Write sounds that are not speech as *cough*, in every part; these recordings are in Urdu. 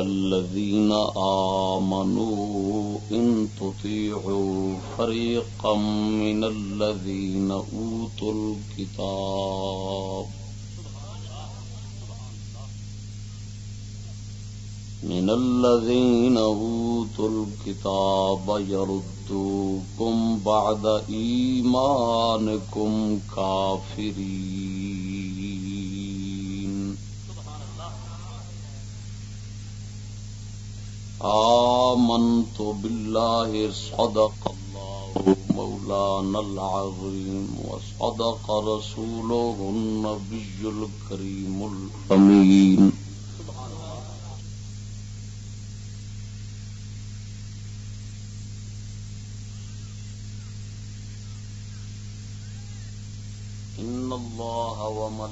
الذين آمنوا إن تطيعوا فريقا من الذين أوتوا الكتاب من الذين أوتوا الكتاب يردوكم بعد إيمانكم كافرين آمنت بالله صدق الله مولانا العظيم وصدق رسوله النبي الكريم الأمين إن الله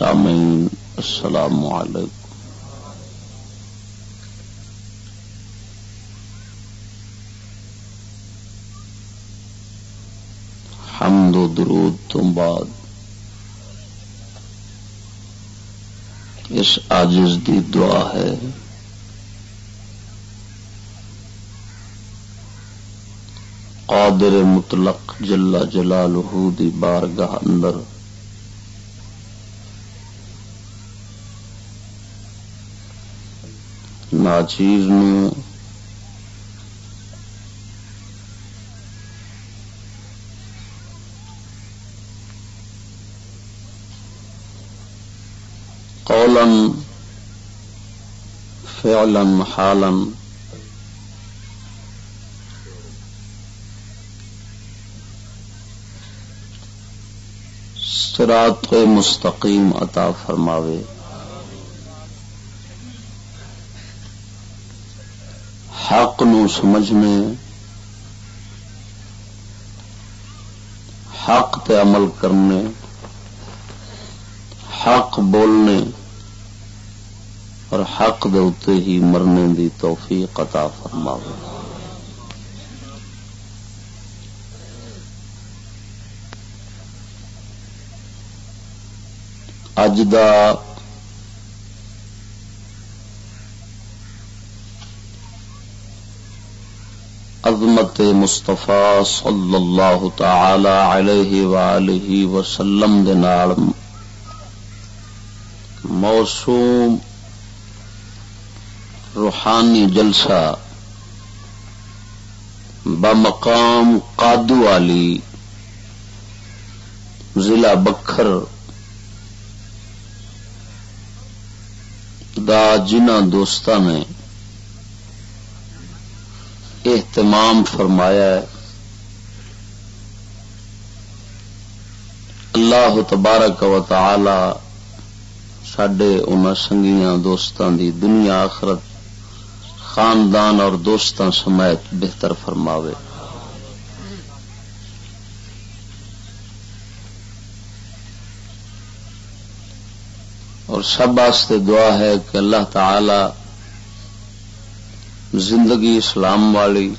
سامعين السلام عليكم حمد و درود تو بعد۔ اس آجز دی دعا ہے۔ قادر مطلق جلا جلالہ دی بارگاہ اندر۔ ناچیز نو قولا فعلا حالا سرات مستقیم عطا فرماوے۔ حق نو سمجھنے، حق تے عمل کرنے، حق بولنے اور حق دے اتے ہی مرنے دی توفیق عطا فرماوے۔ اج دا عظمت مصطفیٰ صلی اللہ تعالی علیہ وآلہ وسلم دے نال موسوم روحانی جلسہ بمقام قادو والی ضلع بکھر دا جنہ دوستاں نے اہتمام فرمایا ہے۔ اللہ تبارک و تعالی سڈے ان سنگیاں دوستاں دی دنیا آخرت خاندان اور دوستاں سمیت بہتر فرماوے۔ اور سب واسطے دعا ہے کہ اللہ تعالی زندگی اسلام والی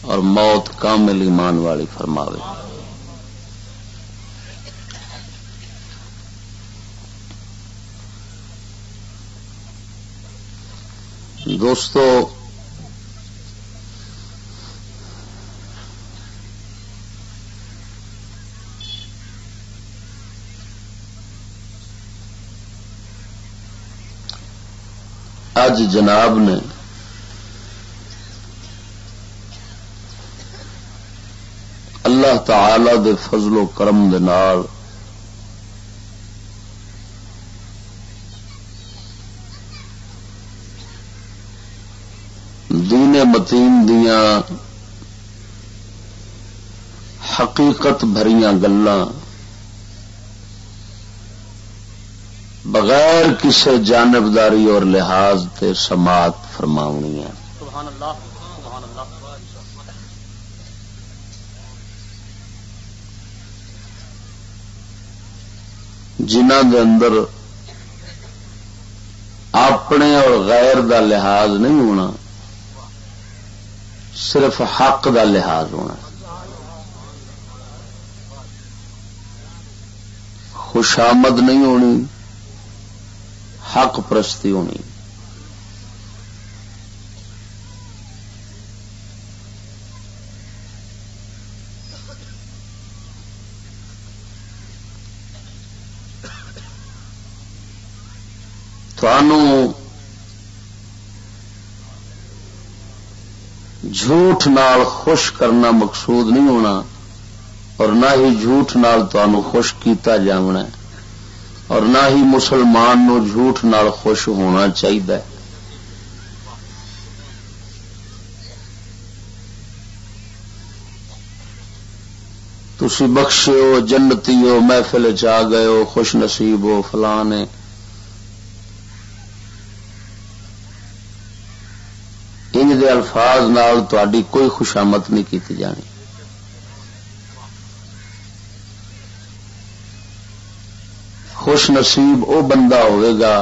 اور موت کامل ایمان والی فرماوے۔ دوستو اج جناب نے اللہ تعالی دے فضل و کرم دے نال۔ دین متین دیا حقیقت بھریاں گلاں۔ بغیر کسی جانبداری اور لحاظ تے سماعت فرماونی ہے جنہ دے اندر اپنے اور غیر دا لحاظ نہیں ہونا، صرف حق دا لحاظ ہونا۔ خوشامد نہیں ہونی، حق پرستی ہونی۔ جھوٹ نال خوش کرنا مقصود نہیں ہونا اور نہ ہی جھوٹ نال تو خوش کیتا جانا اور نہ ہی مسلمان نو جھوٹ نال خوش ہونا چاہیے تھی بخشے ہو جنتی ہو محفل چ گئے ہو خوش نصیب ہو فلان انج دے الفاظ نال تاری کوئی خوشامت نہیں کی جانی۔ خوش نصیب او بندہ ہوئے گا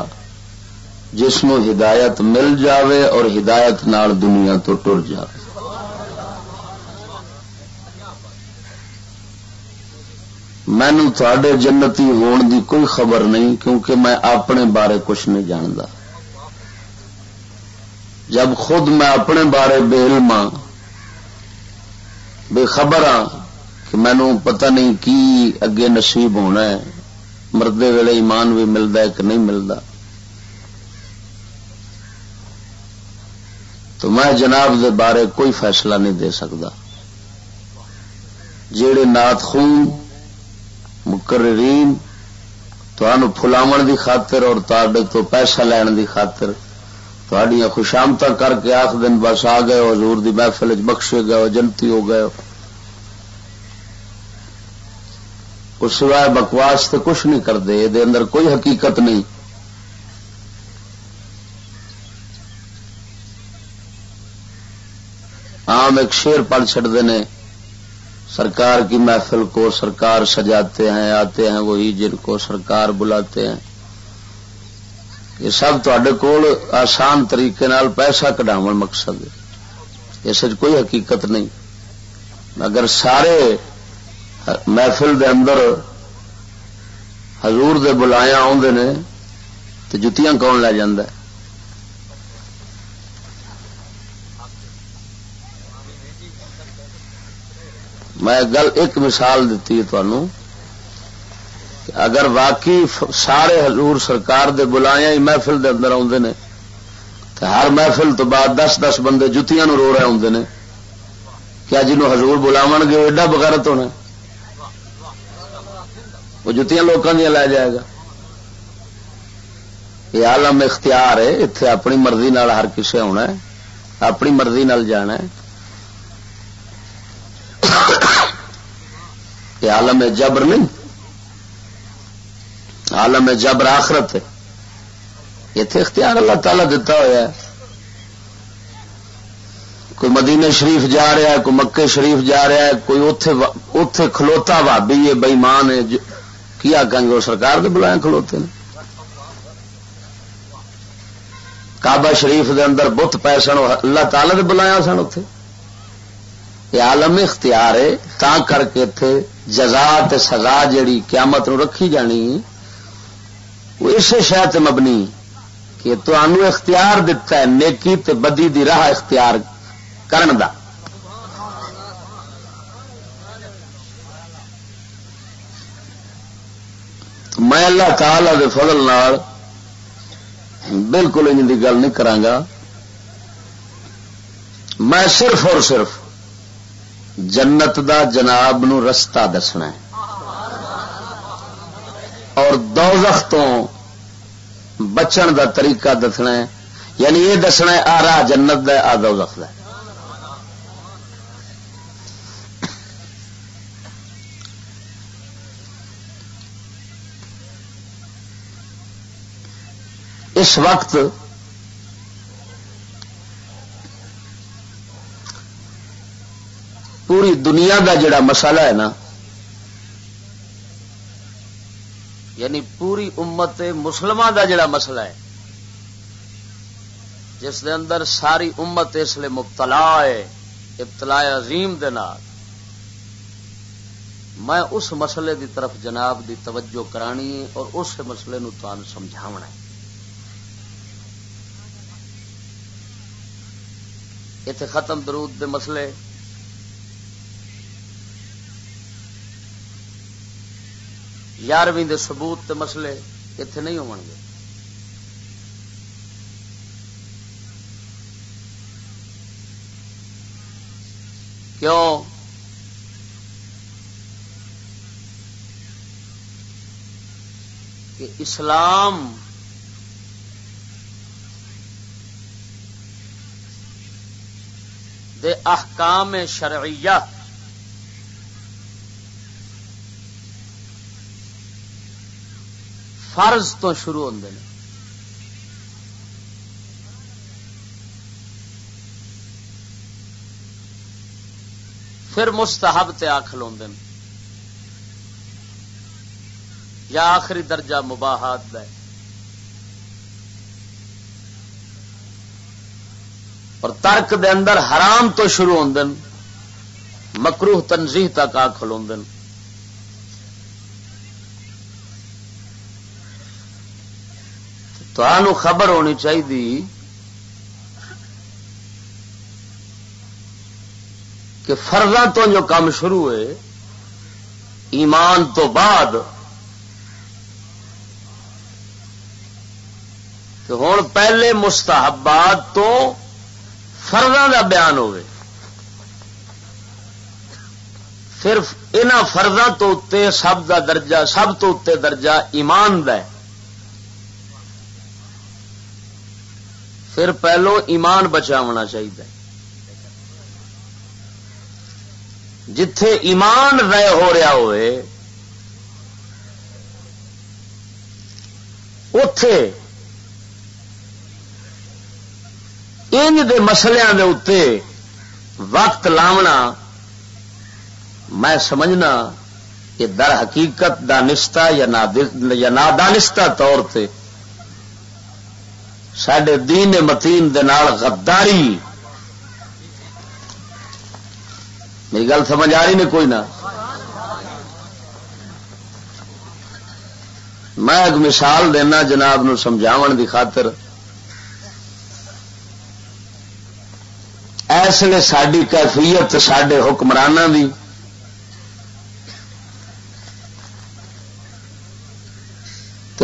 جس نو ہدایت مل جاوے اور ہدایت نال دنیا تو ٹر جائے مینو تھوڑے جنتی ہون دی کوئی خبر نہیں کیونکہ میں اپنے بارے کچھ نہیں جانتا جب خود میں اپنے بارے بے علم ہاں بے خبر ہاں کہ مینو پتہ نہیں کی اگے نصیب ہونا ہے۔ مردے ویلے ایمان بھی ملتا ہے کہ نہیں ملتا تو میں جناب دے بارے کوئی فیصلہ نہیں دے سکتا جڑے نات خون، مقررین، تو فلاو دی خاطر اور تو پیسہ لین دی خاطر تھوڑی خوشامت کر کے آخ دن بس آ گئے، حضور دی محفل بخشے گئے جنتی ہو گئے۔ اس سوائے بکواس تو کچھ نہیں کرتے یہ اندر کوئی حقیقت نہیں۔ عام ایک شیر پڑھ چڑتے ہیں سرکار کی محفل کو سرکار سجاتے ہیں، آتے ہیں، وہی جن کو سرکار بلاتے ہیں۔ یہ سب تے کول آسان طریقے نال پیسہ کڈاو مقصد اس کوئی حقیقت نہیں۔ اگر سارے محفل دے اندر حضور دے بلایا آدھے نے تو جتیاں کون لے جاندہ ہے؟ میں گل، ایک مثال دیتی ہے تمہوں اگر واقعی سارے حضور سرکار دے بلایا ہی محفل دے اندر آدھے نے تو ہر محفل تو بعد دس دس بندے جتیاں نو رو رہے ہوں نے، کیا جنہوں حضور بلاو گے وہ ایڈا بغیرت ہونا وہ جتیاں لوگوں دیا لے جائے گا۔ یہ عالم اختیار ہے اتے اپنی مرضی نال ہر کسے ہونا ہے، اپنی مرضی نال جانا ہے۔ یہ عالم جبر نہیں عالم جبر آخرت اتے اختیار اللہ تعالی دتا ہوا ہے۔ کوئی مدینے شریف جا رہا ہے، کوئی مکے شریف جا رہا ہے، کوئی اتے کھلوتا بھابی ہے بئیمان ہے کی آگیں گے وہ سرکار کے بلائے کھلوتے ہیں۔ کعبہ شریف دے اندر بت پے سن اللہ تعالی نے بلایا سن اتے یہ عالم اختیار ہے تا کر کے اتے جزا سزا جیڑی قیامت نو رکھی جانی وہ اسے شاید مبنی کہ تو انو اختیار دتا ہے، نیکی تے بدی دی راہ اختیار کرن دا۔ میں اللہ تعالی دے فضل نال بالکل ان کی گل نہیں میں صرف اور صرف جنت دا جناب نو رستہ دسنا ہے۔ اور دوزخ تو بچن دا طریقہ دسنا ہے۔ یعنی یہ دسنا ہے آ راہ جنت دا آ دوزخ دا اس وقت پوری دنیا دا جڑا مسئلہ ہے نا یعنی پوری امت مسلمان دا جڑا مسئلہ ہے، جس دے اندر ساری امت اس لیے مبتلا ہے ابتلا عظیم دے نال۔ میں اس مسئلے دی طرف جناب دی توجہ کرانی ہے اور اس مسئلے نو تمہیں سمجھاونا ہے۔ اتے ختم درود دے مسئلے۔ یارویں دے ثبوت تے مسئلے اتے نہیں ہو گے۔ کیوں؟ کہ اسلام دے احکام شرعیہ فرض تو شروع ہوتے ہیں پھر مستحب تے آخل آ یا آخری درجہ مباحت ہے اور ترک دے اندر حرام تو شروع ہوں مکروح تنظیح تک آ کھلو تو خبر ہونی چاہیے کہ فرضاں تو جو کام شروع ہوئے، ایمان تو بعد تو ہوں پہلے مستحبات تو فرضاں کا بیان ہوئے۔ صرف انہوں فرضاں تو اتنے سب کا درجہ، سب تو اتنے درجہ ایمان ہے۔ پھر پہلو ایمان بچا ہونا چاہیے۔ جتھے ایمان رہ ہو رہا ہوئے اتے انج دے مسلیاں دے اتے وقت لاونا میں سمجھنا کہ در حقیقت دانستہ یا نادانستہ طور سے سڈے دین متین دے نال غداری۔ میری گل سمجھ آ رہی نہیں کوئی نہ؟ میں ایک مثال دینا جناب نو سمجھاو دی خاطر۔ اس لیے ساری کیفیت سڈے حکمرانوں دی۔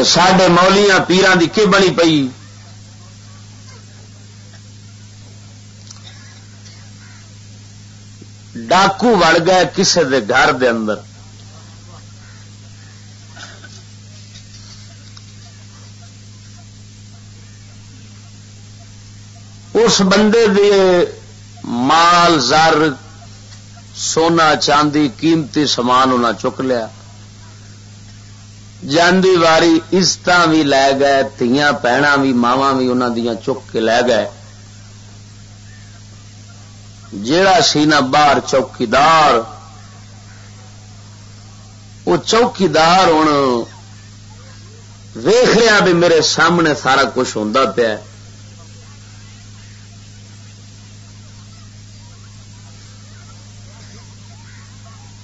سڈے مولیاں پیران دی کی بنی پئی؟ ڈاکو وڑ گئے کسی دے گھر دے اندر۔ اس بندے دے مال، زر، سونا، چاندی، قیمتی سامان انہیں چک لیا۔ جاندی واری عزت بھی لے گئے، تیاں پینا بھی ماوا بھی انہوں دیا چک کے لے گئے۔ جیڑا سی نا باہر چوکیدار، وہ چوکیدار ہوں ویخ رہا بھی میرے سامنے سارا کچھ ہوں پیا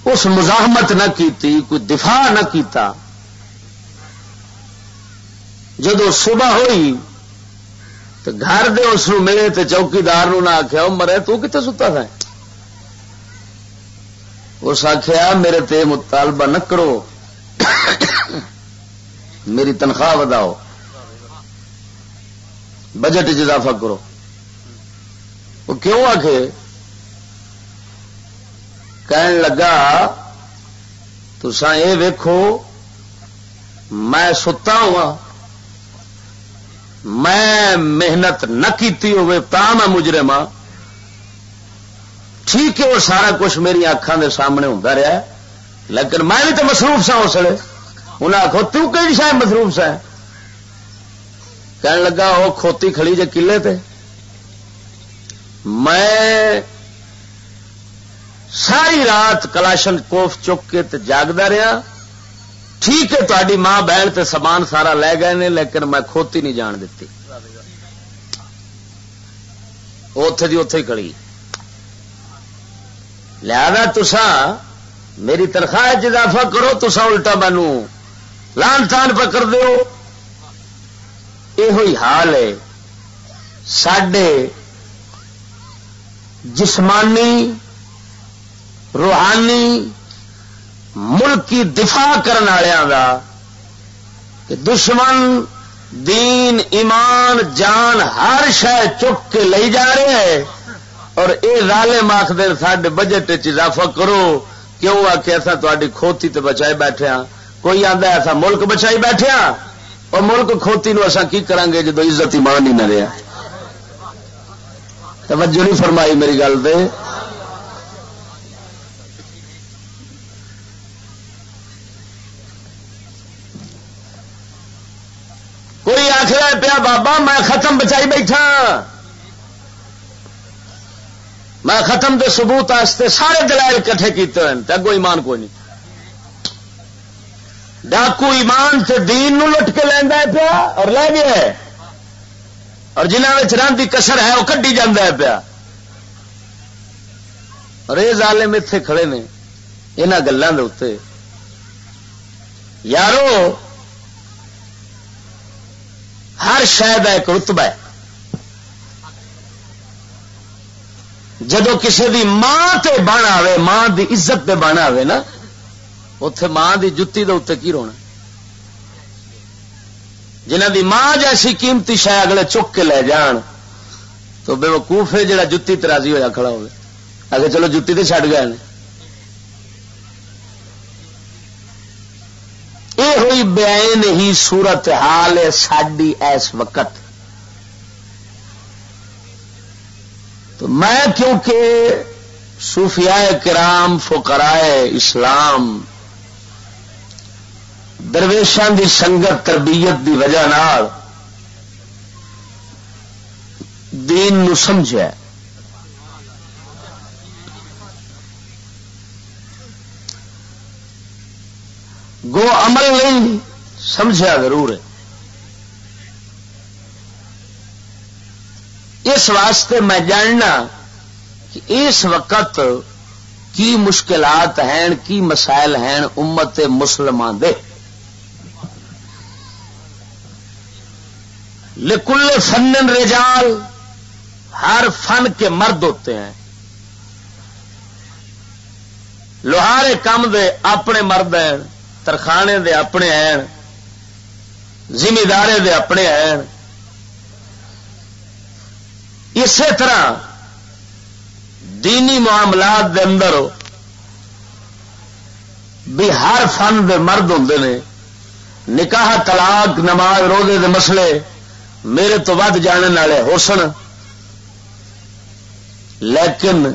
اس مزاحمت نہ کیتی، کوئی دفاع نہ کیتا۔ جدو صبح ہوئی تو گھر دے اس ملے تو چوکیدار نہ آخیا مرے، تو کتنے ستا تھا؟ اس آخیا میرے تے مطالبہ نہ کرو، میری تنخواہ وداؤ۔ بجٹ اضافہ کرو۔ وہ کیوں آ کہن لگا تسا یہ ویکھو، میں ستا ہوا۔ میں محنت نہ کیتی ہوئے تا میں مجرم ہاں۔ ٹھیک ہے، وہ سارا کچھ میری اکھان دے سامنے ہوں رہا لیکن میں بھی تو مصروف سا اس لیے انہیں آخو تھی شاید مصروف سا کہنے لگا وہ کھوتی کھڑی جے کلے تے۔ میں ساری رات کلاشن کوف چک کے جاگتا رہا ٹھیک ہے تاری ماں بہن تے سامان سارا لے گئے نے، لیکن میں کھوتی نہیں جان دیتی اتے دی اتے کڑی لہذا تسا میری تنخواہ اضافہ کرو تسا الٹا مینو لان تان پکڑ دو یہ حال ہے۔ سڈے جسمانی، روحانی ملکی دفاع کرنے والوں کا کہ دشمن دین، ایمان، جان ہر شہ چک کے لے جا رہے ہیں۔ اور یہ رالے ماخ دیر سڈے بجٹ اضافہ کرو۔ کیوں آ کے اصا تاری کھوتی تے بچائے بیٹھے ہاں؟ کوئی آدھا ایسا ملک بچائی بیٹھے ہاں؟ اور ملک کھوتی نو اصا کی کریں گے جدو عزت ایمان ہی نہ رہا توجہ نہیں فرمائی میری گل دے کوئی بابا، میں ختم بچائی بیٹھا۔ میں ختم دے سبوت آستے سارے دلائل کٹھے کیتے ہیں اگو ایمان کوئی نہیں۔ ڈاکو ایمان سے دین نو لٹ کے لینا ہے پیا اور لے گیا اور جنہوں رن کی کسر ہے وہ کڈی جانا ہے پیا۔ اور یہ ظالم اتے کھڑے نے یہاں گلوں کے یارو ہر شاید ایک رتبہ ہے۔ جدو کسی دی ماں تے بن آئے ماں دی عزت تے بن آئے نا اتے ماں دی جتی دے اتنے کی رونا؟ جنہ دی ماں جیسی قیمتی شہ اگلے چک کے لے جان، تو بے وقوف ہے جڑا جتی ترازی ہوا کھڑا ہوگا اگر چلو جتی تو چڈ گئے۔ یہ ہوئی ہی صورت حال ہے ساڈی اس وقت۔ تو میں کیونکہ صوفیاء کرام فقرائے اسلام درویشان دی سنگت، تربیت دی وجہ نال دین نو سمجھا گو عمل نہیں سمجھا ضرور ہے۔ اس واسطے میں جاننا کہ اس وقت کی مشکلات ہیں، کی مسائل ہیں امت مسلمان دے۔ لکل فن رجال، ہر فن کے مرد ہوتے ہیں۔ لوہارے کام دے، اپنے مرد ہیں۔ ترخانے دے اپنے ہیں، زمیندارے دے اپنے ہیں۔ اسی طرح دینی معاملات دے اندر بھی ہر فن دے مرد ہوں نے، نکاح، طلاق، نماز، روزے دے مسئلے میرے تو ود جانے والے حسن لیکن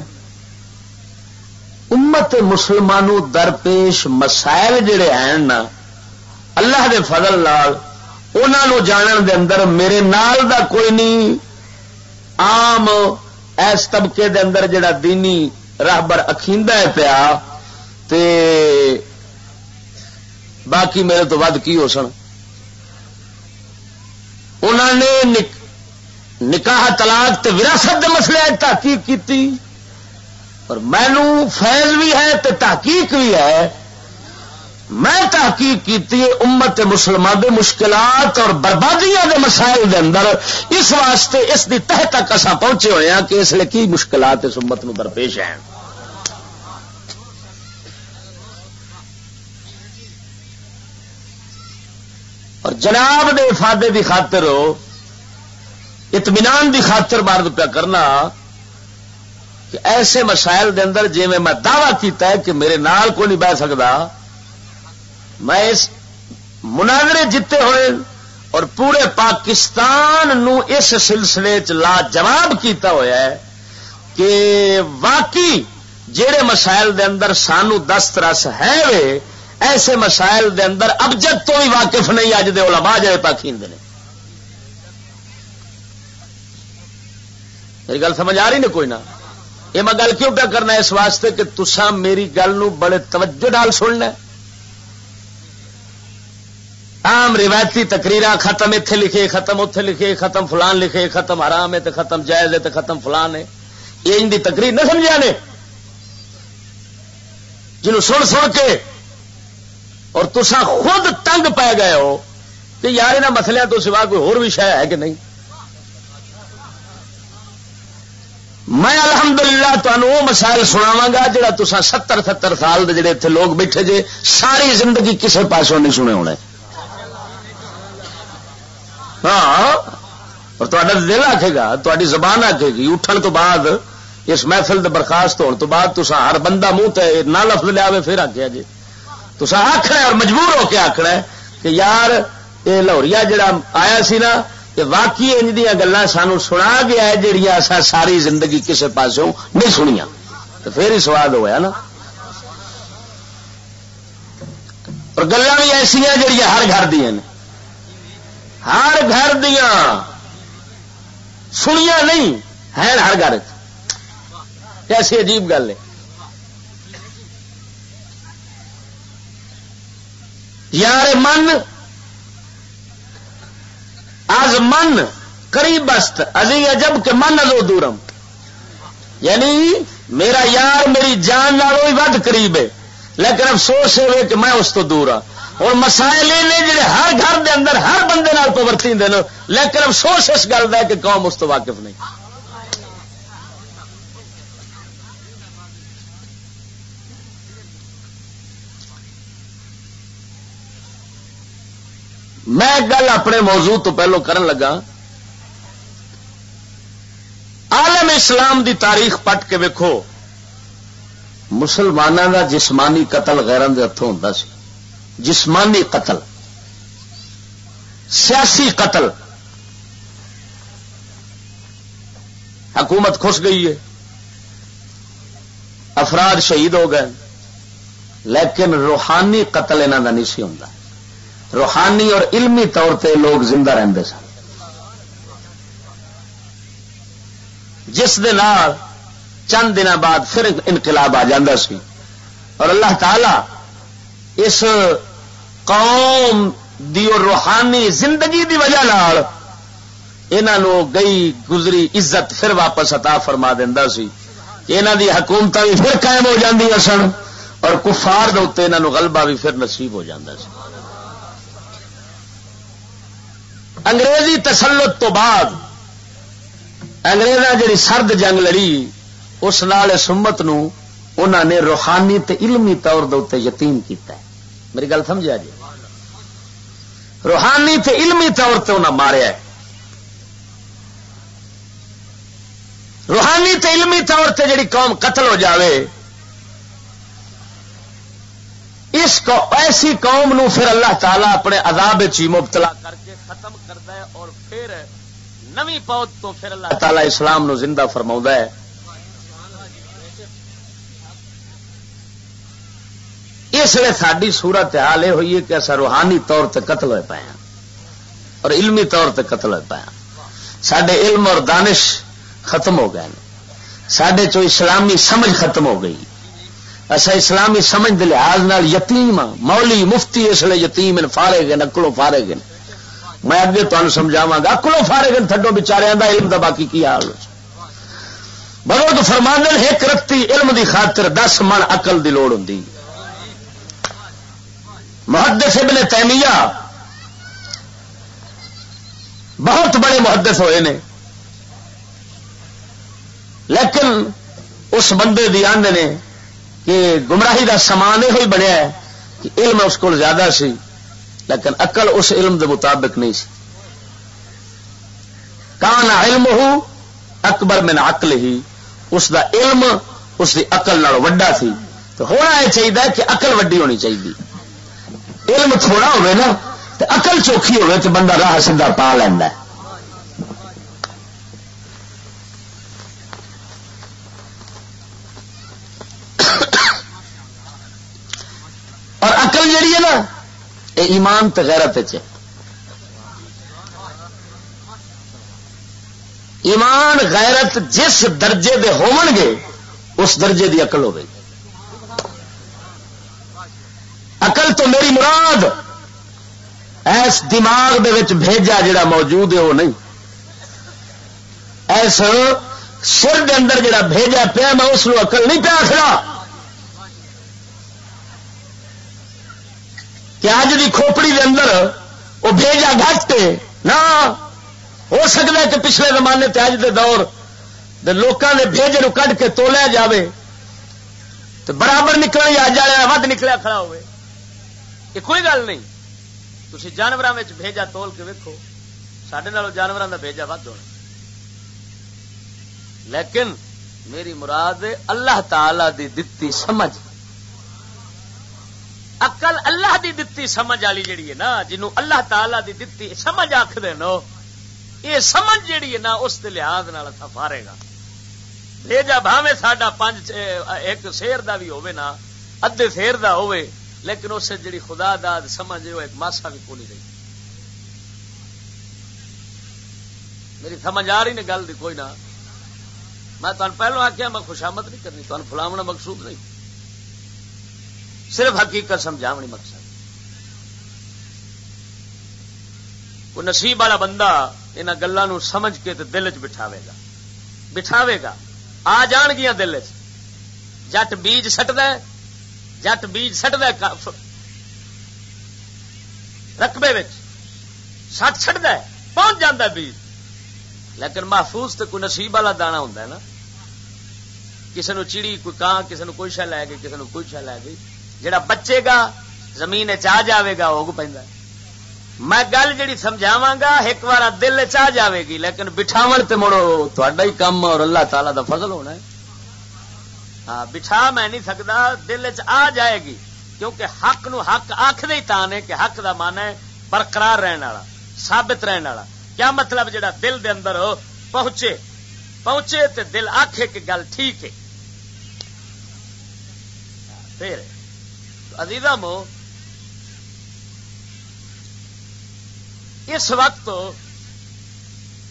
امت مسلمانوں درپیش مسائل جڑے ہیں نا، اللہ دے فضل لال انہوں جانن دے اندر میرے نال دا کوئی نہیں آم اس طبقے دے اندر جڑا دینی راہبر اخیندہ ہے پیا، تے باقی میرے تو ود کی ہو سن۔ انہوں نے نکاح تلاق تے وراثت دے مسئلے تحقیق کی اور مینو فیض بھی ہے تے تحقیق بھی ہے۔ میں تحقیق کی امت مسلمان دے مشکلات اور بربادیاں دے مسائل دے اندر۔ اس واسطے اس دی تہ تک اصا پہنچے ہوئے ہیں کہ اس لیے کی مشکلات اس امت نو درپیش ہیں۔ اور جناب دے افادے دی خاطر، اطمینان دی خاطر بارد پیا کرنا۔ کہ ایسے مسائل دے اندر جی میں دعوی کیتا ہے کہ میرے نال کو نہیں بہ سکتا۔ میں اس مناظرے جیتے ہوئے اور پورے پاکستان نو اس سلسلے چ جواب کیتا ہوا ہے کہ واقعی جہے مسائل دے اندر سانو دست رس ہے وے، ایسے مسائل دے اندر ابجد تو بھی واقف نہیں، اج دے علماء جائے پاکیند نے۔ میری گل سمجھ آ رہی نا کوئی نہ؟ یہ میں گل کیوں پہ کرنا اس واسطے کہ تسا میری گل نو بڑے توجہ ڈال سننا عام روایتی تقریر ختم اتے لکھے، ختم اتے لکھے، ختم فلان لکھے، ختم حرام ہے تو ختم جائز ہے تو ختم فلان ہے۔ یہ ان کی تقریر نہ سمجھا نے؟ جنہوں سن سن کے اور تسا خود تنگ پی گئے ہو، کہ یار یہاں مسلیا تو سوا کوئی ہو ہے کہ نہیں؟ میں الحمدللہ تمہوں وہ مسائل سناوا گا جہاں تسا ستر ستر سال کے جڑے اتنے لوگ بیٹھے جے، ساری زندگی کسی پاسوں نہیں سنے ہونے۔ ہاں اور تا دل آکھے گا تاری زبان آکھے گی، اٹھن تو بعد اس محفل دے برخاست ہونے تو بعد تسا ہر بندہ منہ تے نہ لفظ لیا پھر آخیا جی تسا آخنا اور مجبور ہو کے آخنا کہ یار یہ لاہوریا جڑا آیا سی نا کہ واقعی انج دیا گلا سانو سنا گیا ہے جہیا اصا ساری زندگی کسی پاسوں نہیں سنیا تو پھر ہی سواد ہوا نا۔ اور گلا بھی ایسا جہیا ہر گھر دیا ہر گھر دیا سنیا نہیں ہے ہر گھر ایسی عجیب گل ہے۔ یار من از من قریب است ازی عجب کہ من ازو دورم. یعنی میرا یار، میری جان نالوں ہی ود قریب ہے لیکن افسوس ہے کہ میں اس تو دور ہوں۔ اور مسائل یہ جڑے ہر گھر دے اندر ہر بندے نال پورتی لیکن افسوس اس گل کا کہ قوم اس تو واقف نہیں۔ میں گل اپنے موضوع تو پہلو کرن لگا۔ عالم اسلام دی تاریخ پٹ کے ویکو مسلمانوں کا جسمانی قتل غیران کے ہاتھوں ہوتا سی۔ جسمانی قتل۔ سیاسی قتل۔ حکومت خس گئی ہے۔ افراد شہید ہو گئے۔ لیکن روحانی قتل انہوں کا نہیں سی ہوتا روحانی اور علمی طور پہ لوگ زندہ رہتے سن۔ جس دن چند دن بعد پھر انقلاب آ سی۔ اور اللہ تعالی اس قوم دی اور روحانی زندگی دی وجہ لال انہوں گئی گزری عزت پھر واپس عطا فرما دینا سی۔ انہوں دی حکومت بھی پھر قائم ہو جاتی سن اور کفار دے انہوں غلبہ بھی پھر نصیب ہو جاتا سی۔ انگریزی تسلط تو بعد انگریز جی سرد جنگ لڑی، اس نال سمت انہوں نے روحانی تے علمی طور دے یتیم کیتا ہے۔ میری گل سمجھا جی روحانی تے علمی طور تے انہیں ماریا روحانی تے علمی طور تے جڑی قوم قتل ہو جاوے اس کو ایسی قوم نو پھر اللہ تعالیٰ اپنے عذاب چی مبتلا کر کے ختم کرتا ہے اور پھر نوی پود تو پھر اللہ تعالیٰ اسلام نو زندہ فرما ہے۔ اس لیے ساری صورت حال یہ ہوئی ہے کہ اصا روحانی طور تے قتل ہوئے پایا اور علمی طور تے قتل ہوئے پایا سڈے علم اور دانش ختم ہو گئے سڈے چو اسلامی سمجھ ختم ہو گئی۔ اصا اسلامی سمجھ دے لحاظ نال یتیم ہاں۔ مولی مفتی اس لیے یتیم فارے گئے اکلوں فارے گئے میں اگے تمہیں سمجھاوا گا، اکلوں فارے گئے تھڈو بچارے دا علم دا باقی کی حال۔ بغیر فرمان ایک رتی علم دی خاطر دس من اقل دی لوڑ ہوں محدث ابن تیمیہ بہت بڑے محدث ہوئے نے۔ لیکن اس بندے دی آندے نے کہ گمراہی کا سامان یہ بنیا ہے کہ علم اس کو زیادہ سی، لیکن اقل اس علم دے مطابق نہیں سی۔ کان علم ہو اکبر میں اقل ہی اس دا علم اس کی اقل وڈا سی۔ تو ہونا یہ چاہیے کہ اقل وڈی ہونی چاہیے علم تھوڑا ہوئے نا تو اقل چوکھی ہوئے تو بندہ راہ سیدھا پا لینا اور اقل جہی ہے نا یہ ایمان تغیرت ایمان غیرت جس درجے دے ہون گے، اس درجے دی اقل ہوگی اقل تو میری مراد ایس دماغ دے وچ بھیجا جڑا موجود ہے، وہ نہیں۔ ایس سر دے اندر جڑا بھیجا پیا، میں اس اقل نہیں پیا کھڑا کہ اج دی کھوپڑی دے اندر وہ بھیجا گھٹ نہ، ہو سکتا ہے کہ پچھلے زمانے تے اج دے دور دے لوکاں نے بھیج نو کڈ کے تولیا جاوے۔ تو برابر نکل یا جایا ود نکلیا کھڑا ہوئے یہ کوئی گل نہیں۔ تھی جانوروں میں بھیجا تول کے ویکو سڈے جانوروں کا بھیجا ود ہونا۔ لیکن میری مراد اللہ تعالی دی دتی سمجھ۔ اقل اللہ دی دتی، سمجھ والی جیڑی ہے نا جنوں اللہ تعالی دی دتی، سمجھ آخ دینو یہ سمجھ جیڑی ہے نا، اس دے لحاظ فارے ہاں۔ گا بھیجا بھاوے ساڈا پانچ ایک شیر دا بھی ہوے نا ادے شیر دا ہوے لیکن اس جڑی خدا داد سمجھ وہ ایک ماسا بھی کو نہیں رہی۔ میری سمجھ آ رہی نے گل دی کوئی نہ میں تمہیں پہلو آخیا میں خوشامد نہیں کرنی تمہیں فلاونا مقصود نہیں۔ صرف حقیقت سمجھاونی مقصد۔ کوئی نصیب والا بندہ ان گلوں سمجھ کے دل چ بٹھاوے گا۔ بٹھاوے گا۔ آ جان گیا دل چ جٹ بیج سٹ جٹ بیج سٹ رقبے سٹ چڈ پہنچ جا بیج۔ لیکن محفوظ تو کوئی نصیب والا دانا ہوں نا۔ کسی نے چیڑی، کوئی کان کسی نے کوئی شہ لے گئی کسی نے کوئی شہ لے گئی۔ جڑا بچے گا، زمین چاہ جاوے گا وہ پہ میں گل جڑی سمجھاوا گا، ایک بار دل چاہ جاوے گی، لیکن بٹھاو تے مڑو تھوڑا ہی کم اور اللہ تعالی دا فضل ہونا ہے۔ ہاں بٹھا میں نہیں سکتا دل چ آ جائے گی، کیونکہ حق نو حق آخر ہی تان ہے کہ حق دا مان ہے برقرار رہن والا، ثابت رہن والا۔ کیا مطلب جڑا دل دے اندر ہو پہنچے؟ پہنچے تے دل آخے کہ گل ٹھیک ہے۔ ہاں، پھر عزیزم اس وقت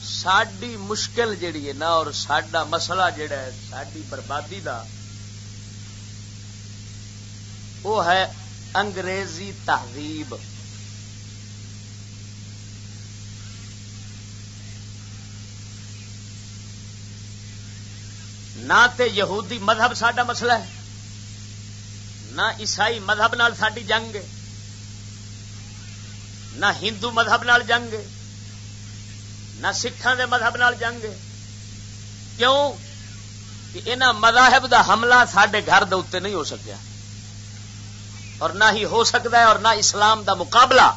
ساری مشکل جیڑی ہے نا، اور سڈا مسئلہ جڑا ہے ساری بربادی دا وہ ہے انگریزی تہذیب۔ نہ تے یہودی مذہب سڈا مسئلہ ہے۔ نہ عیسائی مذہب نال ساری جنگ ہے، نہ ہندو مذہب نال جنگ نہ سکھان دے مذہب نال جنگ کیوں؟ کہ انہاں مذاہب دا حملہ سڈے گھر دے اتنے نہیں ہو سکیا۔ اور نہ ہی ہو سکتا ہے اور نہ اسلام دا مقابلہ۔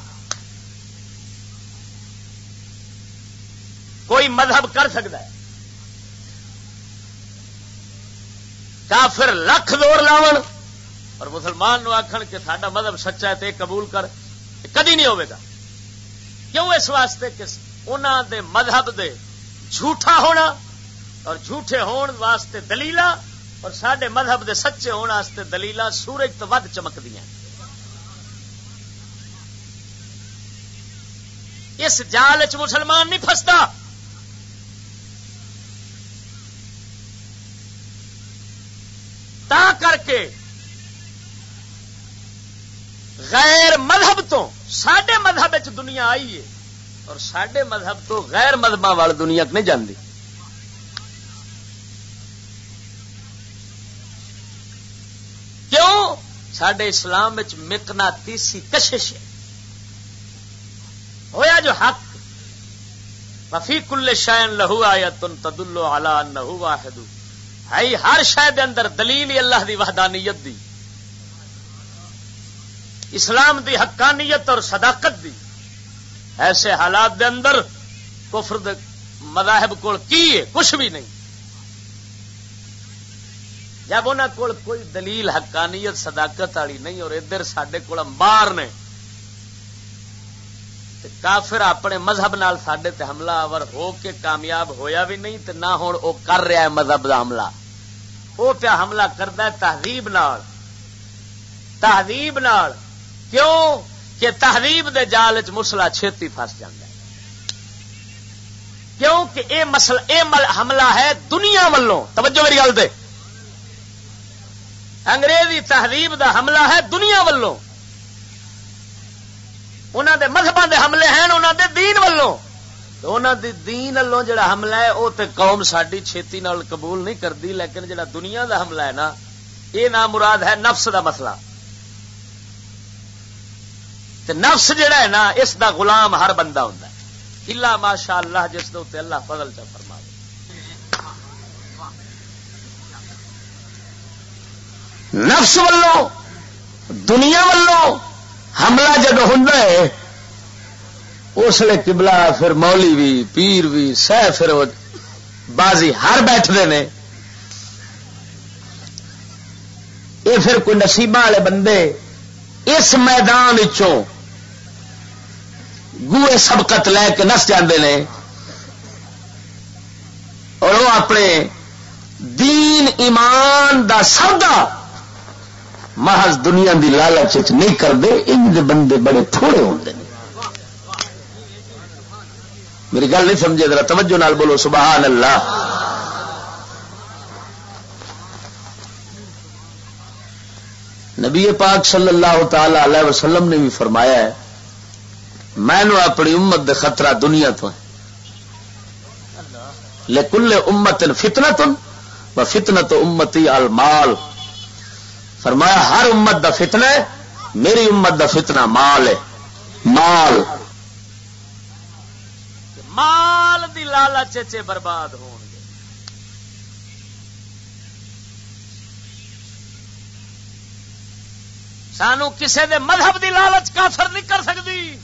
کوئی مذہب کر سکتا ہے۔ کافر لکھ دور لاون۔ اور مسلمان نو آخر کہ سڈا مذہب سچا ہے تو قبول کر کدی نہیں ہوگا کیوں اس واسطے کہ انہوں دے مذہب دے جھوٹا ہونا اور جھوٹے ہون واسطے دلیل اور سڈے مذہب دے سچے ہونے واسطے دلیل سورج تو ود چمک دیا اس جال چ مسلمان نہیں فستا تا کر کے غیر مذہب تو سڈے مذہب دنیا آئی ہے، اور سڈے مذہب تو غیر مذہب والی دنیا نہیں جاندی۔ کیوں؟ سڈے اسلام مکنا تیسی کشش ہے۔ ہویا جو حق۔ وفی کل شائن لہو آیا تن تدلو آلہ نہو واحد۔ ہے ہر شاید اندر دلیل اللہ دی وحدانیت دی۔ اسلام دی حقانیت اور صداقت دی۔ ایسے حالات دے اندر کفر دے مذاہب کو کی ہے؟ کچھ بھی نہیں۔ جب انہوں کول کوئی دلیل، حقانیت، صداقت والی نہیں، اور ادھر سڈے کول امبار نے کافر اپنے مذہب نال سڈے تے حملہ آور ہو کے کامیاب ہویا بھی نہیں، تے نہ ہوں وہ کر رہا ہے مذہب دا حملہ۔ وہ پیا حملہ کرتا ہے تہذیب نال۔ تہذیب نال کیوں کہ تہذیب دے جال چ مسلا چھتی فس جا کیوں کہ اے مسل اے مل حملہ ہے دنیا والوں توجہ میری گل دے انگریزی تہذیب دا حملہ ہے دنیا والوں انہوں دے مذہبوں دے حملے ہیں انہوں دے دین والوں انہوں دی دین والوں جڑا حملہ ہے وہ تے قوم ساری چھتی نال قبول نہیں کرتی لیکن جڑا دنیا دا حملہ ہے نا یہ نام مراد ہے نفس دا مسئلہ۔ تے نفس جڑا ہے نا، اس دا غلام ہر بندہ ہوں الا ماشاء اللہ جس دے اللہ فضل چا فرما نفس والوں، دنیا والوں حملہ جب ہوں اس لیے کبلا پھر مولی بھی، پیر بھی، سہ پھر بازی ہر بیٹھتے ہیں یہ پھر کوئی نصیب والے بندے اس میدان گوئے سبقت لے کے نس جاندے نے۔ اور وہ اپنے دین ایمان دا سودا محض دنیا دی لالچ نہیں کرتے ان بندے بڑے تھوڑے ہوتے ہیں میری گل نہیں سمجھے، ذرا توجہ نال بولو، سبحان اللہ۔ نبی پاک صلی اللہ تعالی علیہ وسلم نے بھی فرمایا ہے میں اپنی امت دے خطرہ دنیا تو ہے۔ لیکن امت فتنا تم فتنا تو امتی المال۔ فرمایا، ہر امت دا فتنہ ہے، میری امت دا فتنہ مال ہے۔ مال۔ مال دی لالا چچے برباد ہو گے۔ سانو کسے دے مذہب دی لالچ کافر نہیں کر سکتی۔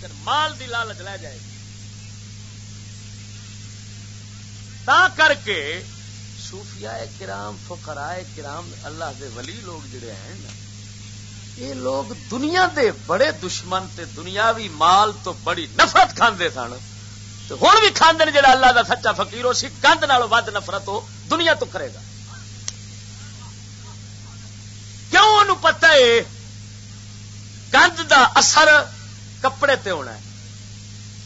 لیکن مال دی لالچ لے جائے گی۔ تا کر کے صوفیاء کرام، فقراء کرام، اللہ دے ولی لوگ جڑے ہیں نا یہ لوگ دنیا دے بڑے دشمن تے دنیاوی مال تو بڑی نفرت کھاندے سن۔ ہوں بھی کھانے جڑا اللہ دا سچا فقیر ہو سی گند نال ود نفرت ہو، دنیا تو کرے گا۔ کیوں انہوں پتہ ہے؟ گند دا اثر کپڑے تے ہونا ہے،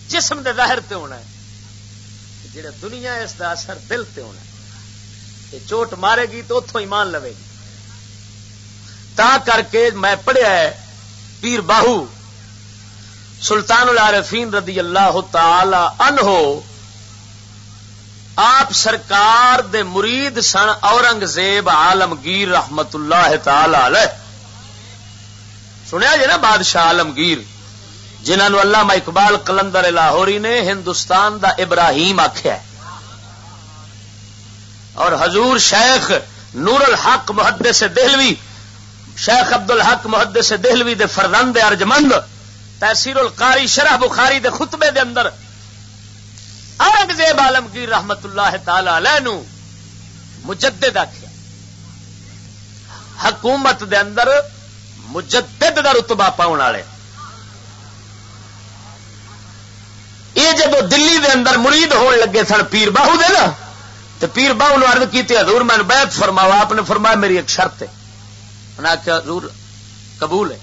جسم دے ظاہر تے ہونا ہے جڑا دنیا اس دا اثر دل تے ہونا ہے۔ چوٹ مارے گی تو اتوں ایمان لوے گی۔ تا کر کے میں پڑھیا ہے پیر باہو سلطان العارفین رضی اللہ تعالی عنہ، آپ سرکار دے مرید سن اورنگزیب عالمگیر رحمت اللہ تعالی علیہ۔ سنیا جی نا، بادشاہ عالمگیر۔ جنہوں اللہ اقبال کلندر لاہوری نے ہندوستان دا ابراہیم آخیا اور حضور شیخ نور الحق محدے سے دہلوی، شیخ ابد الحق محدے سے دہلوی دے فرزند ارجمند، تحصیل القاری شرح بخاری دے خطبے دے اندر اورنگزیب عالمگیر رحمت اللہ تعالی علیہ نو مجدد آخیا حکومت دے اندر مجدد دا رتبہ پاؤن والے۔ یہ جب دلی دے اندر مرید ہون لگے سن پیر باہو دے نا تو پیر باہو نے ارد کی حضور میں بیعت فرماؤ آپ نے فرمایا میری ایک شرط ہے۔ انہیں آخیا حضور قبول ہے۔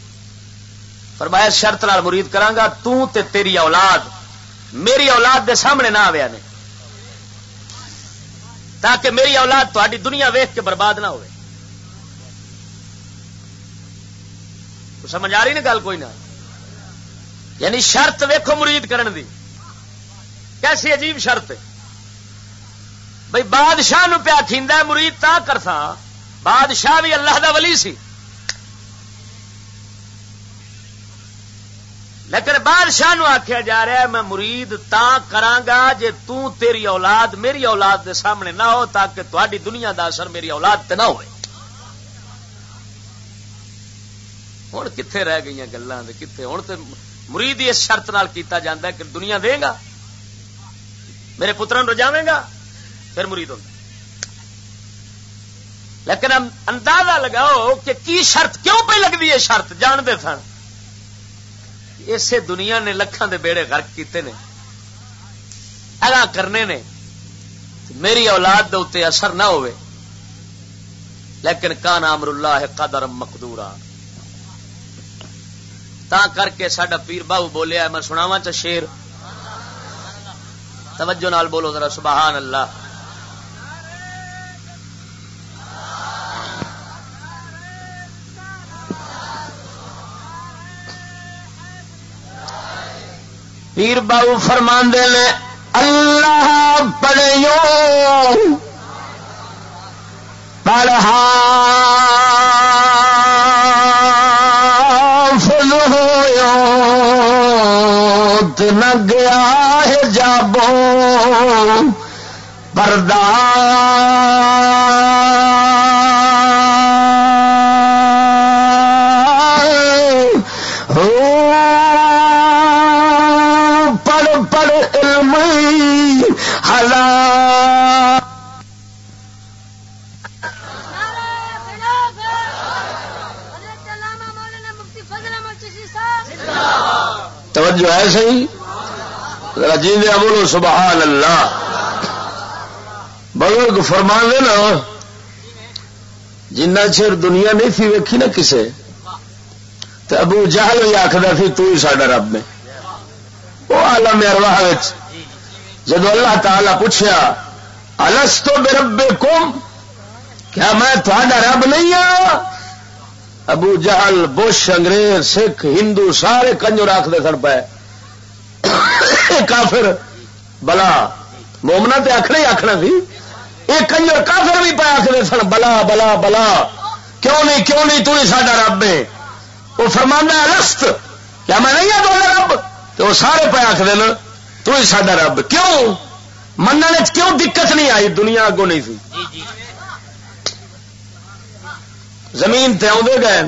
فرمایا شرط نال مرید کرانگا تو تے تیری اولاد، میری اولاد دے سامنے نہ آیا نے تاکہ میری اولاد تاری دنیا ویخ کے برباد نہ ہوئے۔ سمجھ آ رہی نا گل کوئی نہ؟ یعنی شرط ویکو مرید کرن دی۔ کیسی عجیب شرط ہے؟ بھائی بادشاہ نو پیا کھیندا ہے، مرید تا کرسا بادشاہ بھی اللہ دا ولی سی۔ لیکن بادشاہ نو آخیا جا رہا ہے، میں مرید تا کرانگا جے تو تیری اولاد میری اولاد دے سامنے نہ ہو تاکہ تاری دنیا دا اثر میری اولاد تے نہ ہوئے۔ ہوں کتنے رہ گئی گلان کتنے ہوں تو مرید اس شرط نال کیتا جاندہ ہے کہ دنیا دے گا۔ میرے پترا رجاوے گا، پھر مرید ہوتا لیکن اندازہ لگاؤ کہ کی شرط کیوں پہ لگتی ہے شرط؟ جانتے سن۔ اسے دنیا نے لکھان دے بیڑے غرق کیتے نے۔ اگا کرنے نے۔ میری اولاد دے اتنے اثر نہ ہوئے لیکن کان امر اللہ ہے قدر مقدورا۔ تا کر کے سڈا پیر باہو بولیا میں سناوا چ شیر۔ توجہ نال بولو ذرا سبحان اللہ۔ پیر باؤ فرماندے نے اللہ پڑھو پڑھا۔ نہ گیا ہے جابو پردہ۔ توجہ ہے صحیح؟ جیندے بولو، سبحان اللہ۔ بزرگ فرما دے نا، جنہ چر دنیا نہیں تھی ویکھی نا کسے تو ابو جہل بھی آخر سی، تو ہی ساڈا رب میں وہ آلہ ارواہ جدو اللہ تعالی پوچھا الس تو بے رب کم کیا میں تھوڑا رب نہیں ہوں ابو جہل، بش انگریز، سکھ، ہندو، سارے کنجو رکھتے سن پے۔ کافر، بلا مومنا تو آخنا ہی آخنا سی۔ یہ کنجر کافر بھی پہ آخر سن، بلا بلا بلا۔ کیوں نہیں کیوں نہیں، تو ہی ساڈا رب ہے۔ وہ فرمانا رست کیا میں نہیں ہوں رب؟ تو وہ سارے پہ آخر تو ہی ساڈا رب۔ کیوں؟ من کیوں دقت نہیں آئی؟ دنیا اگوں نہیں سی۔ زمین تے آدھے گئے۔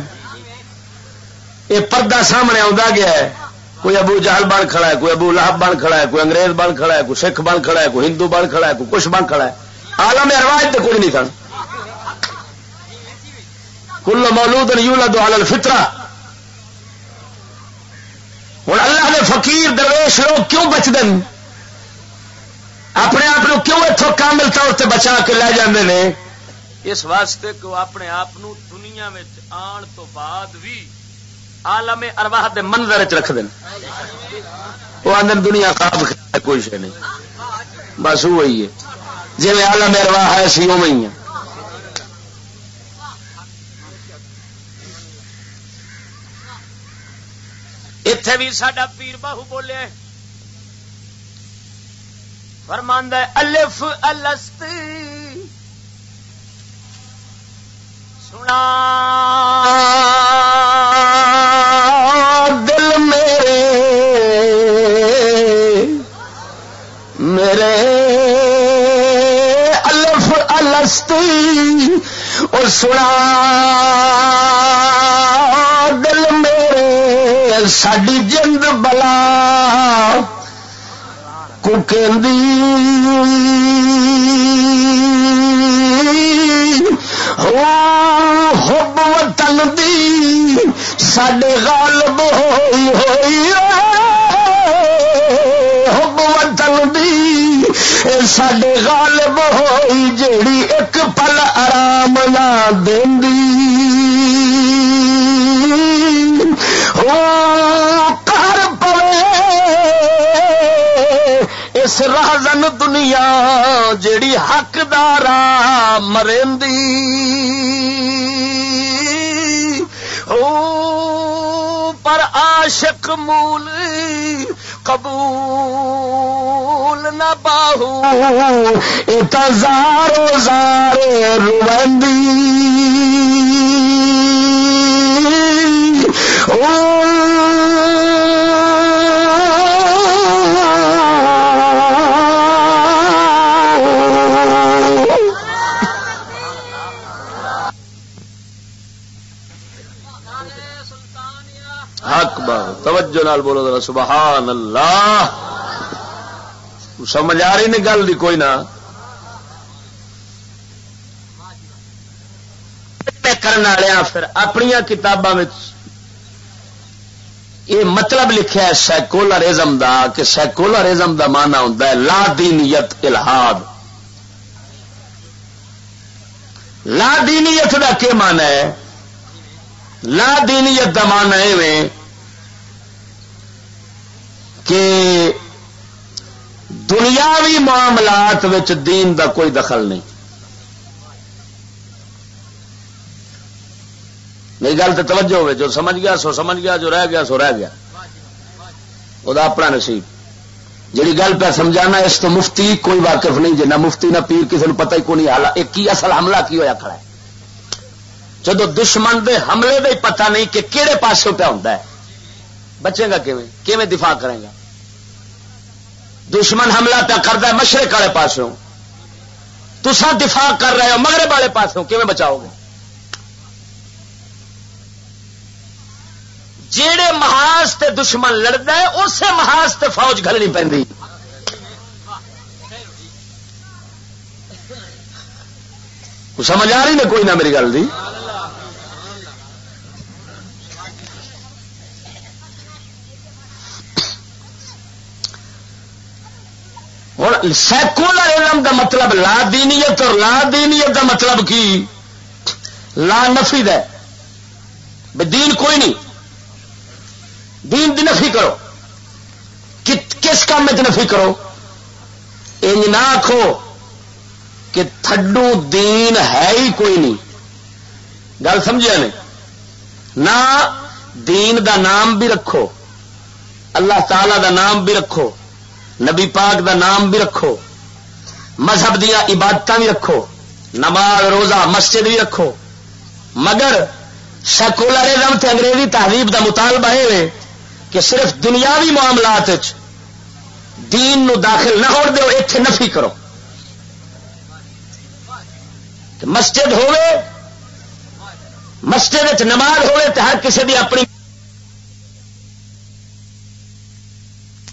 یہ پردہ سامنے آ گیا ہے۔ کوئی ابو جہل بن کھڑا ہے، کوئی ابو لہب بن کھڑا ہے، کوئی انگریز بن کھڑا ہے، کوئی سکھ بن کھڑا ہے، کوئی ہندو بن کھڑا ہے، کوئی کچھ بن کھڑا ہے۔ آلہ میں رواج تو کوئی نہیں سن۔ کل مولود یولد علی الفطرہ۔ ہوں اللہ نے فقیر درویش لوگ کیوں بچ دیں اپنے آپ کیوں اتوں کامل طور سے بچا کے لے جاندے نے؟ اس واسطے کہ وہ اپنے آپ دنیا آن تو بعد بھی آلم ارواہ دے منظر چ رکھ دین۔ وہ آدھے دنیا خواب کوئی شے نہیں۔ بس وہی ہے۔ جی آلم ارواہ ہے سی او ہی اتے بھی سڈا پیر باہو بولے۔ فرماندہ الف الست۔ سنا۔ الستی اور سنا دل میرے، ساڈی جند بلا کو حب وطن دی سڈے غالب ہوئی ہوئی سڈے غالب ہوئی جیڑی ایک پل آرام نہ دینی کر اس رازن دنیا جیڑی حقدار مرندی او پر عاشق مول قبول نہ باہو۔ ایک زارو زارے روندی۔ او توجہ نال بولو ذرا، سبحان اللہ۔ سمجھ آ رہی نہیں گل دی کوئی نہ کرنے والے پھر اپنی کتابوں یہ مطلب لکھا ہے سیکولرزم دا، کہ سیکولرزم دا مانا ہوں لا دینیت الہاد۔ لا دینیت دا کیا مانا ہے؟ لا دینیت دا مانا ہے کہ دنیاوی معاملات دین دا کوئی دخل نہیں۔ میری گل تو توجہ ہوئے، جو سمجھ گیا سو سمجھ گیا، جو رہ گیا سو رہ گیا۔ وہ اپنا نصیب۔ جی گل پہ سمجھانا، اس تو مفتی کوئی واقف نہیں جنا مفتی نہ پیر کسی نے پتا ہی کو نہیں حال ایک کی اصل حملہ کی ہوا کھڑا ہے؟ جب دشمن دے حملے کا ہی پتا نہیں کہ کہڑے پاسوں پہ ہوتا ہے۔ بچے گا کیون دفاع کرے گا؟ دشمن حملہ پہ کرتا ہے، مشرق والے پاسوں۔ تو دفاع کر رہے ہو، مغرب والے پاسوں کیون بچاؤ گے؟ جہے محاذ تے دشمن لڑتا ہے، اسے محاذ تے فوج گلنی پی سمجھ آ رہی نا کوئی نہ میری گل دی ہوں سیکولر علم دا مطلب لا دینیت اور لا دینیت دا مطلب کی؟ لا نفی دین کوئی نہیں۔ دین دی نفی کرو۔ کس کام میں نفی کرو؟ انج نہ آخو کہ تھڈو دین ہے ہی کوئی نہیں۔ گل سمجھا نے؟ نہ دین دا نام بھی رکھو۔ اللہ تعالی دا نام بھی رکھو۔ نبی پاک دا نام بھی رکھو، مذہب دیا عبادت بھی رکھو، نماز، روزہ، مسجد بھی رکھو۔ مگر سیکولرزم تے انگریزی تہذیب دا مطالبہ ہے کہ صرف دنیاوی معاملات دین نو داخل نہ ہو دو اتنے نفی کرو۔ مسجد ہوئے مسجد نماز ہوئے تو ہر کسی بھی اپنی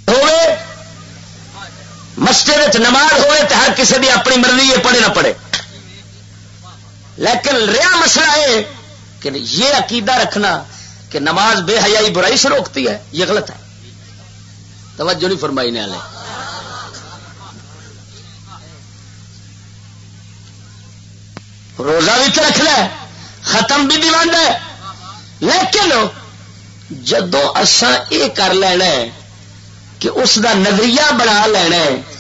ہوئے مسجد نماز ہوئے تو ہر کسی بھی اپنی مرضی ہے، پڑھے نہ پڑھے۔ لیکن رہا مسئلہ ہے کہ یہ عقیدہ رکھنا کہ نماز بے حیائی برائی سے روکتی ہے، یہ غلط ہے۔ توجہ نہیں فرمائی نے والے روزہ بھی تو رکھ لے، ختم بھی دیوان ہے۔ لیکن جدو اسان یہ کر لینا ہے کہ اس دا نظریہ بنا لینا ہے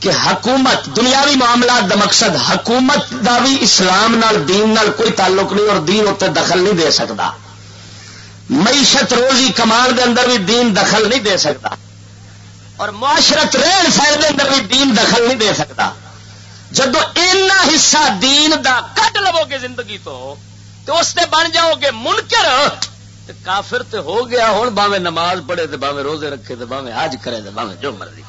کہ حکومت، دنیاوی معاملات دا مقصد حکومت دا بھی اسلام نال، دین نال کوئی تعلق نہیں اور دین اتنے دخل نہیں دے سکتا۔ معیشت روزی کمان دے اندر بھی دین دخل نہیں دے سکتا۔ اور معاشرت رہن سہن دے اندر بھی دین دخل نہیں دے سکتا۔ جب اینا حصہ دین دا کٹ لو گے زندگی تو تو اس سے بن جاؤ گے منکر کافر تے ہو گیا ہوں باوے نماز پڑھے تو باوے روزے رکھے تو باوے حج کرے تو باوے جو مرضی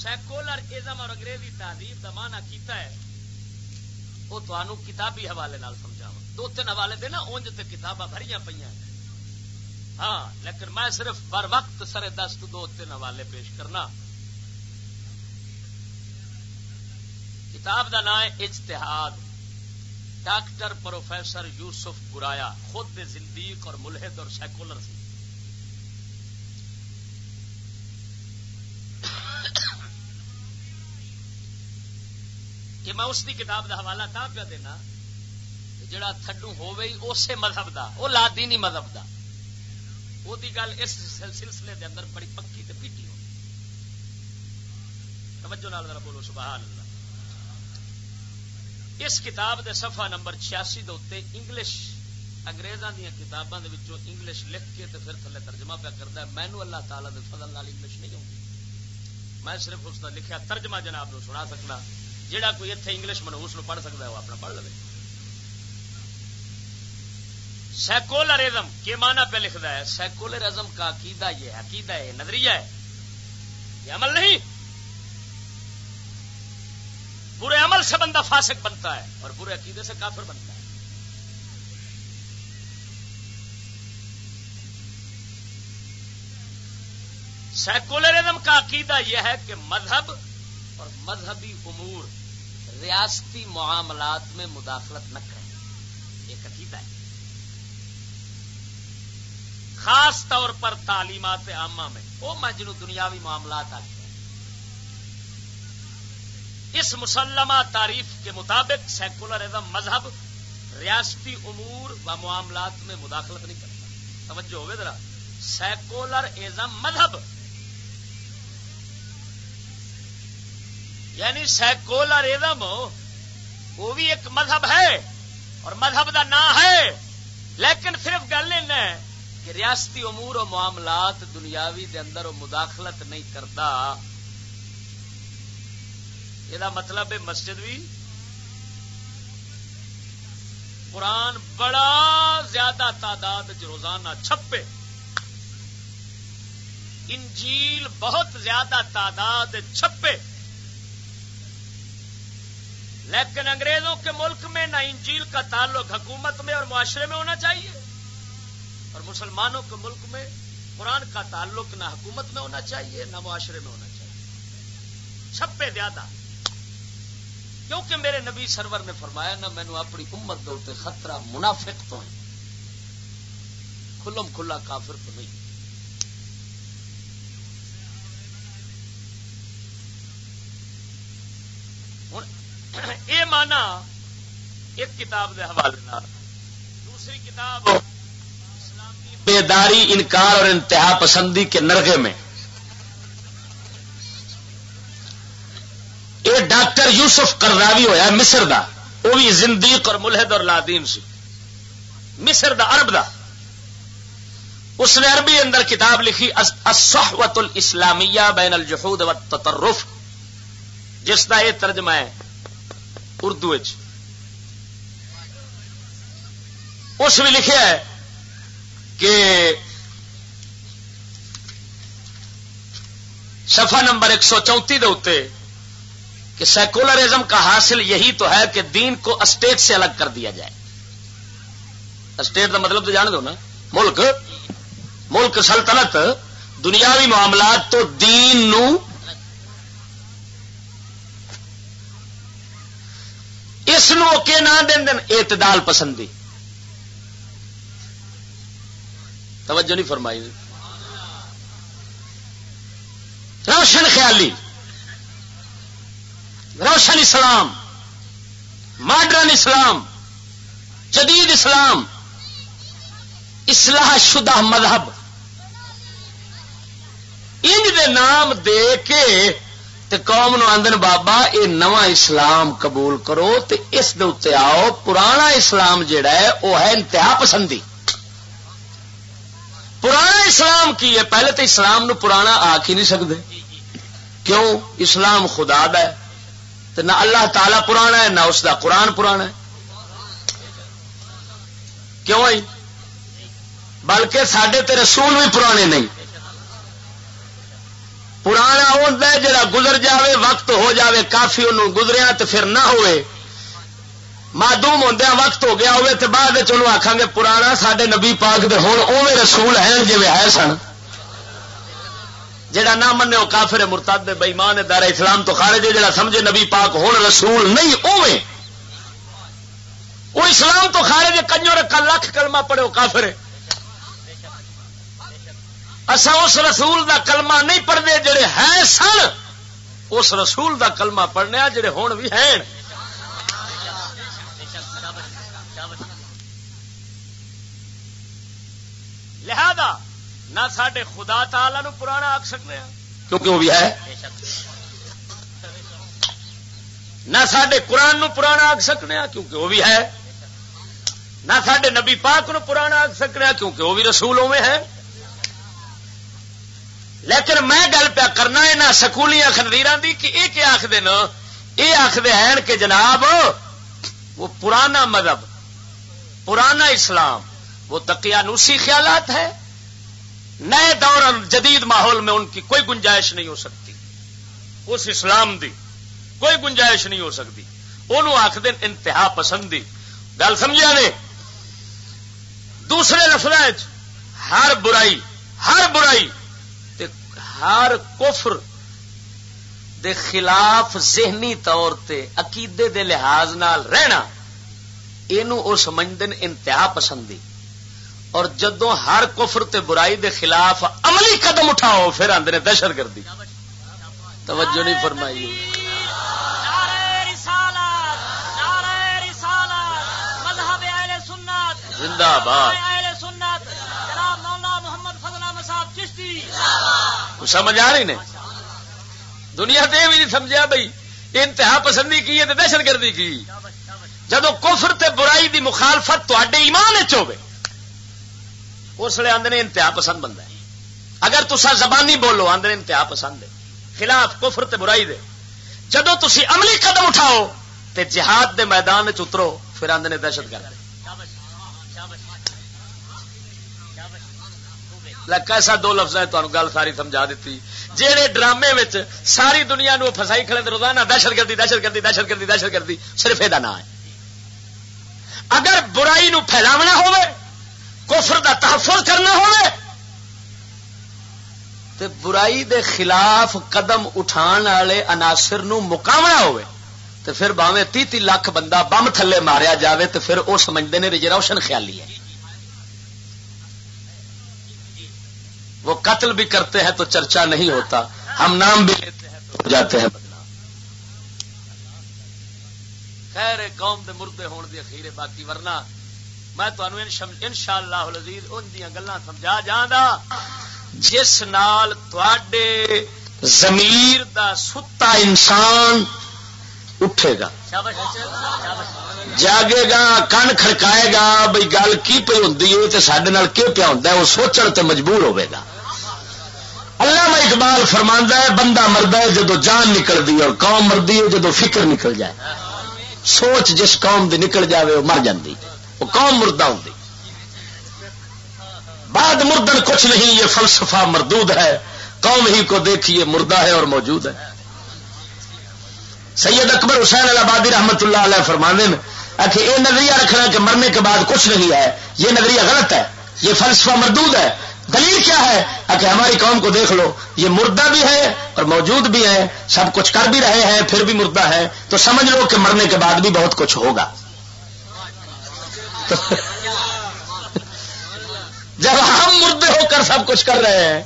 سیکولر ازم اور انگریزی تہذیب کا مانا کیتا ہے، وہ تمہوں کتابی حوالے سمجھاوا دو تین حوالے دے نا، اونج تے کتاباں بھری پہ ہاں لیکن میں صرف بر وقت سر دست دو تین حوالے پیش کرنا۔ کتاب دا نام ہے اجتہاد۔ ڈاکٹر پروفیسر یوسف برایا، خود زندیق اور ملحد اور سیکولر سی۔ کہ میں اس کی کتاب کا حوالہ تا پیا دینا، جڑا تھڈو ہو گئی اسی مذہب دا وہ لا دینی مذہب دا۔ وہ گل اس سلسلے دے اندر بڑی پکی تے پیٹی ہو توجہ نال ذرا بولو، سبحان اللہ۔ اس کتاب دے صفحہ نمبر چھیاسی دے اوتے انگلش، انگریزاں دیا کتاباں دے وچوں انگلش لکھ کے تے پھر تھلے ترجمہ پہ کرتا ہے۔ مینو اللہ تعالیٰ دے فضل نال انگلش نہیں آؤں میں صرف اس کا لکھا ترجمہ جناب نو سنا سکنا۔ جہاں کوئی اتنے انگلش منہوس نو پڑھ سکتا ہے، وہ اپنا پڑھ لے سیکولرزم، کے مانا پہ لکھتا ہے، سیکولرزم کا عقیدہ یہ ہے عقیدہ ہے، نظریہ ہے۔ یہ عمل نہیں۔ برے عمل سے بندہ فاسق بنتا ہے اور برے عقیدے سے کافر بنتا ہے۔ سیکولرزم کا عقیدہ یہ ہے کہ مذہب اور مذہبی امور ریاستی معاملات میں مداخلت نہ کریں۔ ایک عقیدہ ہے۔ خاص طور پر تعلیمات عامہ میں۔ وہ میں جنہوں دنیاوی معاملات آتے ہیں۔ اس مسلمہ تعریف کے مطابق سیکولرزم مذہب ریاستی امور و معاملات میں مداخلت نہیں کرتا۔ توجہ ہوگی ذرا۔ سیکولر ازم مذہب یعنی سیکولرزم وہ بھی ایک مذہب ہے اور مذہب کا نام ہے۔ لیکن صرف گل کہ ریاستی امور و معاملات دنیاوی دے اندر وہ مداخلت نہیں کرتا۔ یہ مطلب ہے مسجد بھی۔ قرآن بڑا زیادہ تعداد روزانہ چھپے۔ انجیل بہت زیادہ تعداد چھپے۔ لیکن انگریزوں کے ملک میں نہ انجیل کا تعلق حکومت میں اور معاشرے میں ہونا چاہیے اور مسلمانوں کے ملک میں قرآن کا تعلق نہ حکومت میں ہونا چاہیے، نہ معاشرے میں ہونا چاہیے۔ چھپے زیادہ۔ کیونکہ میرے نبی سرور نے فرمایا نہ مینو اپنی امت دے خطرہ منافق تو ہے کھلم کھلا کافر تو نہیں۔ ہوں یہ مانا ایک کتاب دے حوالے دوسری کتاب بیداری انکار اور انتہا پسندی کے نرگے میں یہ ڈاکٹر یوسف کراوی ہوا مصر دا وہ بھی زندیق اور ملحد اور لادین سی مصر دا عرب دا اس نے عربی اندر کتاب لکھی الصحوت الاسلامیہ بین الجحود والتطرف جس کا یہ ترجمہ ہے اردو اس بھی لکھا ہے کہ سفا نمبر ایک سو چونتی دے کہ سیکولرزم کا حاصل یہی تو ہے کہ دین کو اسٹیٹ سے الگ کر دیا جائے۔ اسٹیٹ کا مطلب تو جان دو نا۔ ملک ملک سلطنت، دنیاوی معاملات تو دین نو اس کے نہ دین دین اعتدال پسندی توجہ نہیں فرمائی۔ روشن خیالی۔ روشن اسلام۔ ماڈرن اسلام۔ جدید اسلام۔ اصلاح شدہ مذہب۔ ان دے نام دے کے تے قوم نو آدن بابا یہ نواں اسلام قبول کرو تے اس دے آؤ، پرانا اسلام جڑا ہے وہ ہے انتہا پسندی۔ پرانا اسلام کی ہے؟ پہلے تو اسلام نو پرانا آ ہی نہیں سکتے کیوں؟ اسلام خدا دا ہے۔ تو نہ اللہ تعالی پرانا ہے، نہ اس دا قرآن پرانا ہے۔ کیوں بلکہ سڈے تے رسول بھی پرانے نہیں۔ پرانا ہوتا ہے جڑا گزر جاوے، وقت ہو جاوے، کافی انہوں گزریا تو پھر نہ ہوئے۔ معدوم ہوندیا ہاں، وقت ہو گیا ہوئے تو بعد آخان گے پرانا سڈے نبی پاک دے ہوں اوے رسول ہیں جی ہے سن۔ جڑا نہ من وہ کافر مرتاد بئیمان دار اسلام تو خارج ہے، جڑا سمجھے نبی پاک ہوں رسول نہیں اوے وہ اسلام تو خارج کنجو رکھا لکھ کلمہ پڑے وہ کافر اصا اس رسول دا کلمہ نہیں پڑھتے جڑے ہیں سن اس رسول دا کلمہ پڑھنے جڑے ہون بھی ہیں۔ لہذا نہ سڈے خدا تعالی نو پرانا آخ سکتے ہیں کیونکہ وہ بھی ہے۔ نہ سڈے قرآن نو پرانا آخ سکنے ہیں کیونکہ وہ بھی ہے۔ نہ سڈے نبی پاک نو پرانا آخ سکنے ہیں کیونکہ وہ بھی رسولوں میں ہے لیکن میں گل پیا کرنا یہاں سکولیاں خندیر کی کہ یہ کیا آخر یہ آخر ہیں کہ جناب، وہ پرانا مذہب، پرانا اسلام، وہ تقیانوسی خیالات ہے۔ نئے دور جدید ماحول میں ان کی کوئی گنجائش نہیں ہو سکتی۔ اس اسلام دی کوئی گنجائش نہیں ہو سکتی۔ وہ آخد انتہا پسندی۔ گل سمجھا نے دوسرے لفظ ہر برائی ہر برائی ہر کفر دے خلاف ذہنی طور تے عقیدے دے لحاظ نال رہنا یہ سمجھتے انتہا پسندی اور جدو ہر کفر تے برائی دے خلاف عملی قدم اٹھاؤ پھر آدھے دہشت گردی۔ توجہ نہیں فرمائی۔ زندہ باد سمجھ آ رہی نے؟ دنیا تو یہ بھی نہیں سمجھا بھائی انتہا پسندی کی ہے تو دہشت گردی کی۔ جدو کفر تے برائی دی مخالفت تے ایمان ہوے اس لیے آدھے انتہا پسند بندہ ہے۔ اگر تسا زبانی بولو آدھے انتہا پسند ہے۔ خلاف کفر تے برائی دے۔ جدو تسی عملی قدم اٹھاؤ تے جہاد دے میدان چترو پھر آدھے دہشت گرد۔ کیسا دو لفظ ہے تمہیں گل ساری سمجھا دیتی جہے ڈرامے ساری دنیا نو فسائی کھڑے روزانہ دہشت گردی دہشت گردی دہشت گردی دہشت گردی صرف یہ نام ہے اگر برائی نو پھیلاونا ہوئے کفر دا تحفظ کرنا ہوئے تے برائی دے خلاف قدم اٹھان والے عناصر نو مقامنا ہوئے تے پھر باویں تی تی لاکھ بندہ بم تھلے ماریا جاوے تے پھر وہ سمجھتے ہیں روشن خیالی ہے وہ قتل بھی کرتے ہیں تو چرچا نہیں ہوتا ہم نام بھی لیتے ہیں تو جاتے ہیں۔ خیر قوم دے مردے ہون دی اخیر باقی ورنہ میں تمہیں ان شاء اللہ ان گلا سمجھا جانا جس نال تے زمیر دا ستا انسان اٹھے گا۔ جاگے گا کن کھڑکائے گا بھائی گل کی پی ہوں تو سڈے کی پیا ہوں وہ سوچن تے مجبور ہوے گا۔ اللہ میں اقبال فرما ہے، بندہ مرد ہے، جدو جان نکلتی اور قوم مردی ہے، جدو فکر نکل جائے۔ سوچ جس قوم دی نکل جائے وہ مر جاتی وہ قوم مردہ ہوں بعد مردن کچھ نہیں، یہ فلسفہ مردود ہے۔ قوم ہی کو دیکھیے، مردہ ہے اور موجود ہے۔ سید اکبر حسین آبادی رحمت اللہ علیہ فرمانے میں کہ یہ نظریہ رکھنا کہ مرنے کے بعد کچھ نہیں ہے، یہ نظریہ غلط ہے۔ یہ فلسفہ مردود ہے۔ دلیل کیا ہے؟ کہ ہماری قوم کو دیکھ لو، یہ مردہ بھی ہے اور موجود بھی ہے سب کچھ کر بھی رہے ہیں، پھر بھی مردہ ہے تو سمجھ لو کہ مرنے کے بعد بھی بہت کچھ ہوگا۔ *laughs* جب ہم مردے ہو کر سب کچھ کر رہے ہیں،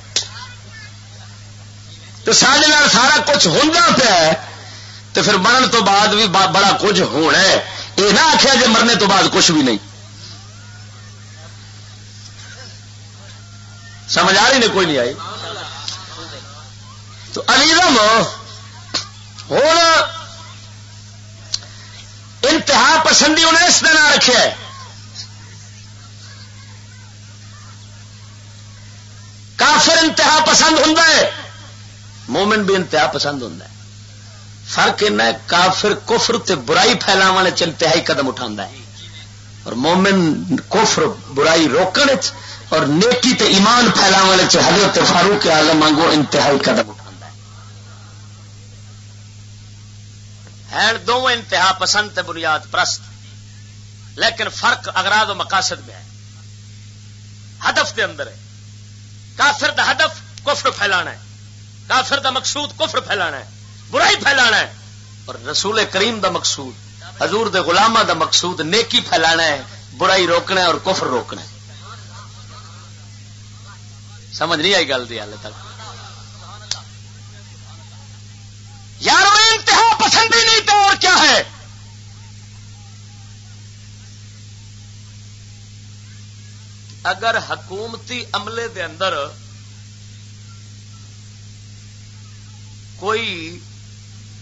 تو سارے سارا کچھ ہوں پیا ہے، تو پھر مرن تو بعد بھی بڑا کچھ ہونا ہے۔ یہ نہ آخیا جی مرنے تو بعد کچھ بھی نہیں۔ سمجھ آ رہی نہیں، کوئی نہیں آئی۔ تو علیزم ہوں انتہا پسندی انہیں اس دن رکھا ہے۔ کافر انتہا پسند ہوں مومن بھی انتہا پسند ہوں فرق ہے، کافر کفر تے برائی پھیلاو انتہائی قدم اٹھا ہے۔ اور مومن کفر برائی روکنے اور نیکی تے ایمان پھیلاو حضرت فاروق آلم مانگو، انتہائی قدم اٹھا ہے۔ انتہا پسند تے بنیاد پرست۔ لیکن فرق اگراد و مقاصد میں ہے۔ ہدف دے اندر ہے۔ کافر دا ہدف کفر پھیلانا ہے۔ کافر دا مقصود کفر پھیلانا ہے۔ برائی پھیلانا ہے۔ اور رسول کریم دا مقصود، حضور دے غلامہ دا مقصود نیکی پھیلانا ہے، برائی روکنا ہے اور کفر روکنا ہے۔ سمجھ نہیں آئی گل دی حال تک۔ یار انتہا پسند ہی نہیں تو اور کیا ہے؟ اگر حکومتی عملے دے اندر کوئی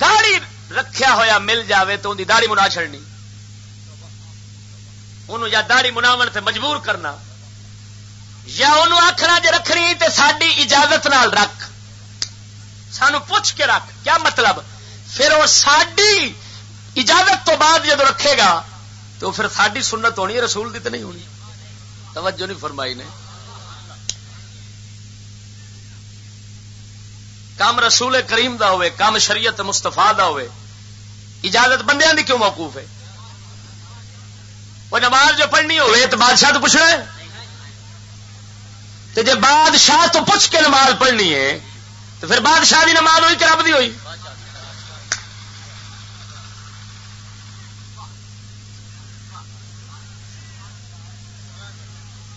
داڑی رکھیا ہویا مل جاوے تو ان داڑی منا چڑنی انہوں یا داڑی مناو سے مجبور کرنا۔ یا انہوں آخنا جی رکھنی تو ساری اجازت نال رکھ۔ سانو پوچھ کے رکھ۔ کیا مطلب؟ پھر وہ ساری اجازت تو بعد جب رکھے گا تو پھر ساری سنت ہونی ہے، رسول دی تو نہیں ہونی۔ توجہ نہیں فرمائی نے۔ کام رسول کریم دا ہوئے، کام شریعت مستفا دا ہوئے۔ اجازت بندیاں دی کیوں موقوف ہے؟ وہ نماز جو پڑھنی ہوئے تو بادشاہ تو پوچھنا ہے۔ تو جب بادشاہ تو پوچھ کے نماز پڑھنی ہے تو پھر بادشاہ کی نماز ہوئی کہ رب دی ہوئی؟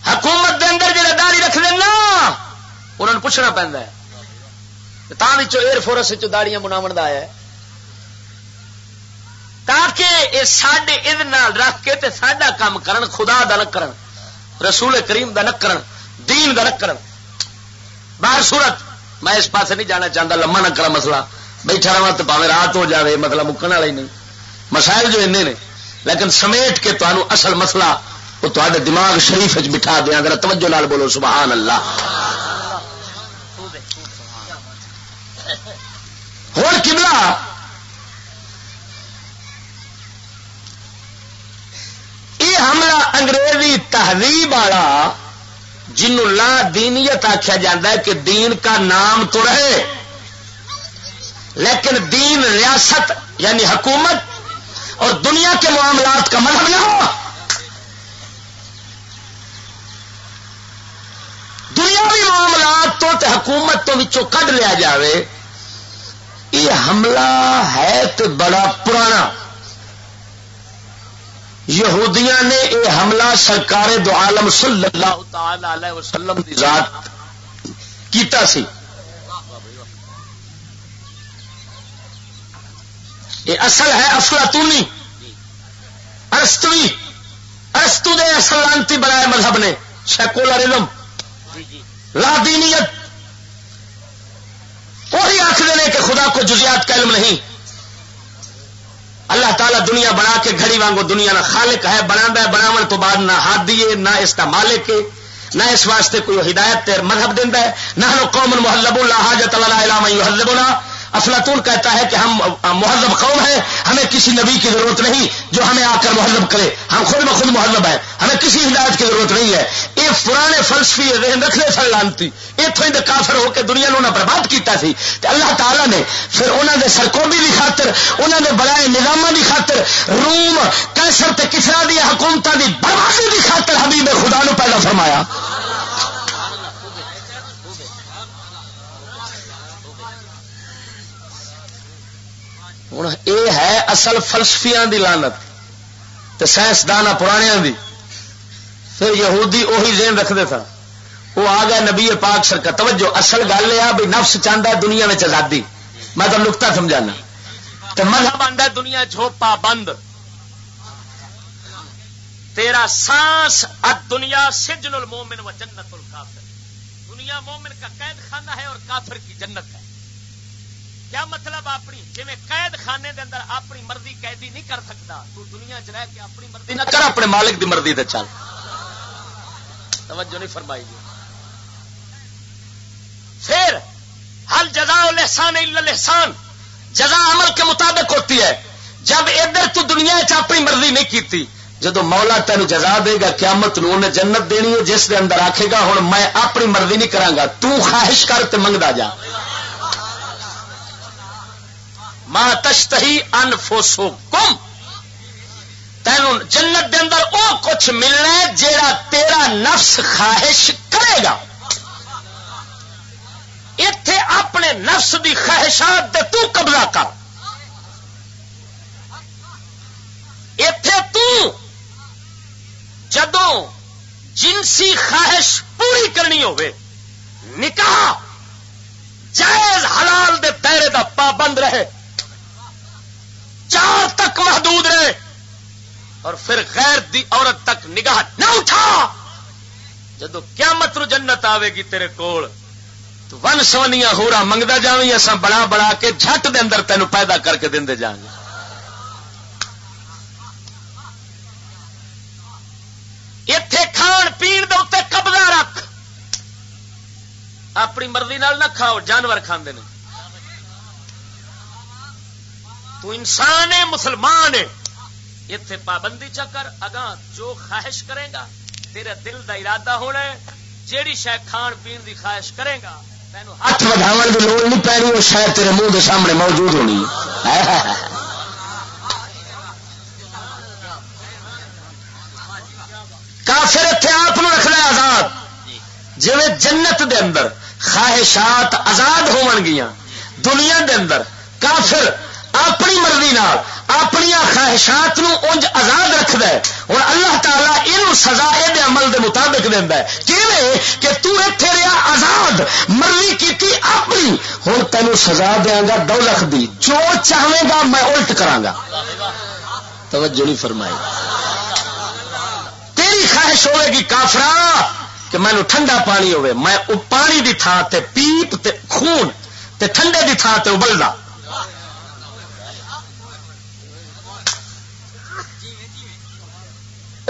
حکومت دے اندر جڑے داری رکھ دینا انہوں نے پوچھنا پہنتا ہے۔ ایئر فورس داڑیاں بناو کا آیا تاکہ یہ سڈے رکھ کے تے کام کرن، خدا دا نہ کرن، رسول کریم دا نہ کرن۔ دین دا باہر صورت. میں اس پاس نہیں جانا چاہتا لما نہ کرا مسئلہ. بیٹھا رہا تو پاوے رات ہو جائے مطلب مکن والا ہی نہیں. مسائل جو نے. لیکن سمیٹ کے تمہیں اصل مسئلہ، وہ تے دماغ شریف بٹھا دیا ذرا توجہ لال بولو، سبحان اللہ. ہوں کملا یہ حملہ انگریزی تہذیب والا جنوں لا دینیت آخیا جا کہ دین کا نام تو رہے، لیکن دین ریاست یعنی حکومت اور دنیا کے معاملات کا مذہب نہ ہو۔ دنیاوی معاملات تو تے حکومت تو کڈ لیا جاوے، یہ حملہ ہے تو بڑا پرانا۔ یہودیاں نے یہ حملہ سرکار دو عالم صلی اللہ تعالی علیہ وسلم کی ذات کیتا سی۔ یہ اصل ہے افلاطونی۔ ارستوی۔ ارستو دے اصل لانتی بنائے مذہب نے۔ سیکولرزم۔ لادینیت۔ وہی آخر کہ خدا کو جزیات کا علم نہیں۔ اللہ تعالیٰ دنیا بنا کے گھڑی وانگو دنیا نہ خالق ہے بنا بناو تو بعد نہ ہاتھ دیے نہ اس کا مالک ہے، نہ اس واسطے کوئی ہدایت تیر مذہب دینا ہے، نہ قوم محلب اللہ حاجت اللہ علامہ حلب افلاطون کہتا ہے کہ ہم مہذب قوم ہیں، ہمیں کسی نبی کی ضرورت نہیں جو ہمیں آ کر مہذب کرے۔ ہم خود بخود مہذب ہیں، ہمیں کسی ہدایت کی ضرورت نہیں ہے۔ یہ پرانے فلسفی ذہن رکھنے سر لانتی۔ اتوں ہی کافر ہو کے دنیا نے برباد کیتا تھی کہ اللہ تعالیٰ نے پھر انہوں نے سرکوبی کی خاطر انہوں نے بڑائے نظام کی خاطر، روم، کیسر کسرا دیا حکومتوں کی بربادی کی خاطر حبیب خدا نو پیدا فرمایا۔ ہوں یہ ہے اصل فلسفیا دی لانت تو سائنسدان پرانیا دی پھر یہودی اہی ذہن رکھتے سن وہ آ گیا نبی پاک سرکار توجہ اصل گل یہ بھی نفس چاہتا ہے دنیا میں آزادی میں تو نکتا سمجھانا تو مذہب آتا دنیا چھوپا بند تیرا سانس اد دنیا سجن المومن و جنت الکافر دنیا مومن کا قید خانہ ہے اور کافر کی جنت ہے کیا مطلب اپنی؟ جی قید خانے دے اندر اپنی مرضی قیدی نہیں کر سکتا، تو دنیا چ رہ کے اپنی مرضی نہ کر، اپنے مالک دی مرضی دے چل۔ توجہ نہیں فرمائی گی پھر، ہل جزا لحسان لحسان جزا عمل کے مطابق ہوتی ہے۔ جب ادھر تو دنیا چ اپنی مرضی نہیں کیتی جدو مولا تین جزا دے گا، قیامت نو انہیں جنت دینی ہے، جس دے اندر آکھے گا ہوں میں اپنی مرضی نہیں کرا تو خواہش کر تے منگتا جا۔ ماں تشتہی انفوسو کم تین جنت دے اندر او کچھ ملنا ہے جیڑا تیرا نفس خواہش کرے گا. اتے اپنے نفس دی خواہشات دے تو قبضہ کر. اتے تو جدو جنسی خواہش پوری کرنی ہوئے نکاح جائز حلال دے پیرے دا پابند رہے چار تک محدود رہے اور پھر غیر دی عورت تک نگاہ نہ اٹھا۔ جدو کیا مت جنت آئے گی تیرے کول، تو ون سونیا ہورا منگتا جا اصا بڑا بڑا کے جٹ دے اندر تینوں پیدا کر کے دے جان گے اتے کھان پی قبضہ رکھ۔ اپنی مرضی نہ کھاؤ، جانور کھانے تو انسان ہے، مسلمان ہے۔ اتنے پابندی چکر اگاں جو خواہش کرے گا تیرا دل دا ارادہ ہونا ہے، جیڑی شاید کھان پین دی خواہش کرے گا ہاتھ وداو کی لوڑ نہیں وہ شاید تیرے منہ کے سامنے موجود ہونی کافر اتنے آپ رکھنا آزاد۔ جی جنت دے اندر خواہشات آزاد ہون گیا دنیا دے اندر کافر اپنی مرضی نال، اپنی خواہشات نو انج آزاد رکھد ہے۔ ہوں اللہ تعالیٰ یہ سزا یہ عمل دے مطابق دینا ہے۔ کہ تو اتنے رہا آزاد، مرضی کی اپنی۔ ہوں تینوں سزا دیا گا دولت دی۔ جو چاہے گا میں الٹ کرا توجہ نہیں فرمائی۔ تیری خواہش ہوئے گی کافرا کہ مینو ٹھنڈا پانی ہوئے میں پانی دی تھان تے پیپ تے خون تے ٹھنڈے دی تھان تے ابلدا۔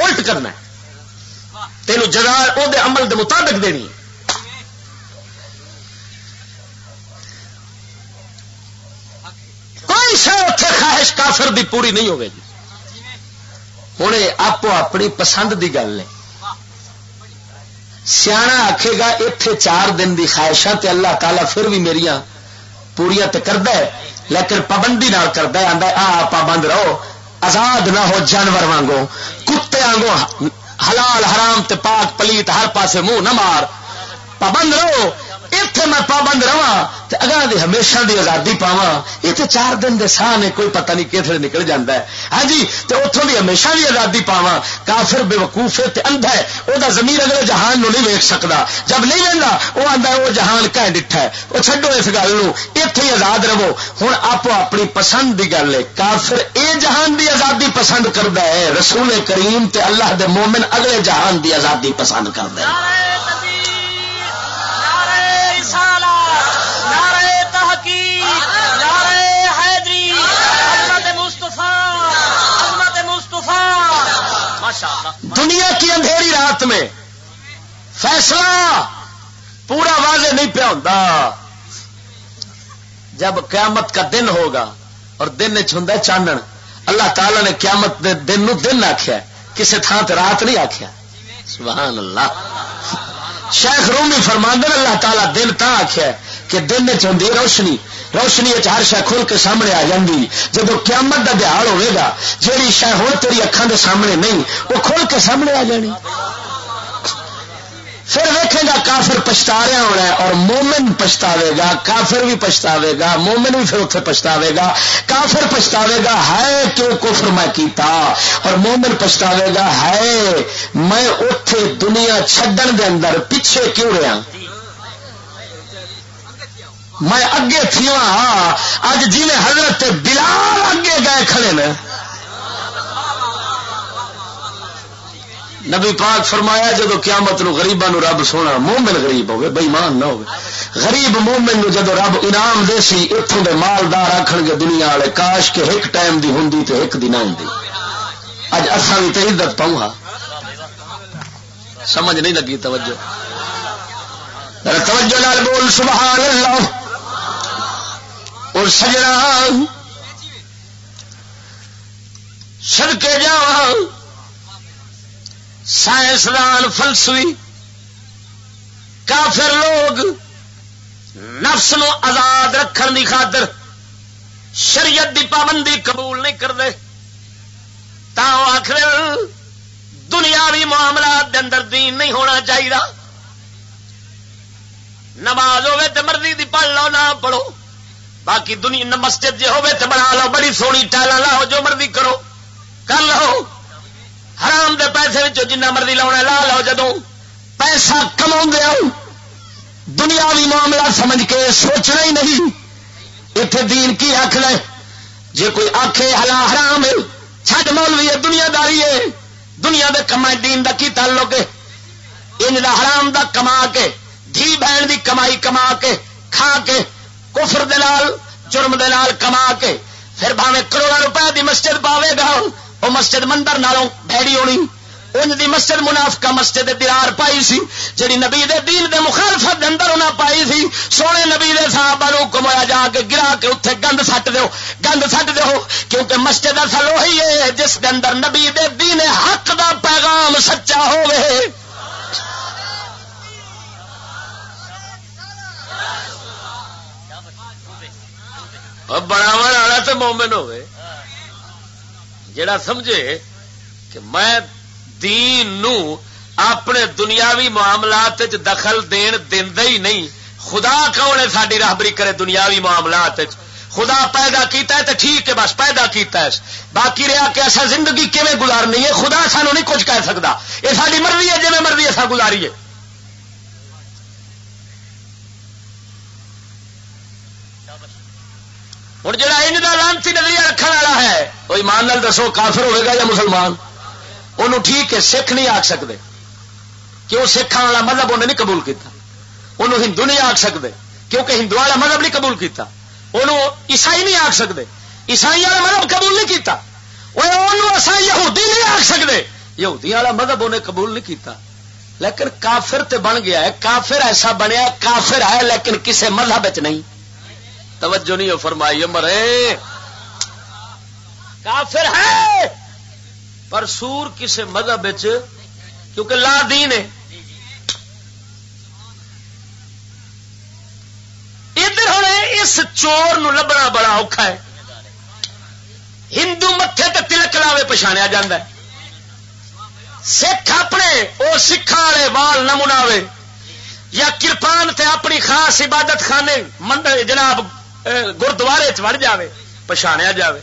الٹ کرنا تینوں جگہ وہ عمل دے مطابق دینی کوئی شہ اتنے خواہش کافر دی پوری نہیں ہوگی ہوں آپ اپنی پسند دی گل ہے سیا آکھے گا اتے چار دن دی خواہشاں اللہ تعالیٰ پھر بھی میری پوریا تو کرد لیکن پابندی نال کرد آ، پابند رہو۔ آزاد نہ ہو جانور وانگو، کتے آنگو حلال، حرام تے پاک پلیت ہر پاسے منہ نہ مار۔ پابند رہو۔ اتے میں پابند رہا اگاں دی ہمیشہ دی آزادی پاوا یہ تو چار دن دے ساہ نے کوئی پتہ نہیں کتنے نکل جاتا ہے ہاں جی تو اتوں دی ہمیشہ دی آزادی پاوا کافر بے وقوف ہے اندھا ہے وہ زمین اگلے جہان نو نہیں ویک سکتا جب نہیں لینا وہ آتا وہ جہان کہ ڈٹھا ہے وہ چڈو اس گل اتے ہی آزاد رہو ہوں آپ اپنی پسند کی گل ہے کافر اے جہان دی آزادی پسند کرتا ہے رسول کریم تے اللہ دے مومن اگلے جہان دی آزادی پسند کرتا ہے دنیا کی اندھیری رات میں فیصلہ پورا واضح نہیں پیا ہوتا جب قیامت کا دن ہوگا اور دن چند چانن اللہ تعالی نے قیامت دے دن نو دن آخیا کسی تھان تے رات نہیں آخیا سبحان اللہ شیخ رومی فرماندن اللہ تعالیٰ دن تا آخیا کہ دن چاہیے روشنی۔ روشنی ہر شہ کھل کے سامنے آ جاتی جب قیامت کا دہاڑ ہوئے گا، جیڑی شہ ہوں تیری اکھان کے سامنے نہیں، وہ کھل کے سامنے آ جانی۔ پھر ویکے گا، کافر پچھتا رہا ہونا ہے اور مومن پچھتاوے گا، کافر بھی پچھتاوے گا، مومن بھی پھر اتنے پچھتاوے گا۔ کافر پچھتاوے گا، ہے کیوں کفر میں کیتا؟ اور مومن پچھتاوے گا، ہے میں اتے دنیا چھڈن دے اندر پیچھے کیوں رہا؟ میں اگے تھی ہاں اج جی حضرت بلال اگے گئے کھڑے نے۔ نبی پاک فرمایا جب قیامت نو غریباں نو رب سونا، مومن غریب ہوگی بےمان نہ ہوگی غریب مومن نو جدو رب انعام دے سی اتوں دے مالدار آخر گے، دنیا والے کاش کے ایک ٹائم دی ہوں تو ایک دن آئی اج اصا بھی تو عزت پاؤں ہاں۔ سمجھ نہیں لگی توجہ۔ توجہ لال بول، سبحان اللہ۔ اور سجنا سڑکے جا سائنسدان فلسوی کافر لوگ نفس نو آزاد رکھن دی خاطر شریعت دی پابندی قبول نہیں کرتے تا آخر دنیاوی معاملات دے اندر دین نہیں ہونا چاہیے نماز ہوے تو مرضی دی پڑھ لو، نہ پڑھو۔ باقی دنیا مسجد جی ہوے تو بنا لو، بڑی سونی ٹائل لاؤ جو مرضی کرو۔ کر لو۔ حرام دے پیسے جنہ مرضی لاؤنا لا لو۔ جدو پیسہ کما دنیاوی معاملہ سمجھ کے سوچنا ہی نہیں۔ اتنے دین کی آخ لے۔ جی کوئی آخے ہلا حرام ہے چھٹ مولوی ہے دنیا داری ہے۔ دنیا دے کما دین دا کی تعلق ہے؟ ان دا حرام دا کما کے، دھی بہن دی کمائی کما کے، کھا کے کفر دلال جرم دلال کما کے پھر بھاوے کروڑا روپے دی مسجد پاوے گا وہ مسجد مندر نالوں بھڑی ہونی۔ ان دی مسجد منافقہ مسجد درار پائی سی جڑی نبی دے دین دے مخالفت اندر انہاں پائی سی۔ سونے نبی دے صحابہ نو کمایا جا کے گرا کے اوتھے گند سٹ دیو۔ گند سٹ دیو، کیونکہ مسجد اصل وہی ہے جس دے اندر نبی دے دین حق دا پیغام سچا ہوے بڑا والا تو مومن ہوئے۔ جڑا سمجھے کہ میں دین نو اپنے دنیاوی معاملات دخل دین ہی نہیں، خدا کون ہے ساری رابری کرے دنیاوی معاملات خدا پیدا کیتا ہے تو ٹھیک ہے، بس پیدا کیتا ہے۔ باقی رہا کہ ایسا زندگی کیون گزارنی ہے؟ خدا سانو نہیں کچھ کہہ سکتا یہ ساری مرضی ہے جی مرضی ایسا گزاری ہے ہوں جا لانتی نظریہ رکھنے والا ہے وہ ایمان نال دسو کافر ہوئے گا یا مسلمان؟ انہوں ٹھیک ہے، سکھ نہیں آ سکتے کیوں سکھان والا مذہب انہیں نہیں قبول کیتا؟ انہوں ہندو نہیں آ سکتے کیونکہ ہندو والا مذہب نہیں قبول کیتا۔ انہوں عیسائی نہیں آ سکتے عیسائی والا مذہب قبول نہیں کیتا۔ یہودی نہیں آ سکتے یہودی والا مذہب انہیں قبول نہیں کیتا۔ لیکن کافر تے بن گیا ہے، کافر ایسا بنیا، کافر ہے لیکن کسی مذہب نہیں۔ توجہ نہیں ہو، فرمائی مرے۔ کافر ہے۔ پر سور کسی مذہب کیونکہ لا دین ہے۔ ادھر ہوں، اس چور نو لبنا بڑا اوکھا ہے۔ ہندو متے تے تلک لاوے پچھاڑیا جا سکھ اپنے وہ سکھا والے وال نہ مناوے۔ یا کرپان تے اپنی خاص عبادت خانے جناب گردوارے چڑ جائے پچھاڑیا جائے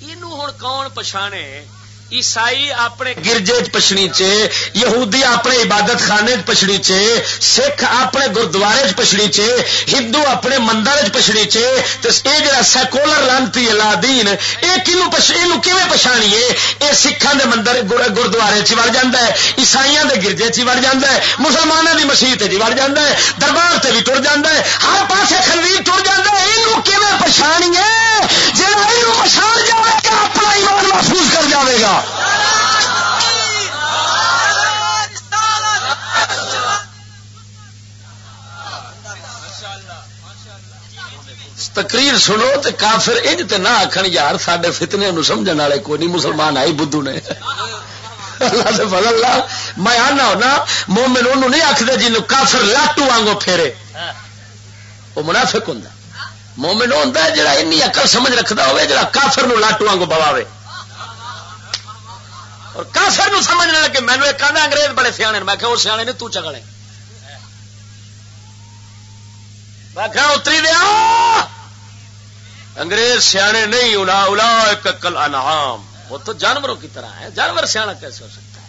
یہ ہوں کون پچھانے؟ عیسائی اپنے گرجے پچھڑی چ یہودی اپنے عبادت خانے پچھڑی چ سکھ اپنے گردوارے پچھڑی چ ہندو اپنے مندر پچھڑی چ یہ جا سیکولر لانتی لا دین یہ پچھاڑیے؟ یہ سکھان دے مندر گردوارے چڑ جا ہے عیسائی دے گرجے چڑ جا ہے مسلمانوں کی مسیح چ جی وڑ جا ہے، دربار سے بھی ٹر جا ہے، ہر پاسے خلویر ٹر جا ہے یہ پچھاڑیے؟ جی پچھاڑ جائے گا، اپنا ایمان محفوظ کر جائے گا۔ تقریر سنو تو کافر انج تے نہ آخر یار سڈے فتنے سمجھ والے کوئی نہیں، مسلمان آئی بدھو نے۔ اللہ سے فضل اللہ۔ میں آنا ہونا، مومن انہوں نہیں آخر جن کافر لاٹو وانگو پھیرے۔ وہ منافق ہوں مومن ہوں جا این اکل سمجھ رکھتا ہوئے جا کافر نو لاٹو وانگو بواوے اور کافر نو سمجھنے لگے مینو ایک آدھا انگریز بڑے سیانے میں کہ وہ سیانے نے تو چگڑے میں کہ اتری دیا۔ انگریز سیانے نہیں الا الا کل انعام وہ تو جانوروں کی طرح ہے۔ جانور سیاح کیسے ہو سکتا ہے؟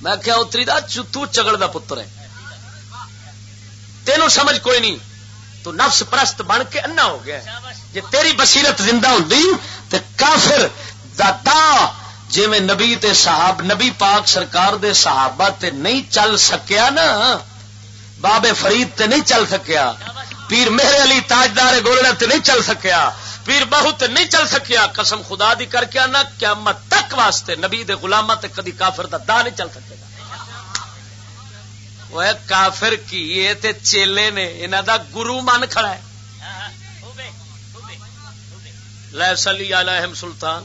میں کیا اتری دا تو چگڑ دا پتر ہے۔ تینوں سمجھ کوئی نہیں۔ تو نفس پرست بن کے انا ہو گیا جی تیری بصیرت زندہ ہوں تو کافر دا دا جی میں نبی تے صحاب نبی پاک سرکار دے صحابہ تے نہیں چل سکیا نا، بابے فرید تے نہیں چل سکیا، پیر مہر علی تاجدار گولڑا تے نہیں چل سکیا، پیر بہو تے نہیں چل سکیا، قسم خدا دی کر کے نہ قیامت تک واسطے نبی دے غلامہ تے کدی کافر دا دا نہیں چل سکے گا۔ وہ کافر کی، یہ تے چیلے نے، انہاں دا گرو من کھڑا ہے۔ لے سلی علیہم سلطان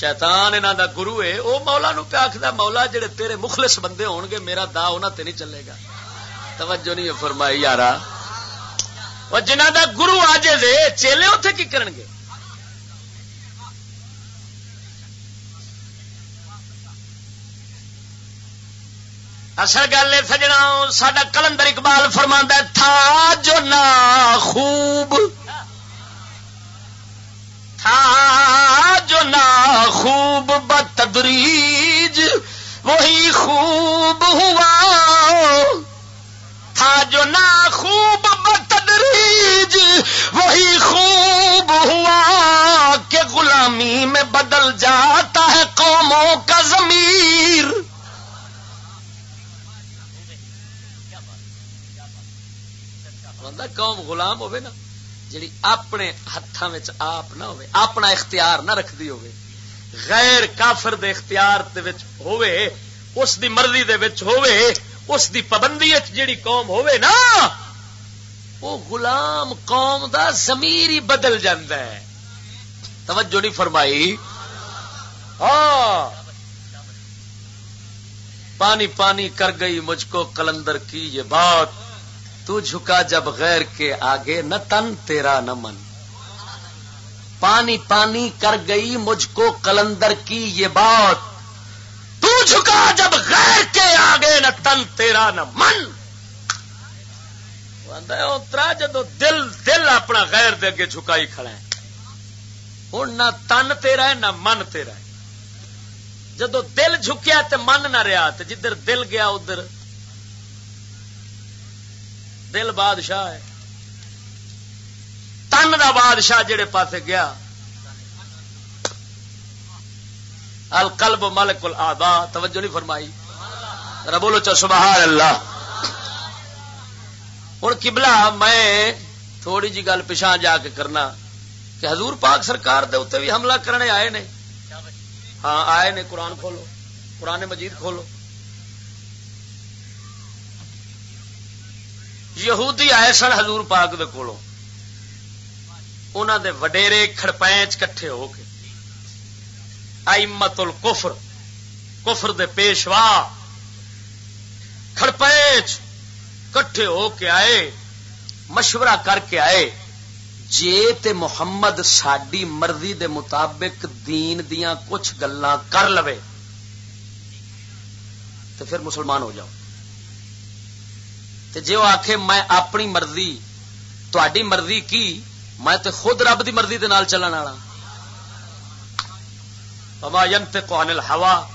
شیطان انہوں دا گرو ہے وہ مولا نو پیا آخر مولا جڑے تیرے مخلص بندے ہون گے میرا دا انہوں تے نہیں چلے گا۔ توجہ نہیں فرمائی، یارا۔ یار جنہ دا گرو آج دے چیلے اتے کی کرن گے اصل گل ہے سجنا سڈا کلندر اقبال فرما تھا جو نا خوب تھا جو نا خوب بتدریج وہی خوب ہوا۔ تھا جو نا خوب بتدریج وہی خوب ہوا۔ کہ غلامی میں بدل جاتا ہے قوموں کا ضمیر۔ قوم غلام ہوئے نا۔ جڑی اپنے ہاتھوں آپ نہ ہوئے، اپنا اختیار نہ رکھتی ہوئے، غیر کافر دے اختیار دے وچ ہوئے، اس دی مرضی دے وچ ہوئے، اس دی پابندی جڑی قوم ہوئے نا وہ غلام قوم دا ضمیر ہی بدل جاندہ ہے۔ توجہ نہیں فرمائی۔ ہاں۔ پانی پانی کر گئی، مجھ کو کلندر کی یہ بات۔ تو جھکا جب غیر کے آگے، نہ تن تیرا نہ من۔ پانی پانی کر گئی مجھ کو کلندر کی یہ بات۔ کیوں جھکا جب غیر کے آگے، نہ تن تیرا نہ من۔ اترا جدو دل دل اپنا غیر دے اگے جھکائی کھڑا ہے۔ ہوں نہ تن تیرا ہے، نہ من تیرا ہے۔ جدو دل جھکیا تو من نہ رہا تو جدھر دل گیا، ادھر دل بادشاہ ہے۔ تن دا بادشاہ جڑے پاسے گیا۔ القلب ملک الآبا توجہ نہیں فرمائی۔ ربولو چا سبحان اللہ ہوں کبلا میں تھوڑی جی گل پچھا جا کے کرنا کہ حضور پاک سرکار دے اتنے بھی حملہ کرنے آئے نے۔ ہاں آئے نے، قرآن کھولو، قرآن مجید کھولو۔ یہودی آئے سن حضور پاک دے کولو انہوں دے وڈیرے کھڑپینچ کٹھے ہو کے۔ آئمت الکفر کفر دے پیشوا۔ کھڑپینچ کٹھے ہو کے آئے، مشورہ کر کے آئے۔ جے تے محمد ساڈی مرضی دے مطابق دین دیاں کچھ گلا کر لوے تو پھر مسلمان ہو جاؤ۔ تے جے وہ آخ میں اپنی مرضی تھی مرضی کی؟ میں تے خود رب دی مرضی دے نال چلن والا وما ينطق عن الهوى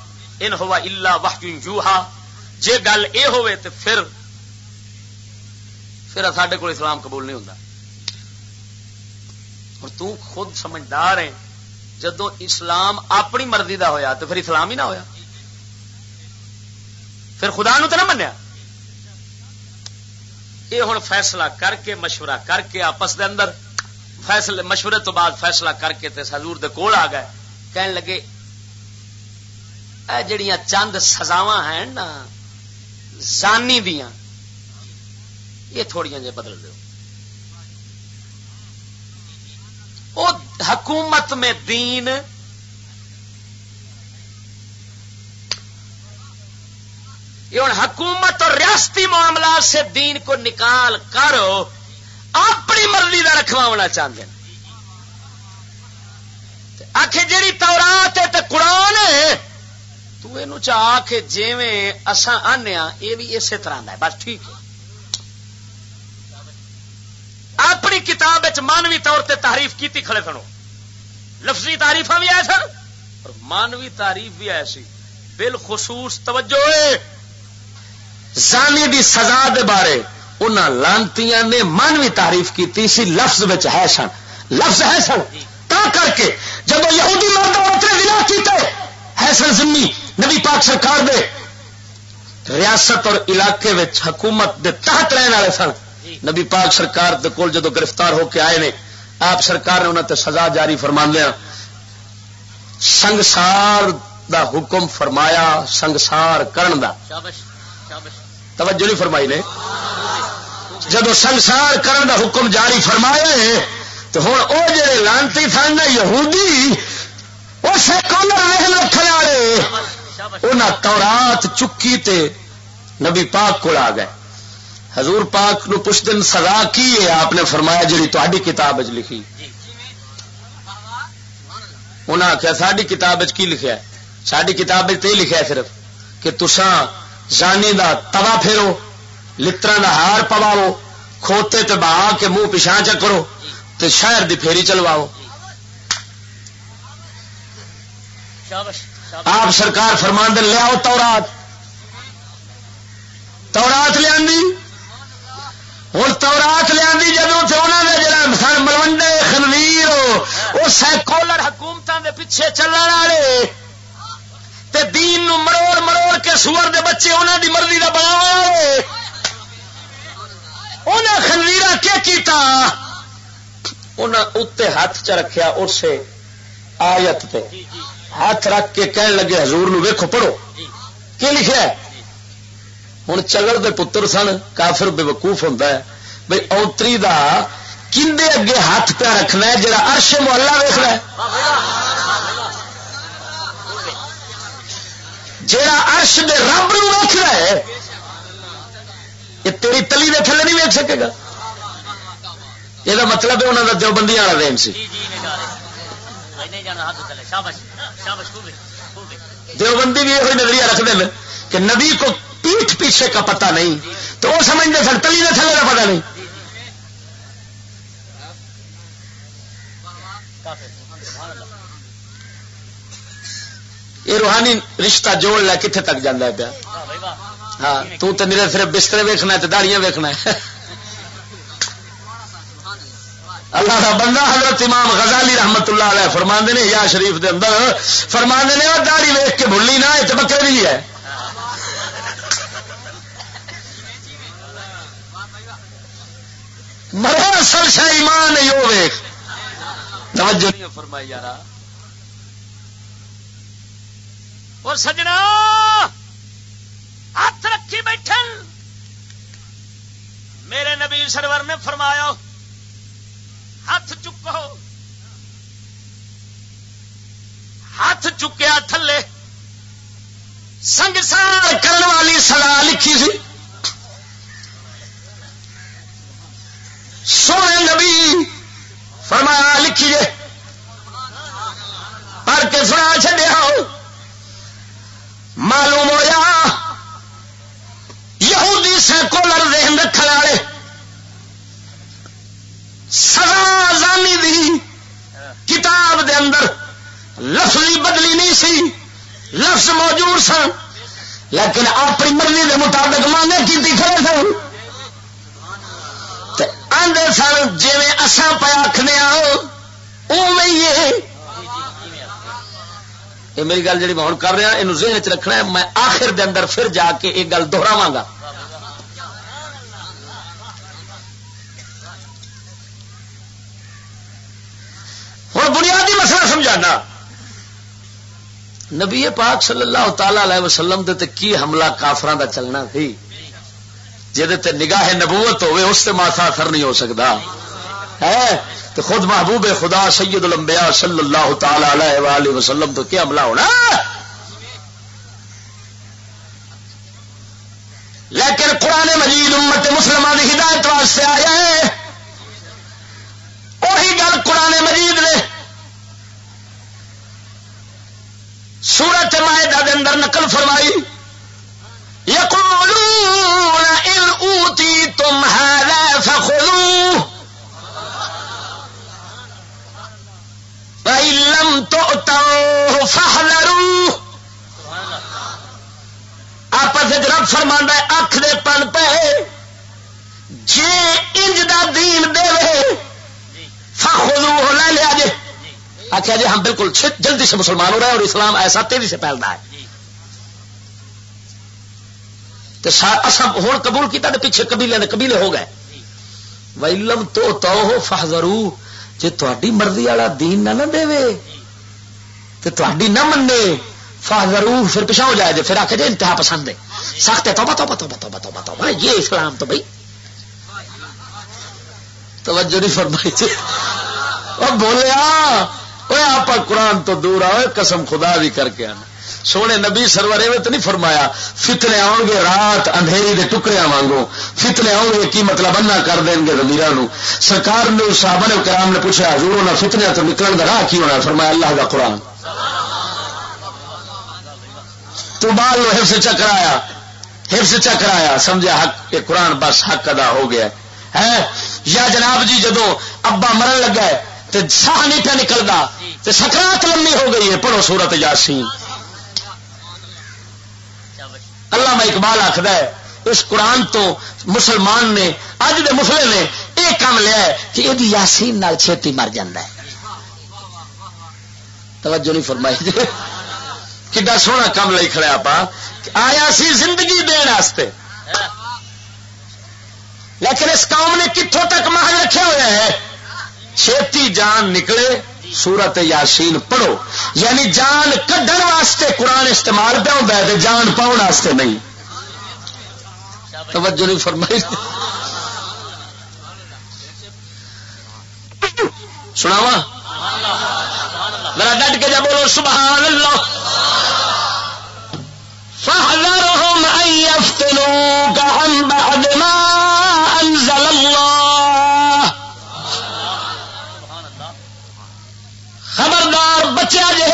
ان هو الا وحي يوحى جے گل اے ہوئے تے پھر پھر ساڈے کو اسلام قبول نہیں ہوتا اور تو خود سمجھدار ہے جدو اسلام اپنی مرضی دا ہویا تو پھر اسلام ہی نہ ہویا۔ پھر خدا نو تو نہ منیا۔ یہ ہوں فیصلہ کر کے، مشورہ کر کے آپس دے اندر فیصلے، مشورے تو بعد فیصلہ کر کے تے حضور دے کول آ گئے۔ کہن لگے، اے جڑیاں چند سزاواں ہیں نا، زانی دیاں، یہ تھوڑی جی بدل دو حکومت میں دین یہ ہوں حکومت اور ریاستی معاملات سے دین کو نکال کر اپنی مرضی کا رکھوا چاہتے ہیں۔ آخ جیڑی تورات ہے تو قرآن تو یہ چاہ کے جیویں اسان آنے یہ بھی اسی طرح کا ہے، بس ٹھیک ہے۔ اپنی کتاب مانوی طور سے تعریف کی کھڑے سنو لفظی تعریف بھی آئے سن، اور مانوی تعریف بھی ایسی بالخصوص توجہ۔ زانی دی سزا دے بارے انہاں لانتیاں نے مانوی تعریف کی سی لفظ بچ ہے سن۔ لفظ ہے سن۔ تا کر کے جب یہودی مرد اتنے ضلع کیتے ہے سن زمین۔ نبی پاک سرکار دے ریاست اور علاقے وچ حکومت دے تحت رہنے والے سن۔ نبی پاک سرکار دے کول جدو گرفتار ہو کے آئے نے آپ سرکار نے انہوں تے سزا جاری فرما دیا۔ سنگسار دا حکم فرمایا سنگسار کرن دا۔ شابش, شابش. توجہ نہیں فرمائی نے۔ جدو سنگسار کرن دا حکم جاری فرمایا ہے، تو ہوں وہ جڑے لانتی سن یہودی وہ سیکولر نہیں رکھنے والے۔ انہیں تورات چکی تے نبی پاک کو آ گئے۔ حضور پاک نو پوچھ دن سزا کی ہے؟ آپ نے فرمایا جی تاری کتاب لکھی۔ انہیں آخیا ساری کتاب کی لکھا ہے؟ ساری کتاب یہ لکھا صرف کہ تسان جانی دا توا پھیرو لطرا دا ہار پواو کھوتے تے بہا کے منہ پچھا چکرو تے شہر دی پھیری چلواؤ آپ سرکار فرمان لیاؤ تورات۔ تورات لیا ہوں تورات لیا جدو انہوں نے جڑا سن ملوڈے خنویر وہ سیکولر حکومتوں کے پیچھے چلنے والے۔ تے دین نو مروڑ مروڑ کے سور دے بچے انہوں دی مرضی کا بنا انہیں خنویر کیا کیتا؟ انہیں اتنے ہاتھ چ رکھیا اسے آیت پہ۔ ہاتھ رکھ کے کہن لگے، حضور نو ویکھو، پڑھو۔ کی لکھا ہے؟ ہوں چلڑ دے پتر سن، کافر بے وقوف ہوں بھائی اوتری دا کندے اگے ہاتھ پہ رکھنا ہے، جڑا ارش محلہ ویخ رہا ہے۔ جڑا ارش دے رب نو ویخ رہا ہے، یہ تیری تلی دے تھلے نہیں ویک سکے گا۔ یہ مطلب ہے انہوں کا بندی والا دین سی۔ دیوبندی بھی یہ نظریہ رکھتے ہیں کہ نبی کو پیٹھ پیچھے کا پتہ نہیں، تو وہ سمجھتے سر تلی نے تھلے کا پتہ نہیں۔ یہ روحانی رشتہ جوڑ لیا کتنے تک جانا پیا؟ ہاں تو میرے صرف بستر ویکنا ہے داڑیاں ویکنا ہے۔ اللہ کا بندہ حضرت امام غزالی رحمت اللہ علیہ فرماندے نے، یا شریف دے اندر فرماندے نے اور داڑھی ویک کے بھولی نہ یہ بکرے نہیں ہے۔ مرو، اصل شاہ ایمان یو ویخ توجہ نہیں فرمائی یار اور سجنا، ہاتھ رکھی بیٹھے میرے نبی سرور نے فرمایا، ہاتھ چکو۔ ہاتھ چکیا تھلے۔ سنگسار کرنے والی سلا لکھی سی۔ سونے نبی فرمایا لکھیے پڑھ کے سنا چڈیا معلوم ہوا یہودی سیکولر ذہن رکھنے والے، سزا زانی دی کتاب دے اندر لفظی بدلی نہیں سی، لفظ موجود سن، لیکن اپنی مرضی دے مطابق مانے کی کھڑے سن۔ آدھے سن جی اصا پہ آخنے یہ یہ میری گل جی میں ہوں کر رہا یہ ذہن چ رکھنا ہے، میں آخر دے اندر پھر جا کے یہ گل دوہراوا گا۔ ہوں بنیادی مسئلہ سمجھانا۔ نبی پاک صلی اللہ تعالی علیہ وسلم دے تے کی حملہ کافران دا چلنا تھی جہد نگاہ نبوت ہوئے اس سے ماسا اثر نہیں ہو سکتا ہے؟ تو خود محبوب خدا سید الانبیاء صلی اللہ تعالی علیہ وآلہ وسلم تو کیا حملہ ہونا لیکن قرآن مجید امت مسلمان کی ہدایت واسطے آیا ہے۔ وہی گل قرآن مجید نے سورت معاہدہ دے اندر نقل فرمائی۔ یقولون ان اوتی تم هذا فخذوه۔ لم آپس رب فرما اکھ دے پن پہ جی انج دا دین دے فخذوه لے لیا جی آخیا جی ہم بالکل جلدی سے مسلمان ہو رہے ہیں اور اسلام ایسا تیزی سے پھیلتا ہے۔ ہوں قبول کیا تو پیچھے قبیلے نے قبیلے ہو گئے۔ ویلم تو تو ہو فہزرو جی تھی مرضی والا دین نہ نہ دے تو تھی نہ منے فہزرو پھر پیچھا ہو جائے جی پھر آ کے جی انتہا پسند ہے۔ سخت ہے تو بتاؤ بتاؤ بتاؤ بتاؤ بتاؤ یہ اسلام تو بھائی۔ توجہ نہیں فرمائی تھی۔ اور بولیا آپ قرآن تو دور آؤ قسم خدا بھی کر کے آنا۔ سونے نبی سرور تو نہیں فرمایا، فتنے آؤ گے رات اندھیری کے ٹکڑے وانگو فتنے آؤ گے کی مطلب انا کر دیں گے زمیر سرکار نے، صحابہ نے، کرام نے پوچھا حضور ہونا فتنے تو نکلنے کا راہ کی ہونا فرمایا اللہ کا قرآن۔ تو بال لو حفظ چکر آیا حفظ چکر آیا سمجھا حق یہ قرآن بس حق ادا ہو گیا۔ ہے یا جناب جی جدو ابا مرن لگا ہے تو ساہ نہیں پہ نکلتا تو سکرات لمبی ہو گئی ہے، پڑھو سورت یاسین۔ اللہ میں اقبال آخر ہے، اس قرآن تو مسلمان نے اج دے مسلے نے یہ کام لیا ہے کہ یہ یاسین نال چھتی مر جاتا ہے۔ توجہ نہیں فرمائی. جی کڈا سونا کام لے کھڑے آپ آیا سی زندگی دن لیکن اس قوم نے کتوں تک محل رکھے ہوئے ہے چھتی جان نکلے، سورت یاسین پڑھو. یعنی جان کڈن واسطے قرآن استعمال پہ ہوتا ہے جان پاؤن واسطے نہیں. توجہ نہیں فرمائی. سناوا میرا ڈٹ کے جب بولو سبحان اللہ فَحْذَرْهُمْ أَن يَفْتِنُوكَ عَن بَعْدِ مَا أَنزَلَ اللَّهُ۔ خبردار بچیا جے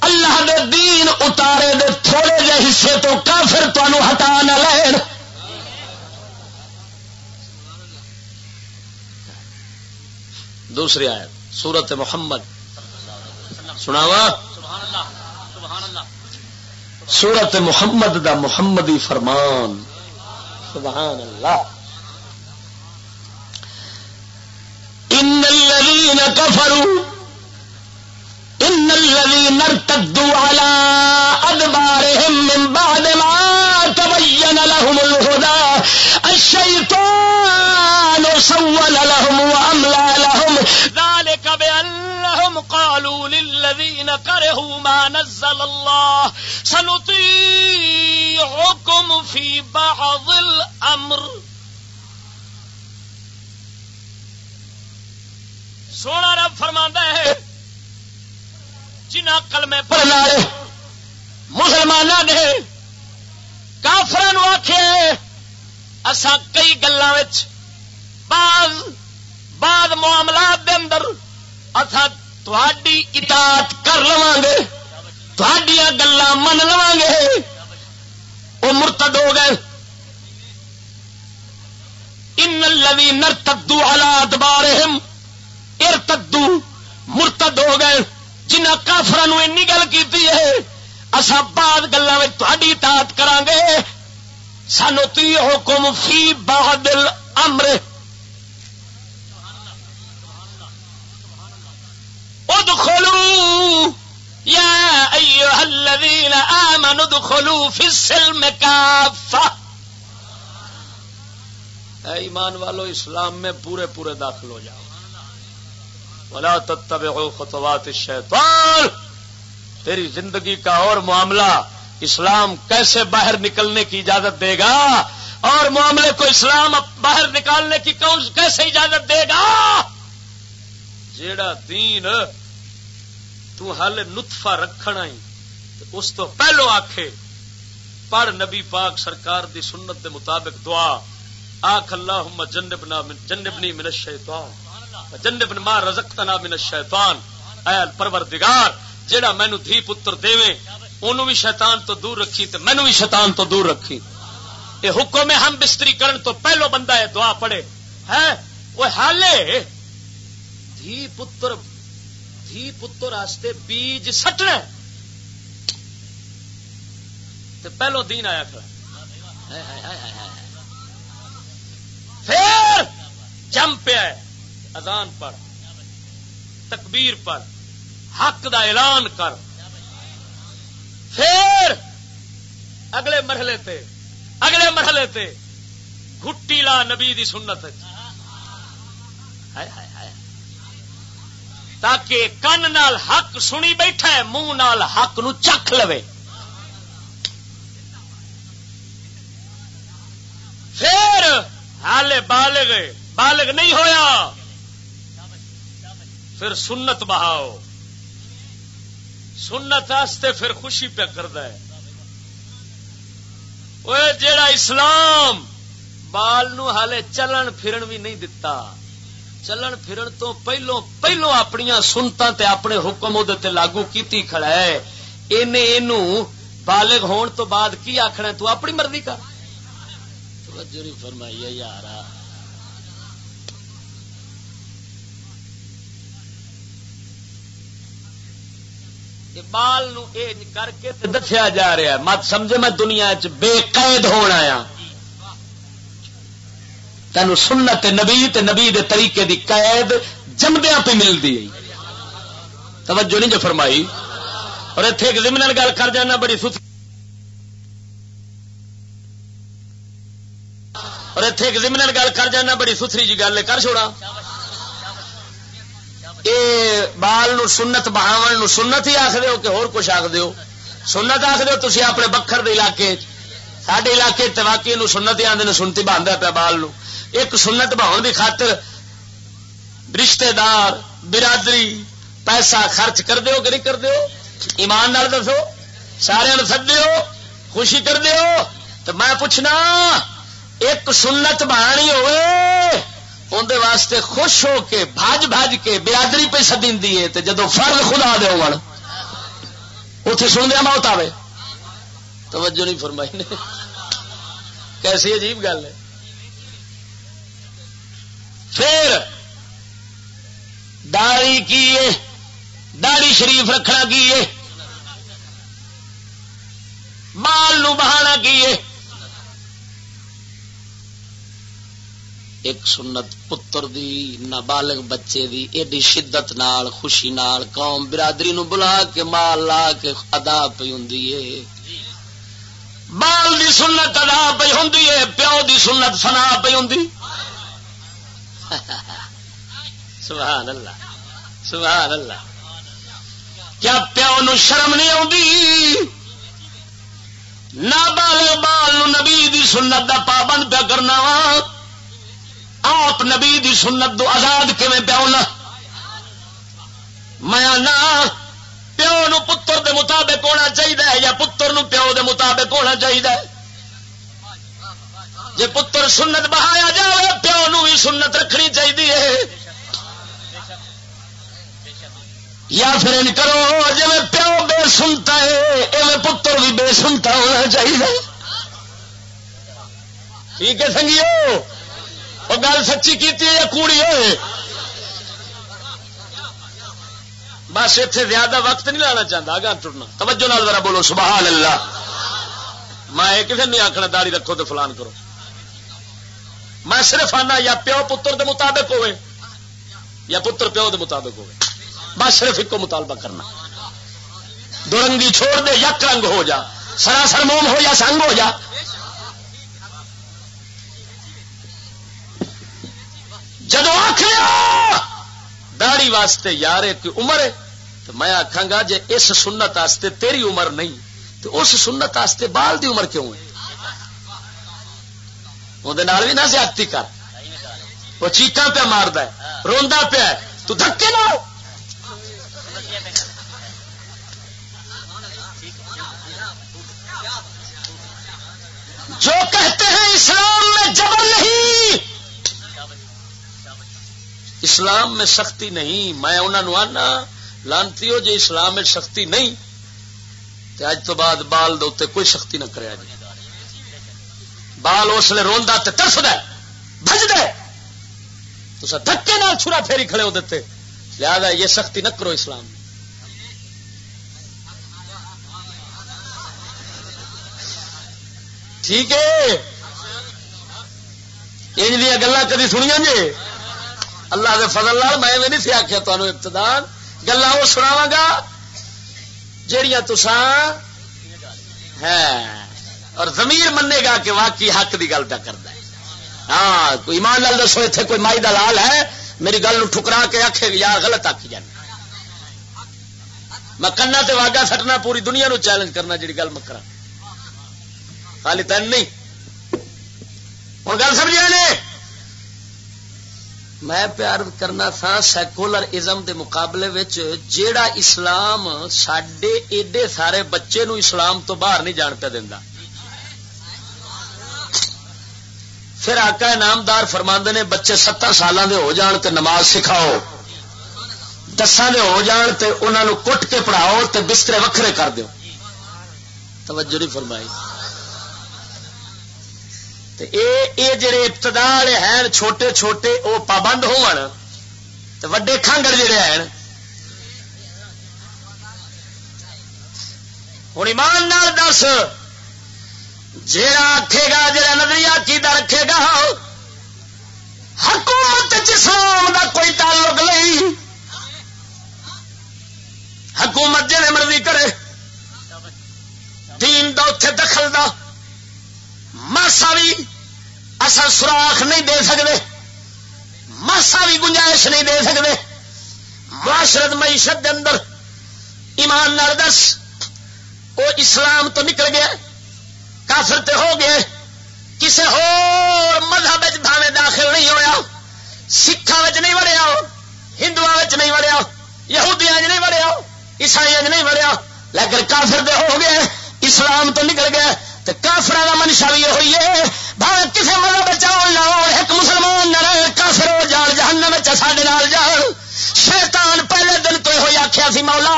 اللہ دے دین اتارے دے تھوڑے جے حصے تو کافر تمہوں ہٹا نہ لین۔ دوسری آیت، سورت محمد۔ سناوا. سورت محمد دا محمدی فرمان. سبحان اللہ ان الذين كفروا ان الذين ارتدوا على ادبارهم من بعد ما تبين لهم الهدى الشيطان سول لهم واملى لهم. ذلك قالوا للذين كرهوا ما نزل الله، سنطيعكم في بعض الامر سونا رب فرما ہے، جنہ کلمے پڑھنا مسلمان نے کافر آخ اصا کئی گلوں بعض بعد معاملات دے اندر اصا تھی اطاعت کر لوا گے تھوڑیاں گلا من لوا گے وہ مرتد ہو گئے۔ ان الذي نرتدوا على ادبارهم ارتدو مرتد ہو گئے۔ جنہ کافر این گل کی ہے اصا بعد گلوں میں تاری تعت کرا گے سانو تی حکم فی بہادل امر ادخلوا یا ایوہ الذین آمنوا ادخلوا فی السلم کافہ۔ اے ایمان والو، اسلام میں پورے پورے داخل ہو جاؤ۔ ولا تتبعوا خطوات الشیطان۔ تیری زندگی کا اور معاملہ اسلام کیسے باہر نکلنے کی اجازت دے گا؟ اور معاملے کو اسلام باہر نکالنے کی کیسے اجازت دے گا؟ جیڑا دین تو حل نطفہ رکھنا ہی اس تو پہلو آکھے، پڑھ نبی پاک سرکار دی سنت دے مطابق دعا آخ اللہ جنبنا جنبنی من الشیطان جنب ما رزقتنا من الشیطان۔ اے پروردگار، جیڑا مینو دھی پتر دیویں، اونوں بھی شیطان تو دور رکھی، تے مینو بھی شیطان تو دور رکھی۔ یہ حکم ہم بستری کرن تو پہلو بندہ ہے دعا پڑے ہے؟ وہ حالے دھی پتر دھی پتر واسطے بیج سٹنا تے پہلو دین آیا کھڑا پھر جم پیا اذان پڑھ تکبیر پڑھ حق دا اعلان کر پھر اگلے مرحلے تے اگلے مرحلے تے گٹی لا نبی دی سنت ہائے ہائے تاکہ کن نال حق سنی بیٹھا ہے، منہ نال حق نو چکھ لو پھر حالے بالغ بالغ نہیں ہویا۔ پھر سنت بہاؤ۔ سنت آستے پھر خوشی پہ کرتا ہے۔ وہ جیڑا اسلام، بال نو حالے چلن پھرن بھی نہیں دتا۔ چلن پھرن تو پہلو پہلو اپنی سنتا تے اپنے حکم وہ لاگو کیتی کھڑا ہے۔ اینو بالغ ہون تو بعد کی آخنا تو اپنی مرضی کا توجہ فرمائی ہے یار بال نو اے کر کے دسیا جا رہا ہے۔ مت سمجھے میں دنیا چ بے قید ہونا آیا۔ تین سنت نبی تے نبی دے طریقے دی قید جمدیا پہ ملتی ہے۔ توجہ نہیں جو فرمائی۔ اور اتنے ایک زمین گل کر جانا، بڑی ستری اور اتنے ایک زمین گل کر جانا، بڑی ستری جی گل کر چھوڑا۔ یہ بال نو سنت بہاو نو سنت ہی آخ دو کہ ہور کچھ آخ دو سنت آخ دو تھی اپنے بکھر دے علاقے سڈے علاقے واقعی نو سنت ہی آدھے سنتی باندھا پیا بال نو۔ ایک سنت بہاؤ کی خاطر رشتے دار، برادری، پیسہ خرچ کر دیو کہ نہیں کر دیو؟ ایمان نال دسو، سارے سد خوشی کر دیو۔ تو میں پوچھنا، ایک سنت بہانی ہوئے اندر واسطے خوش ہو کے، بھاج بھاج کے برادری پہ سدی ہے جدو فرد خدا دے اتے سن دیا موت آئے توجہ نہیں فرمائی نے۔ کیسی عجیب گل ہے۔ پھر داڑی کی داڑی شریف رکھنا کی بال نو بہانا کی ایک سنت پتر دی، نابالغ بچے دی، ایڈی شدت نال، خوشی نال، قوم برادری نو بلا کے مال لا کے ادا پی ہوں بال دی سنت ادا پی ہوں پیو دی سنت فنا پی ہوں *laughs* سبحان اللہ. سبحان اللہ. کیا پیو نو شرم نہیں آتی نہ بال بال نبی دی سنت دا پابند پیا کرنا وا. آپ نبی دی سنت دو آزاد کیون پیا ہونا میں نہ پیو نو پتر دے مطابق ہونا چاہیے یا پتر نو پیو دے مطابق ہونا چاہیے جی پتر سنت بہایا جائے پیو نو بھی سنت رکھنی چاہیے یا پھر ان کرو جی پیو بے سنتا ہے ایویں پتر بھی بے سنتا ہونا چاہیے ٹھیک ہے سنگیو؟ وہ گل سچی کی یا کوڑی ہوئے بس اتنے زیادہ وقت نہیں لانا چاہتا گا ٹرنا۔ توجہ نال ذرا بولو، سبحان اللہ۔ میں کسی نہیں آخنا داڑی رکھو تو فلان کرو۔ میں صرف آنا یا پیو پتر دے مطابق ہوئے، یا پتر پیو دے مطابق ہوئے۔ بس صرف ایک مطالبہ کرنا۔ دورنگی چھوڑ دے، یک رنگ ہو جا۔ سراسر موم ہو یا سنگ ہو جا۔ جدو آخ داڑی واسطے یار ایک عمر ہے، تو میں آخا گا جی اس سنت آستے تیری عمر نہیں، تو اس سنت آستے بال دی عمر کیوں ہے؟ وہ بھی نہ زیادتی کر وہ چیقا پیا مارد روا پیا تو دھکے نہ جو کہتے ہیں اسلام میں جبر نہیں اسلام میں سختی نہیں میں انہوں آنا لانتی ہو جی اسلام میں سختی نہیں تو اج تو بعد بال دے کوئی سختی نہ کرے جی بال اس لیے روا تو ترس دج تو دھکے نال چھڑا پھیری کھڑے ہو دیتے لہذا یہ سختی نہ کرو اسلام۔ ٹھیک ہے۔ ان گلا کدی سنیا جی اللہ کے فضل لال میں نہیں سی آخیا تمہیں ابتدان گلا وہ سناوا گا جہیا تسان ہے اور زمیر منے گا کہ واقعی حق کی گل پہ کرتا ہے۔ ہاں کوئی ایمان لال دسو اتنے کوئی مائی دلال ہے، میری گل ٹھکرا کے آخے یا غلط آکی جانا میں کنا تے واگا سٹنا، پوری دنیا نو چیلنج کرنا جی گل مکرا خالی تین نہیں۔ ہوں گل سمجھا نے؟ میں پیار کرنا تھا سیکولر ازم دے مقابلے وچ، جیڑا اسلام سڈے ایڈے سارے بچے نو اسلام تو باہر نہیں جان پہ دینا پھر آقا نامدار فرماندے نے، بچے ستر سال دے ہو جان تے نماز سکھاؤ، دساں دے ہو جان تے انہاں نو کٹ کے پڑھاؤ تے بسترے وکھرے کر دیو۔ توجہ نہیں فرمائی۔ اے جڑے ابتدا والے ہیں، چھوٹے چھوٹے وہ پابند وڈے کانگڑ جڑے ہیں۔ ہوں ایمان نال دس۔ جا آکھے گا جا نظریہ کی رکھے گا حکومت اسلام دا کوئی تعلق نہیں۔ حکومت جی مرضی کرے، دین دا اتے دخل دا، ماسا بھی اصل سوراخ نہیں دے سکتے ماسا بھی گنجائش نہیں دے سکتے معاشرت معیشت کے اندر ایمان نال دس وہ اسلام تو نکل گیا۔ کافر تے ہو گئے۔ کسی ہو مذہب دھاوے داخل نہیں ہوا سکھا نہیں وڑیا۔ ہندو نہیں وڑیا۔ یہودیا نہیں وڑیا۔ عیسائی نہیں وڑیا۔ لیکن کافر دے ہو گئے۔ اسلام تو نکل گیا کافر کا منشا بھی یہ ہوئی ہے۔ بھاوے کسی مطلب بچاؤ لاؤ ایک مسلمان نہ رہے، کافر ہو جان، جہنم ساڈے نال جان۔ شیطان پہلے دن تو یہ آخیا سی، مولا،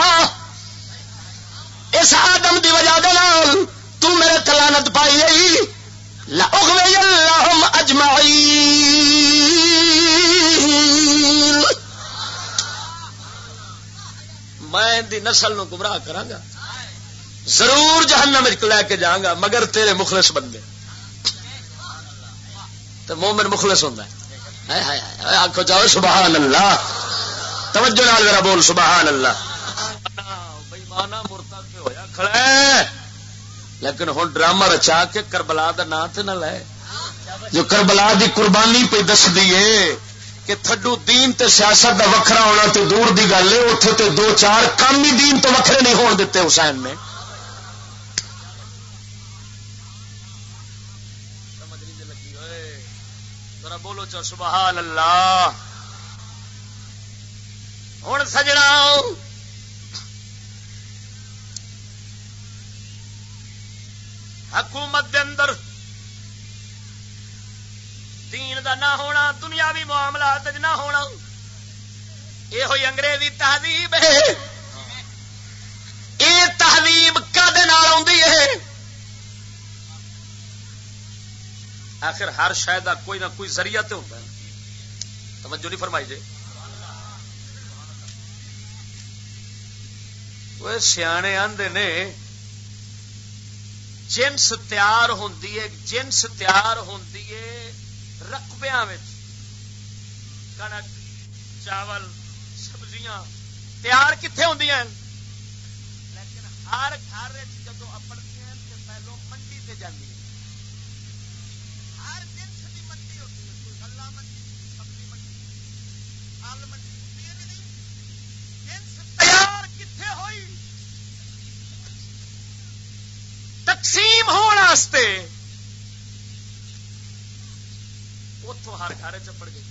اس آدم دی وجہ دلال تو میرے تلانت پائی گئی جی۔ اللہم اجمعین۔ میں دی نسل نو گمراہ کرا گا۔ ضرور جہنم لے کے جاؤں گا، مگر تیرے مخلص بندے۔ تو مومن مخلص ہوتا ہے۔ آخو جاؤ سبحان اللہ توجہ نال میرا بول سبحان اللہ لیکن ہوں ڈرامہ رچا کے کربلا کا نام تو نہ لے۔ جو کربلا دی قربانی پہ دس دیے کہ تھڈو دین تے سیاست دا وکھرا ہونا تے دور دی گل ہے اتنے تے دو چار کام ہی دین تو وکھرے نہیں ہون دیتے حسین نے بولو چو، سبحان اللہ۔ ہوں سجنا حکومت دے اندر دین دا نہ ہونا، دنیاوی معاملات نہ ہونا یہ ہوئی انگریزی تہذیب ہے۔ یہ تہذیب کد ہے؟ آخر ہر شاید کوئی نہ کوئی ذریعہ تو ہوتا ہے۔ توجہ نہیں فرمائی جی۔ وہ سیانے آندے نے جنس تیار ہوں جنس تیار ہوں رقبیا کنک چاول، سبزیاں تیار کتنے ہوں لیکن ہر گھر جب اپنتی ہیں تو پہلو منڈی سے جاتی ہے ہر جنس کی منڈی ہوتی ہے کوئی گلا منڈی سبزی منڈی پھل منڈی ہوتی ہے جنس تیار کتنے ہوئی تقسیم ہونے اتوں ہر گھر چپڑ گئی۔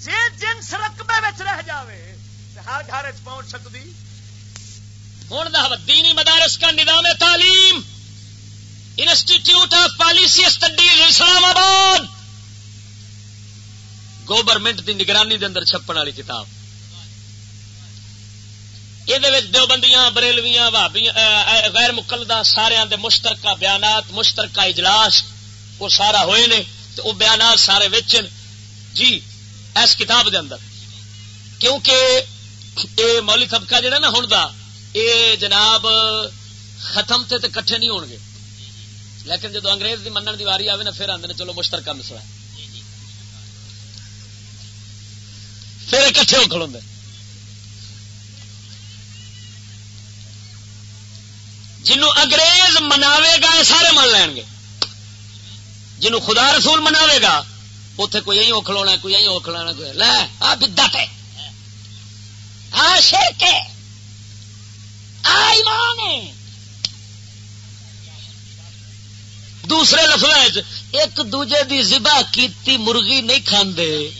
جی جنس رقبے رہ جائے ہر گھر پہنچ سکتی ہوں دینی مدارس کا نظام تعلیم۔ Institute of policy studies Islamabad government کی نگرانی کے اندر چھپن والی کتاب۔ یہ دیوبندیاں بریلویاں غیر مقلدہ سارے دے مشترکہ بیانات مشترکہ اجلاس وہ سارا ہوئے نے تو وہ بیانات سارے ویچن جی اس کتاب دے اندر کیونکہ یہ مولی طبقہ جہا نا ہوں یہ جناب ختم تھے تو کٹھے نہیں ہون گے لیکن جدو انگریز کی منن کی واری آئے نا پھر آدھے چلو مشترکہ مسئلہ پھر کٹھے ہو کھلو جنو انگریز مناوے گا، یہ سارے من لین گے۔ جنو خدا رسول مناوے گا اتے کوئی یہی اوکھلونا کوئی یہی اوکھلانا کوئی لے، آ بدت ہے۔ آ شرک ہے۔ آ ایمان ہے۔ دوسرے لفظ ایک دوجے دی زبا کیتی مرغی نہیں کھاندے،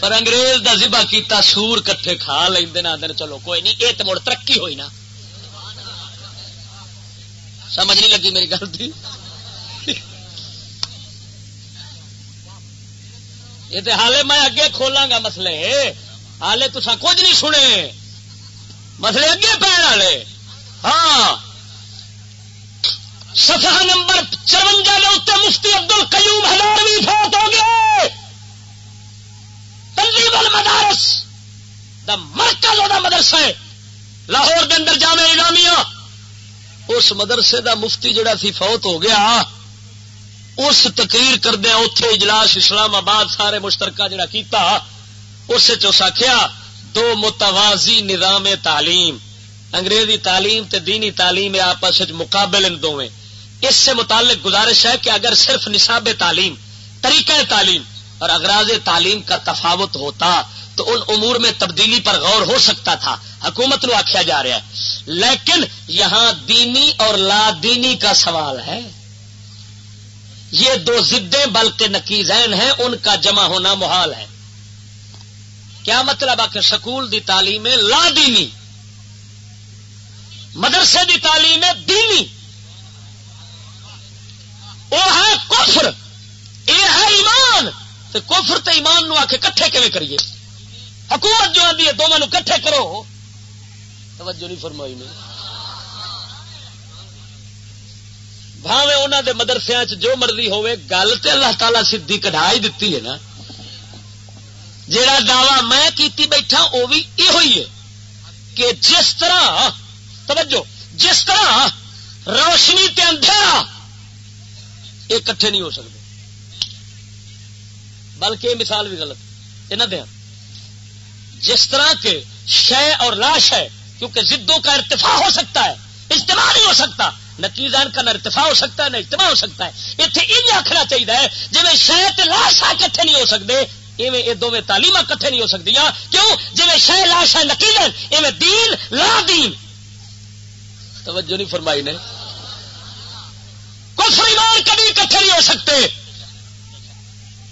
پر انگریز دا زبا کیتا سور کٹھے کھا لیندے نا چلو کوئی نہیں یہ تو مڑ ترقی ہوئی نا۔ سمجھ نہیں لگی میری گل تھی۔ یہ تو حالے میں اگے کھولا گا مسلے حالے تو کچھ نہیں سنے۔ مسلے اگے پہن والے۔ ہاں۔ سفا نمبر چرونجا کے اتنے مفتی ابدل کیوم ہزار بھی فوت ہو گئے۔ تنظیم المدارس دا مرکز دا مدرسہ ہے۔ لاہور کے اندر جامع نظامیہ اس مدرسے دا مفتی جڑا سی فوت ہو گیا، اس تقریر کردیا اتے اجلاس اسلام آباد سارے مشترکہ جڑا کیتا اس آخیا دو متوازی نظام تعلیم، انگریزی تعلیم تے دینی تعلیم آپس مقابل ان دونوں اس سے متعلق گزارش ہے کہ اگر صرف نصاب تعلیم، طریقہ تعلیم اور اگراض تعلیم کا تفاوت ہوتا تو ان امور میں تبدیلی پر غور ہو سکتا تھا۔ حکومت نو آخیا جا رہا ہے۔ لیکن یہاں دینی اور لا دینی کا سوال ہے۔ یہ دو زدیں بلکہ نقیزین ہیں، ان کا جمع ہونا محال ہے۔ کیا مطلب آ کہ سکول دی تعلیم ہے لا دینی؟ مدرسے دی تعلیم ہے دینی؟ وہ ہے کفر۔ یہ ہے ایمان۔ تو کفر تو ایمان نو آ کے کٹھے کیون کریے؟ حکومت جو آتی ہے دونوں کٹھے کرو۔ توجہ نہیں فرمائی نے بھاوے انہوں دے مدرسے جو مرضی ہوے گل تو اللہ تعالی سدھی کٹا ہی دیتی ہے نا۔ جڑا دعوی میں کیتی بیٹھا وہ بھی یہ ہوئی ہے کہ جس طرح، توجہ، جس طرح روشنی تے اندھیرا یہ کٹھے نہیں ہو سکتے۔ بلکہ یہ مثال بھی غلط یہ نہ دیا جس طرح کے شے اور لاش ہے کیونکہ زدوں کا ارتفاع ہو سکتا ہے، اجتماع نہیں ہو سکتا۔ نتیجان کا نہ ارتفاع ہو سکتا ہے، نہ اجتماع ہو سکتا ہے۔ اتنے یہ آخنا چاہیے جی شہ لاشا کٹھے نہیں ہو سکتے ایویں یہ دونوں تعلیم کٹھے نہیں ہو سکتی کیوں؟ جی شہ لاشا نکیل ایویں دین لا دین۔ توجہ نہیں فرمائی نے۔ کچھ ایمان کبھی کٹھے نہیں ہو سکتے۔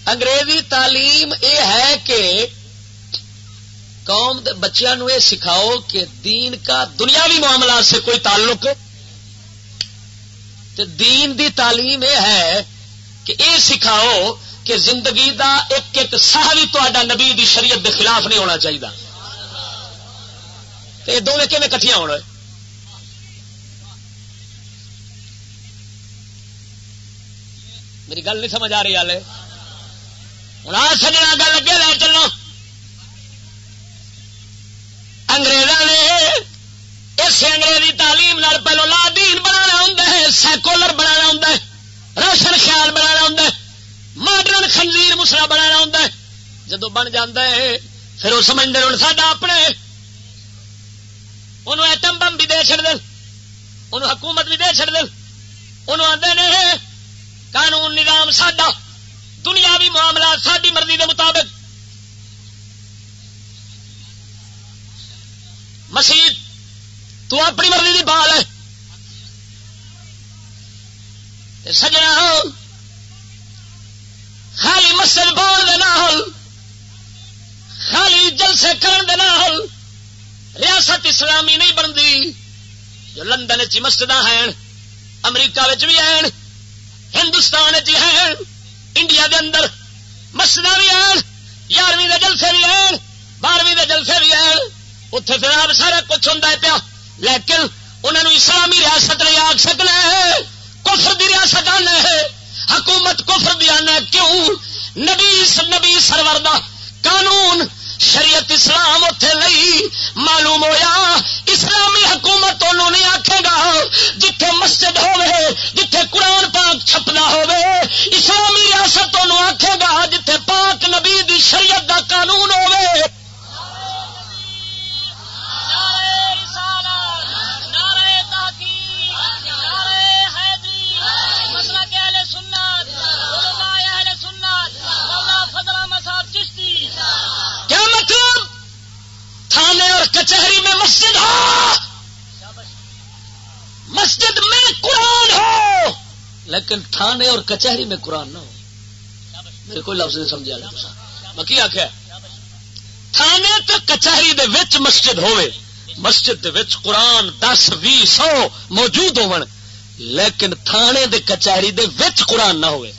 انگریزی تعلیم یہ ہے کہ قوم بچوں یہ سکھاؤ کہ دین کا دنیاوی معاملات سے کوئی تعلق دین دی تعلیم یہ ہے کہ یہ سکھاؤ کہ زندگی دا ایک ایک سہ بھی تا نبی دی شریعت دے خلاف نہیں ہونا چاہیے یہ دونوں کھے کٹیا ہونا میری گل نہیں سمجھ آ رہی ہال ہوں آ سجنا گل اگے لے چلو۔ انگریزوں نے اس انگریزی تعلیم پہلو لا دین بنا ہوں سیکولر بنا ہوں روشن خیال بنا ہوں ماڈرن خنزیر مسلا بنا ہوں جدو بن ہے، پھر وہ سمجھتے ہوں ساڈا اپنے۔ انہوں ایٹم بم بھی دے چڑ دیں انہوں حکومت بھی دے چڑ دیں انہوں آتے ہیں قانون نظام ساڈا، دنیاوی معاملات ساری مرضی کے مطابق۔ مسیح، تو اپنی مرضی کی بال ہے۔ سجنا خالی مسل بال نال خالی جلسے کرن دے نال ریاست اسلامی نہیں بنتی۔ جو لندن چ مسجد ہیں، امریکہ بھی ہیں، ہندوستان چ ہیں، انڈیا دے اندر مسجد بھی ہیں، یارویں جلسے بھی ہیں، بارہویں جلسے بھی ہیں۔ اتے جناب سارا کچھ ہوں پیا لیکن انہوں اسلامی ریاست نہیں آ سکنا ہے کفر دی ریاست آنا ہے حکومت کفر دی آنا کیوں نبی نبی سرور دا قانون شریعت اسلام اتے نہیں معلوم ہویا اسلامی حکومت انہوں نہیں آکھے گا جتھے مسجد ہوے جتھے قرآن پاک چھپنا ہوے اسلامی ریاست انہوں آکھے گا جتھے پاک نبی دی شریعت دا قانون ہوے تھانے اور کچہری میں مسجد ہو! مسجد میں قرآن ہو! لیکن تھانے اور کچہری میں قرآن نہ ہو۔ میرے کوئی لفظ نہیں سمجھا میں کیا آخیا تھانے تو کچہری دے وچ مسجد ہوئے مسجد دے وچ قرآن دس بھی سو موجود ہو لیکن تھانے دے کچہری دے وچ قرآن نہ ہوئے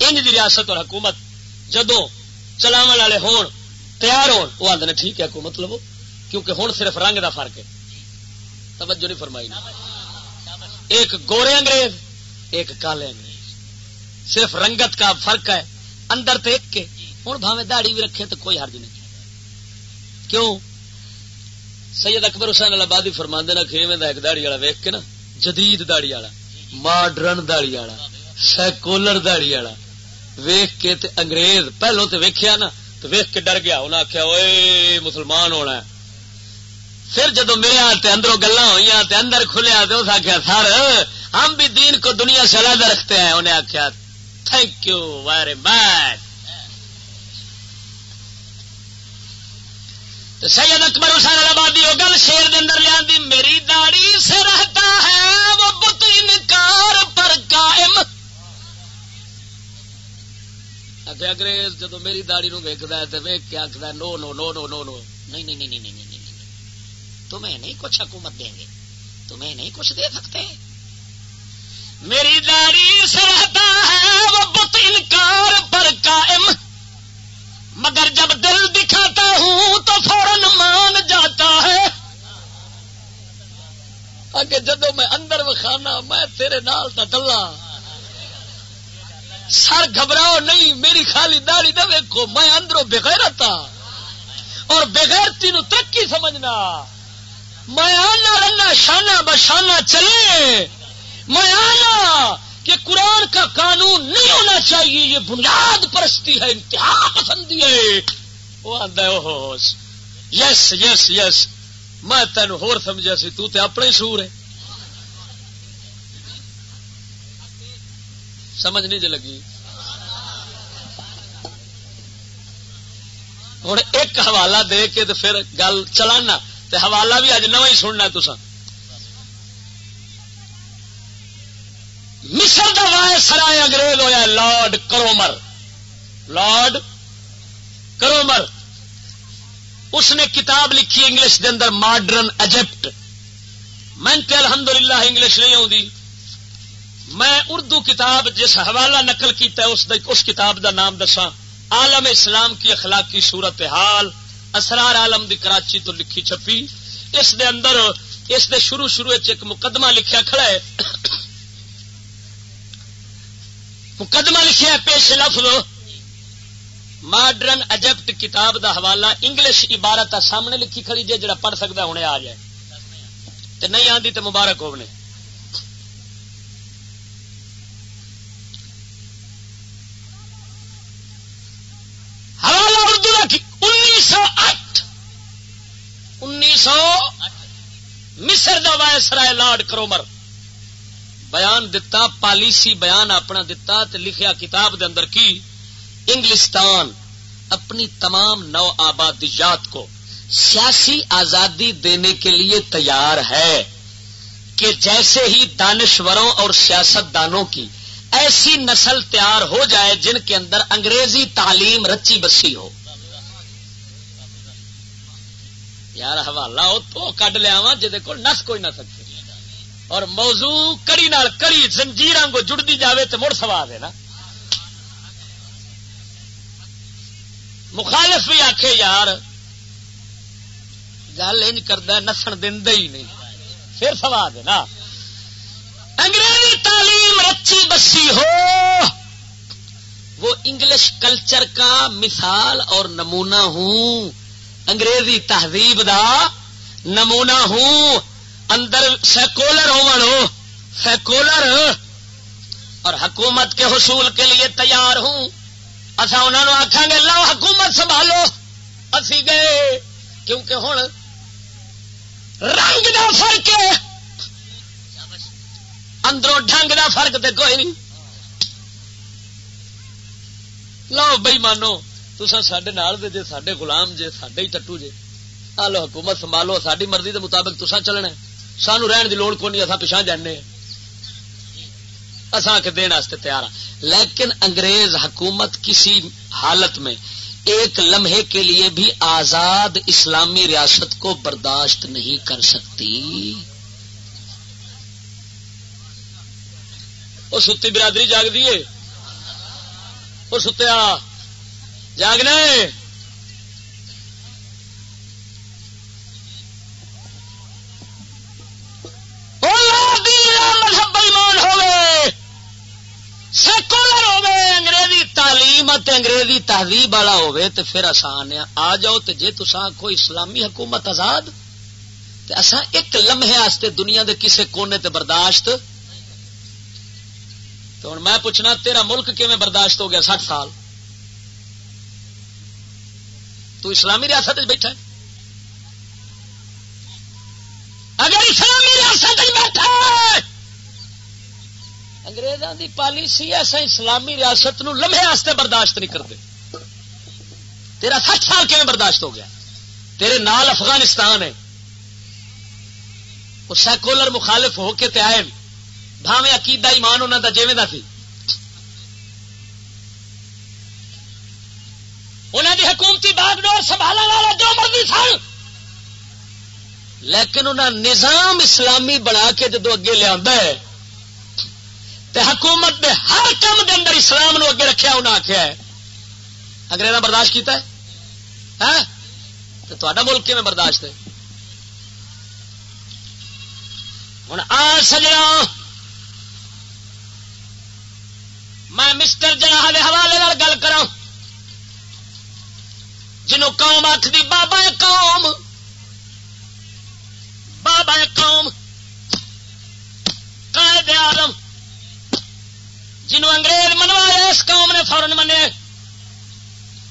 انج دی ریاست اور حکومت جدو چلاو والے ہون تیار ہون، وہ آدھے ٹھیک ہے، حکومت لو، کیونکہ ہوں صرف رنگ دا فرق ہے۔ توجہ نہیں فرمائی ایک گورے انگریز، ایک کالے انگریز۔ صرف رنگت کا فرق ہے، اندر تو ایک کے۔ ہوں بھاوے داڑی بھی رکھے تو کوئی حرج نہیں۔ کیوں؟ سید اکبر حسین آبادی فرما دینا کھیویں ایک داڑی والا ویک کے نا، جدید داڑی والا، ماڈرن داڑی والا، سیکولر داڑی والا۔ ویخ کے تے انگریز پہلو تے ویکھیا نا تو ویخ کے ڈر گیا انہیں آخیا وہ مسلمان ہونا ہے. پھر جدو میرے ہاتھ اندروں گلا ہوئی تے اندر کھلیا تو اس آخیا سر، ہم بھی دین کو دنیا سے علیحدہ رکھتے ہیں. انہیں آخیا thank you very much Syed Akbar Hussain Abadi وہ گل شیر اندر لیا میری داڑھی سے رہتا ہے، وہ بت انکار پر قائم اتے انگریز جدو میری داڑی نو ویکد ہے تو ویک کے آخر نو نو نو نو نو نو. نہیں نہیں نہیں نہیں نہیں نہیں تمہیں نہیں کچھ حکومت دیں گے۔ تمہیں نہیں کچھ دے سکتے۔ میری داڑی سرحد ہے، وہ بت انکار پر قائم۔ مگر جب دل دکھاتا ہوں تو فوراً مان جاتا ہے۔ اگے جدو میں اندر وکھانا، میں تیرے نال تلا سر گھبراؤ نہیں، میری خالی داڑی نہ ویکو میں اندروں بغیرتا ہاں۔ اور بغیرتی نو ترقی سمجھنا۔ میں آنا رنا شانہ بشانہ چلے۔ میں آنا کہ قرآن کا قانون نہیں ہونا چاہیے، یہ بنیاد پرستی ہے، انتہا پسندی ہے۔ وہ آدھا یس یس یس۔ میں تین ہو سمجھا سی، تو تے اپنے سور ہے۔ سمجھ نہیں جی لگی۔ ہوں ایک حوالہ دے کے تو پھر گل چلانا حوالہ بھی اج نو ہی سننا تسا مصر کا وائے سرائے انگریز ہویا لارڈ کرومر۔ Lord Cromer. اس نے کتاب لکھی انگلش دے اندر، ماڈرن اجپٹ میں الحمد للہ انگلش نہیں آتی میں اردو کتاب جس حوالہ نقل کیتا ہے اس, اس کتاب دا نام دسا عالم اسلام کی اخلاقی صورت حال اسرار عالم دی کراچی تو لکھی چھپی۔ اس دے اندر اس دے شروع شروع ایک مقدمہ لکھیا کھڑا ہے۔ مقدمہ لکھیا ہے پیش لفظ۔ ماڈرن اجپٹ کتاب دا حوالہ انگلش عبارت سامنے لکھی کھڑی جے جڑا پڑھ سکتا ہوں آ جائے۔ تے نہیں آتی تو مبارک ہونے حوالہ اردو انیس سو اٹھ انیس سو مصر دا وائسرائے لارڈ کرومر بیان دتا، پالیسی بیان اپنا دتا تے لکھیا کتاب دے اندر کی؟ انگلستان اپنی تمام نو آبادیات کو سیاسی آزادی دینے کے لیے تیار ہے کہ جیسے ہی دانشوروں اور سیاست دانوں کی ایسی نسل تیار ہو جائے جن کے اندر انگریزی تعلیم رچی بسی ہو۔ یار، حوالہ تو کڈ لیا جی کو نس کوئی نہ سکے۔ اور موضوع کڑی نال کڑی زنجیر کو جڑتی جاوے تو مڑ سوا دے نا۔ مخالف بھی آخ یار، گل ان کرد نسن دے ہی نہیں۔ پھر سوا دے نا۔ انگریزی تعلیم رچی بسی ہو۔ وہ انگلش کلچر کا مثال اور نمونہ ہوں۔ انگریزی تہذیب دا نمونہ ہوں۔ اندر سیکولر ہو سیکولر۔ اور حکومت کے حصول کے لیے تیار ہوں۔ اصا انہوں نے آخان گے، لو حکومت سنبھالو۔ اسی گئے کیونکہ ہوں رنگ دا فرق ہے۔ اندروں ڈنگ دا فرق تو کوئی نہیں۔ لو بئی مانو تسا سڈے نال دے جے سڈے گلام جے سڈے ہی ٹٹو جے۔ آ لو حکومت سنبھالو ساری مرضی دے مطابق تسا چلنا سانو رہن دی لوڑ کونی اصا پچھا جانے اصا کے دن تیار ہاں۔ لیکن انگریز حکومت کسی حالت میں ایک لمحے کے لیے بھی آزاد اسلامی ریاست کو برداشت نہیں کر سکتی۔ وہ ستی برادری جاگ دیے وہ ستیا۔ جاگنا مذہب بےمان ہوئے سیکولر ہوئے انگریزی تعلیم انگریزی تہذیب والا ہوئے تو پھر آسان ہے۔ آ جاؤ تو جی تسا کوئی اسلامی حکومت آزاد تو اصا ایک لمحے آستے دنیا دے کسے کونے تے برداشت۔ تو ہوں میں پوچھنا، تیرا ملک کیون برداشت ہو گیا سٹھ سال؟ تو اسلامی ریاست بیٹھا ہے۔ اگر اسلامی ریاست بیٹھا ہے انگریزوں کی پالیسی ایسا اسلامی ریاست نو لمحے واسطے برداشت نہیں کرتے۔ تیرا سٹھ سال کیون برداشت ہو گیا؟ تیرے نال افغانستان ہے۔ وہ سیکولر مخالف ہو کے تے آئے بھاوے عقیدہ ایمان انہوں کا جیویں سی۔ انہوں دی حکومتی باغ ڈور سنبھالنے والا جو مرضی سن۔ لیکن انہیں نظام اسلامی بنا کے جدو اگے لیا ہے، تے حکومت نے ہر کام دے اندر اسلام نو اگے رکھیا انہیں آخیا ہے۔ انگریزا برداشت کیتا ہے؟ ہاں؟ تو تا ملک میں برداشت ہے؟ ہوں آ سجنا۔ میں مسٹر جناح کے حوالے گل کرا جنوں قوم آخری بابا قوم بابا قوم، قائد عالم۔ جنوں انگریز منوایا اس قوم نے فورن منیا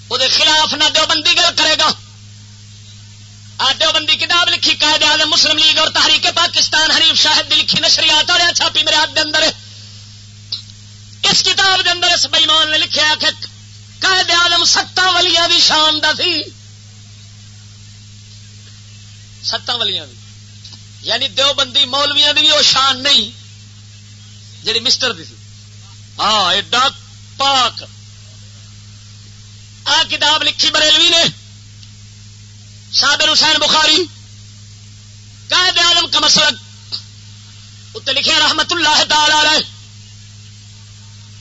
وہ خلاف نہ دیوبندی گل کرے گا۔ دیوبندی کتاب لکھی؟ قائد اعظم مسلم لیگ اور تحریک پاکستان، حریف شاہد لکھی نشریات اور چھاپی میرے ہاتھ اندر۔ اس کتاب کے اندر اس بئیمان نے لکھا کہ قائد اعظم ستاں ولیاں بھی شان دا سی۔ ستاں ولیاں بھی یعنی دیوبندی مولویاں دی بھی وہ شان نہیں، جڑی مسٹر دی سی۔ ہاں ایڈا پاک۔ آ کتاب لکھی بریلوی نے، صابر حسین بخاری۔ قائد عالم کا مسلک اتنے لکھے رحمت اللہ تعالی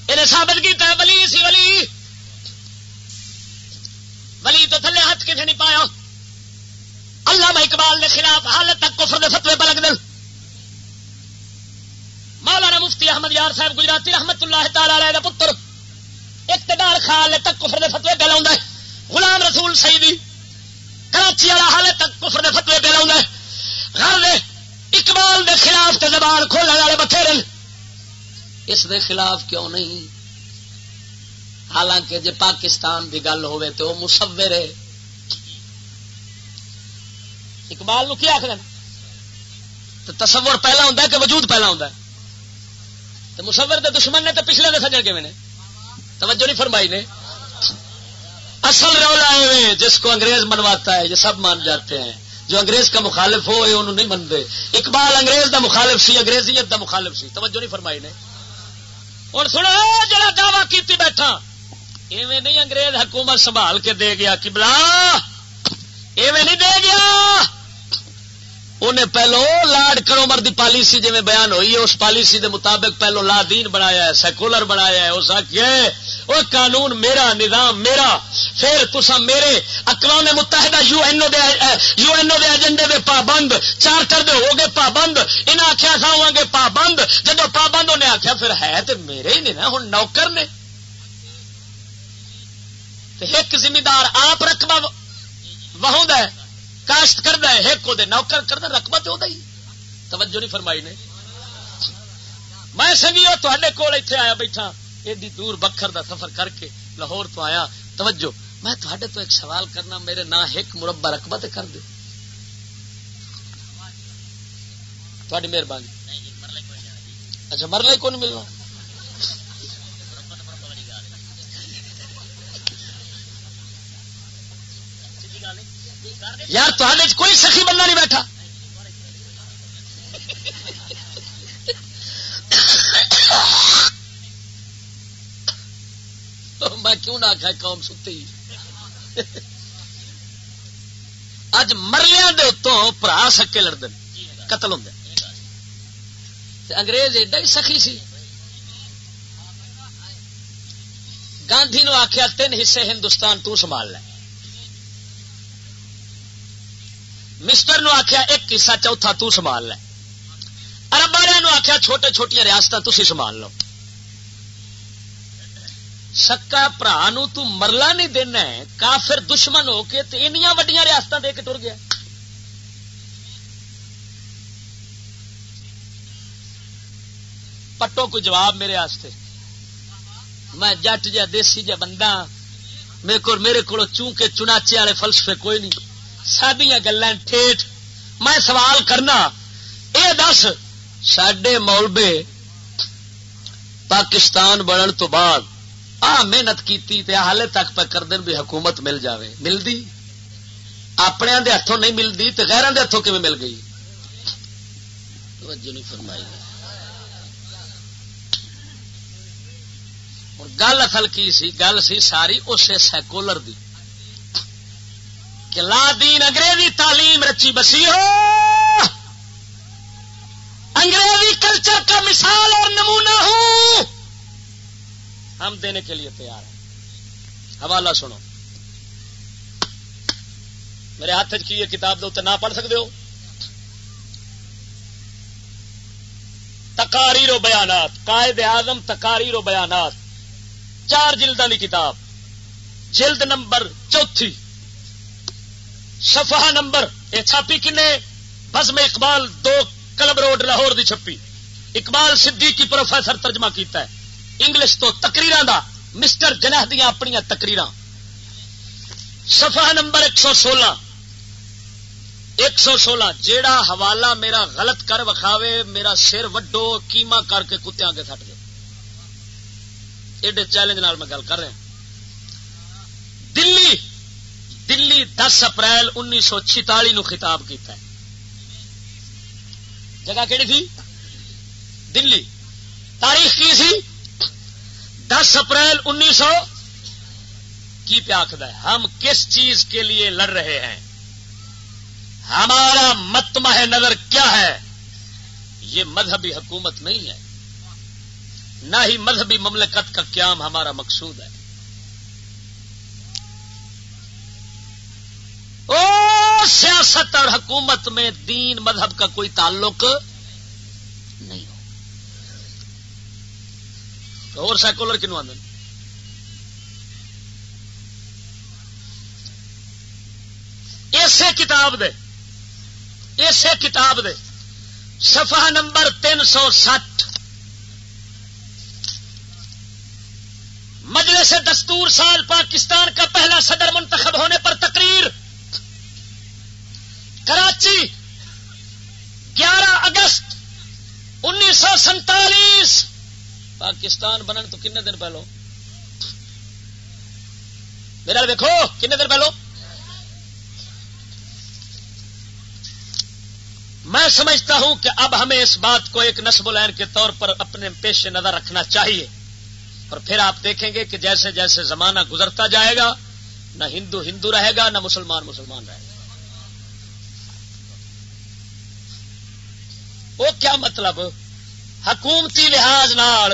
انہیں ثابت کیا ولی سی ولی۔ ولی تو تھلے ہاتھ کسی نہیں پایا۔ اللہ اقبال کے خلاف حالت تک کفر دے فتوے پلک دل مولانا مفتی احمد یار صاحب گجراتی رحمت اللہ تعالی کا پتر۔ اقتدار خال تک کفر دے فتوے پہ لاؤں غلام رسول سیدی۔ کراچی والا حال تک کفر دے فتوے پہ لاؤں گھر دے اقبال دے خلاف تے زبان کھولنے والے بتھیرے۔ اس دے خلاف کیوں نہیں؟ حالانکہ جے پاکستان دی گل ہوئے تو وہ مصور ہے۔ اقبال نو کیا آخر تصور پہلا ہوتا ہے کہ وجود پہلا ہوتا ہے؟ تو مصور دے دشمن نے تو پچھلے دے سجن کے توجہ نہیں فرمائی نے۔ اصل رولا ہے، جس کو انگریز منواتا ہے، یہ سب مان جاتے ہیں۔ جو انگریز کا مخالف ہو، یہ انہوں نہیں منتے اقبال انگریز دا مخالف سی، انگریزیت دا مخالف سی۔ توجہ نہیں فرمائی نے۔ اور سنو، جڑا دعوی کیتی بیٹھا ایویں نہیں انگریز حکومت سنبھال کے دے گیا کبلا ایویں نہیں دے گیا۔ انہیں پہلو لاڈ کرومر دی پالیسی جی بیان ہوئی ہے اس پالیسی دے مطابق پہلو لا دین بنایا ہے، سیکولر بنایا ہے۔ اس وہ قانون میرا، نظام میرا، پھر تسا میرے اقوام متحدہ U N O U N O ایجنڈے دے پابند چارٹر دے ہو گئے پابند۔ انہیں آخیا تھا ہوا گے پابند جب پابند انہیں آخیا پھر ہے تو میرے ہی نہیں نا ہوں نوکر نے۔ ایک ذمہ دار آپ رقبہ وہ کاشت کرتا ہے، ایک وہ نوکر کرتا رقبہ تو ہی۔ توجہ نہیں فرمائی نے۔ میں سنگی تے کول اتنے آیا بیٹھا، ایڈی دور بکھر دا سفر کر کے لاہور تو آیا۔ توجہ، میں تھوڑے تو ایک سوال کرنا، میرے نہ ایک مربع رقبہ تے کر دے تھوڑی مہربانی۔ اچھا مرلے کو نہیں ملنا؟ یار تے کوئی سخی بندہ نہیں بیٹھا۔ میں کیوں نہ آخا قوم ستی؟ اج مرلیا دے اتوں برا سکے لڑتے قتل ہوں انگریز ایڈا ہی سخی سی۔ گاندھی نو آخیا تین حصے ہندوستان تو سنبھال لے۔ مسٹر نو آخیا ایک حصہ چوتھا تو سنبھال لے۔ ارب والے آخیا چھوٹے چھوٹیاں ریاست تھی سنبھال لو۔ سکا برا تو مرلا نہیں دینا کافر دشمن ہو کے وڈیاں ریاست دے کے ٹر گیا۔ پٹو کوئی جواب میرے آستے میں جٹ جا دیسی جا بندہ ہاں، میرے کو میرے کو چونکہ چناچے والے فلسفے کوئی نہیں۔ سڈیا گلیں ٹھیٹ۔ میں سوال کرنا اے دس سڈے مولبے پاکستان بنن تو بعد آ محنت کی حالے تک پہ کر دن بھی حکومت مل جاوے۔ ملتی اپنے دے ہاتھوں نہیں ملتی تو غیران دے ہاتھوں کیون مل گئی؟ فرمائی۔ گل اصل کی سی؟ گل سی ساری اسے سیکولر دی۔ کہ لا دین انگریزی تعلیم رچی بسی ہو انگریزی کلچر کا مثال اور نمونہ ہوں ہم دینے کے لیے تیار ہیں۔ حوالہ سنو۔ میرے ہاتھ کی یہ کتاب دو تو نہ پڑھ سکتے ہو؟ تکاری رو بیانات، قائد اعظم تکاری رو بیانات۔ چار جلدوں کی کتاب۔ جلد نمبر چوتھی۔ صفحہ نمبر یہ چھاپی کنے؟ بس میں اقبال دو کلب روڈ لاہور دی چھپی۔ اقبال صدیقی پروفیسر ترجمہ کیتا ہے۔ انگلش تو تقریر دا، مسٹر جنہ دیا اپنی تقریر سفا نمبر ایک سو سولہ۔ ایک سو سولہ، جیڑا حوالہ میرا غلط کر وکھاوے، میرا سر وڈو، کیما کر کے کتے آگے سٹ دے ایڈے چیلنج نال میں گل کر رہا دلی دلی دس اپریل انیس سو چھتالی نو خطاب کیتا ہے۔ جگہ کہڑی تھی؟ دلی۔ تاریخ کی سی؟ دس اپریل انیس سو کی پہ آخد ہے؟ ہم کس چیز کے لیے لڑ رہے ہیں؟ ہمارا متمہ نظر کیا ہے؟ یہ مذہبی حکومت نہیں ہے۔ نہ ہی مذہبی مملکت کا قیام ہمارا مقصود ہے۔ او سیاست اور حکومت میں دین مذہب کا کوئی تعلق نہیں ہو۔ اور سیکولر کنو آدھے اسے کتاب دے اسے کتاب دے۔ صفحہ نمبر تین سو سٹھ۔ مجلس دستور سال پاکستان کا پہلا صدر منتخب ہونے پر تقریر۔ کراچی گیارہ اگست انیس سو سینتالیس پاکستان بنن تو کنے دن پہلو؟ میرا دیکھو کنے دن پہلو؟ میں سمجھتا ہوں کہ اب ہمیں اس بات کو ایک نصب العین کے طور پر اپنے پیش نظر رکھنا چاہیے۔ اور پھر آپ دیکھیں گے کہ جیسے جیسے زمانہ گزرتا جائے گا، نہ ہندو ہندو رہے گا، نہ مسلمان مسلمان رہے گا۔ وہ کیا مطلب؟ حکومتی لحاظ نال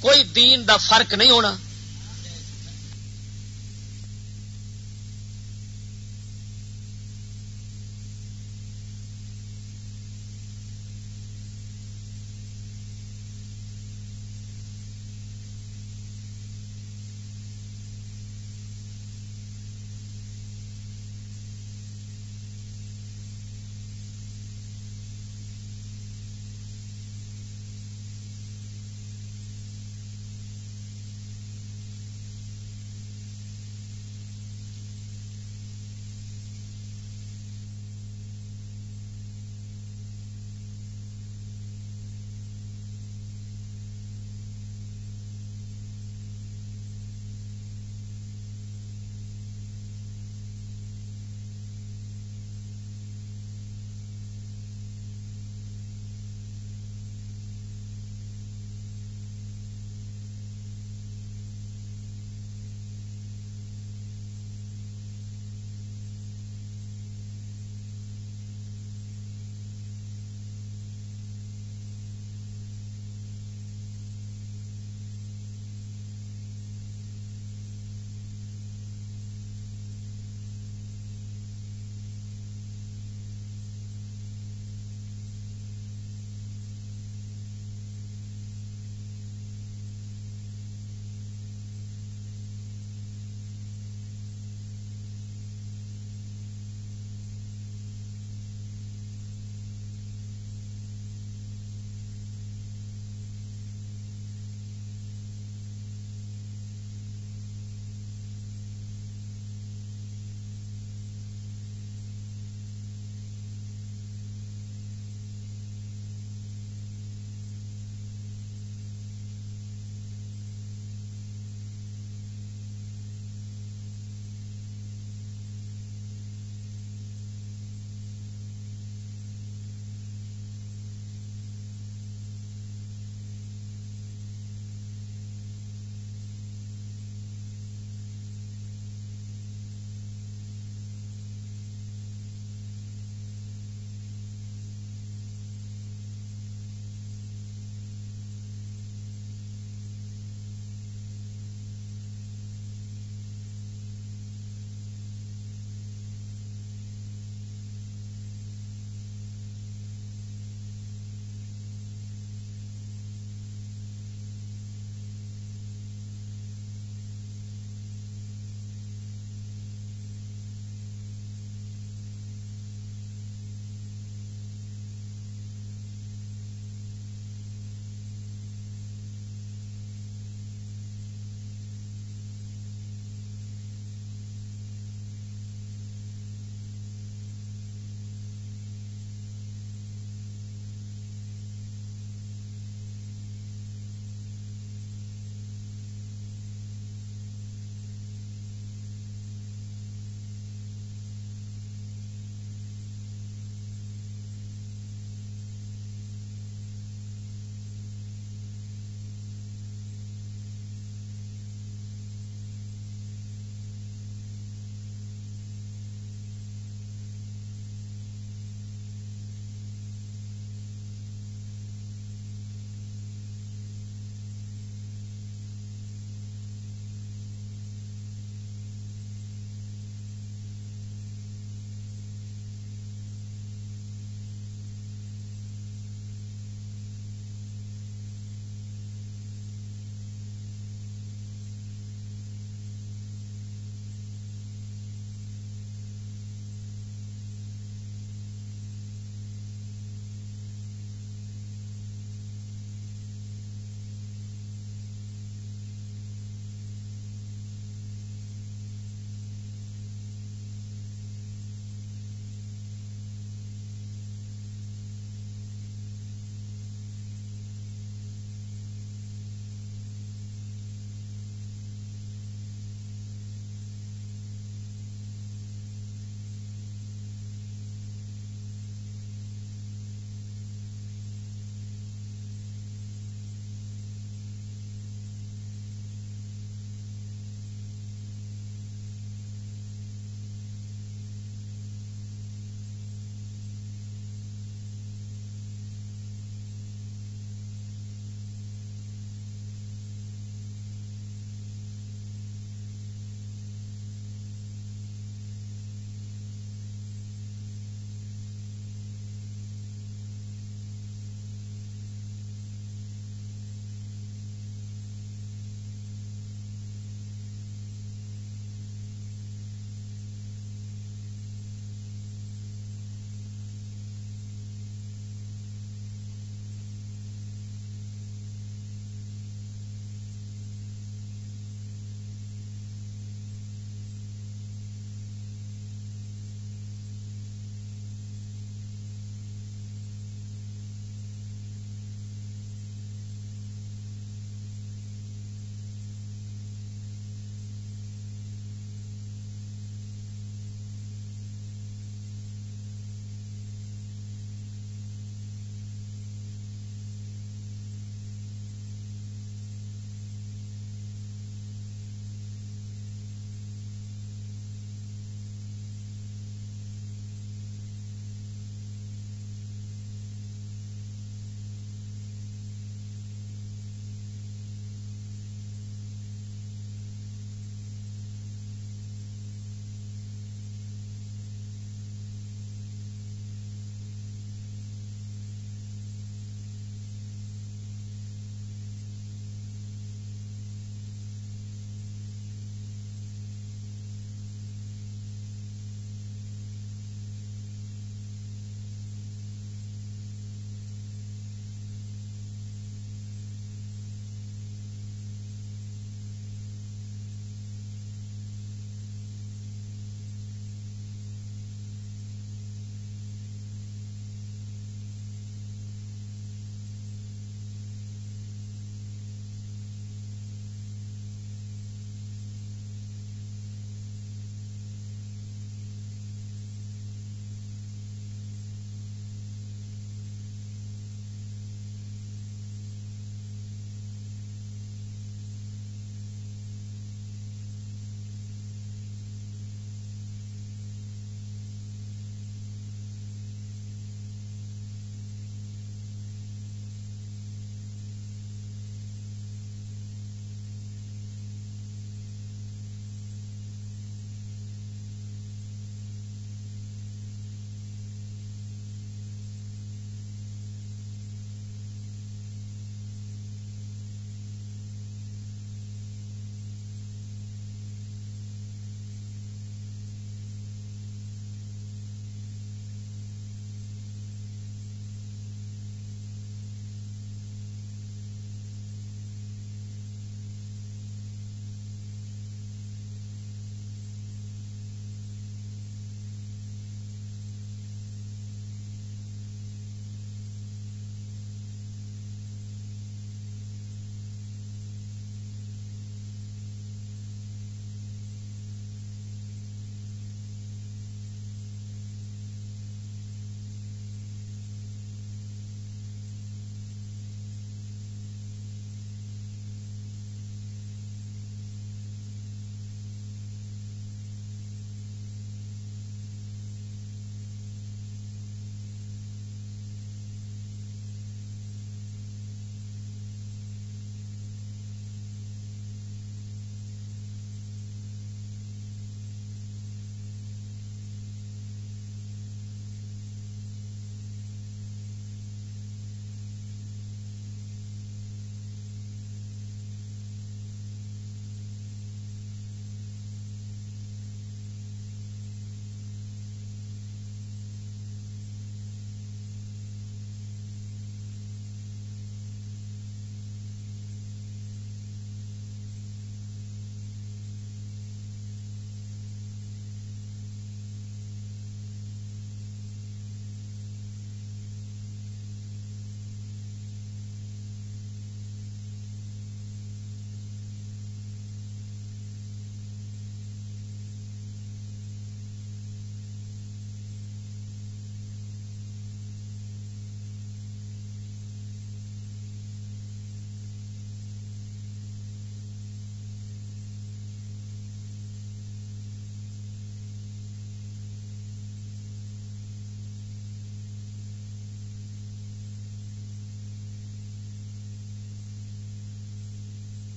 کوئی دین دا فرق نہیں ہونا۔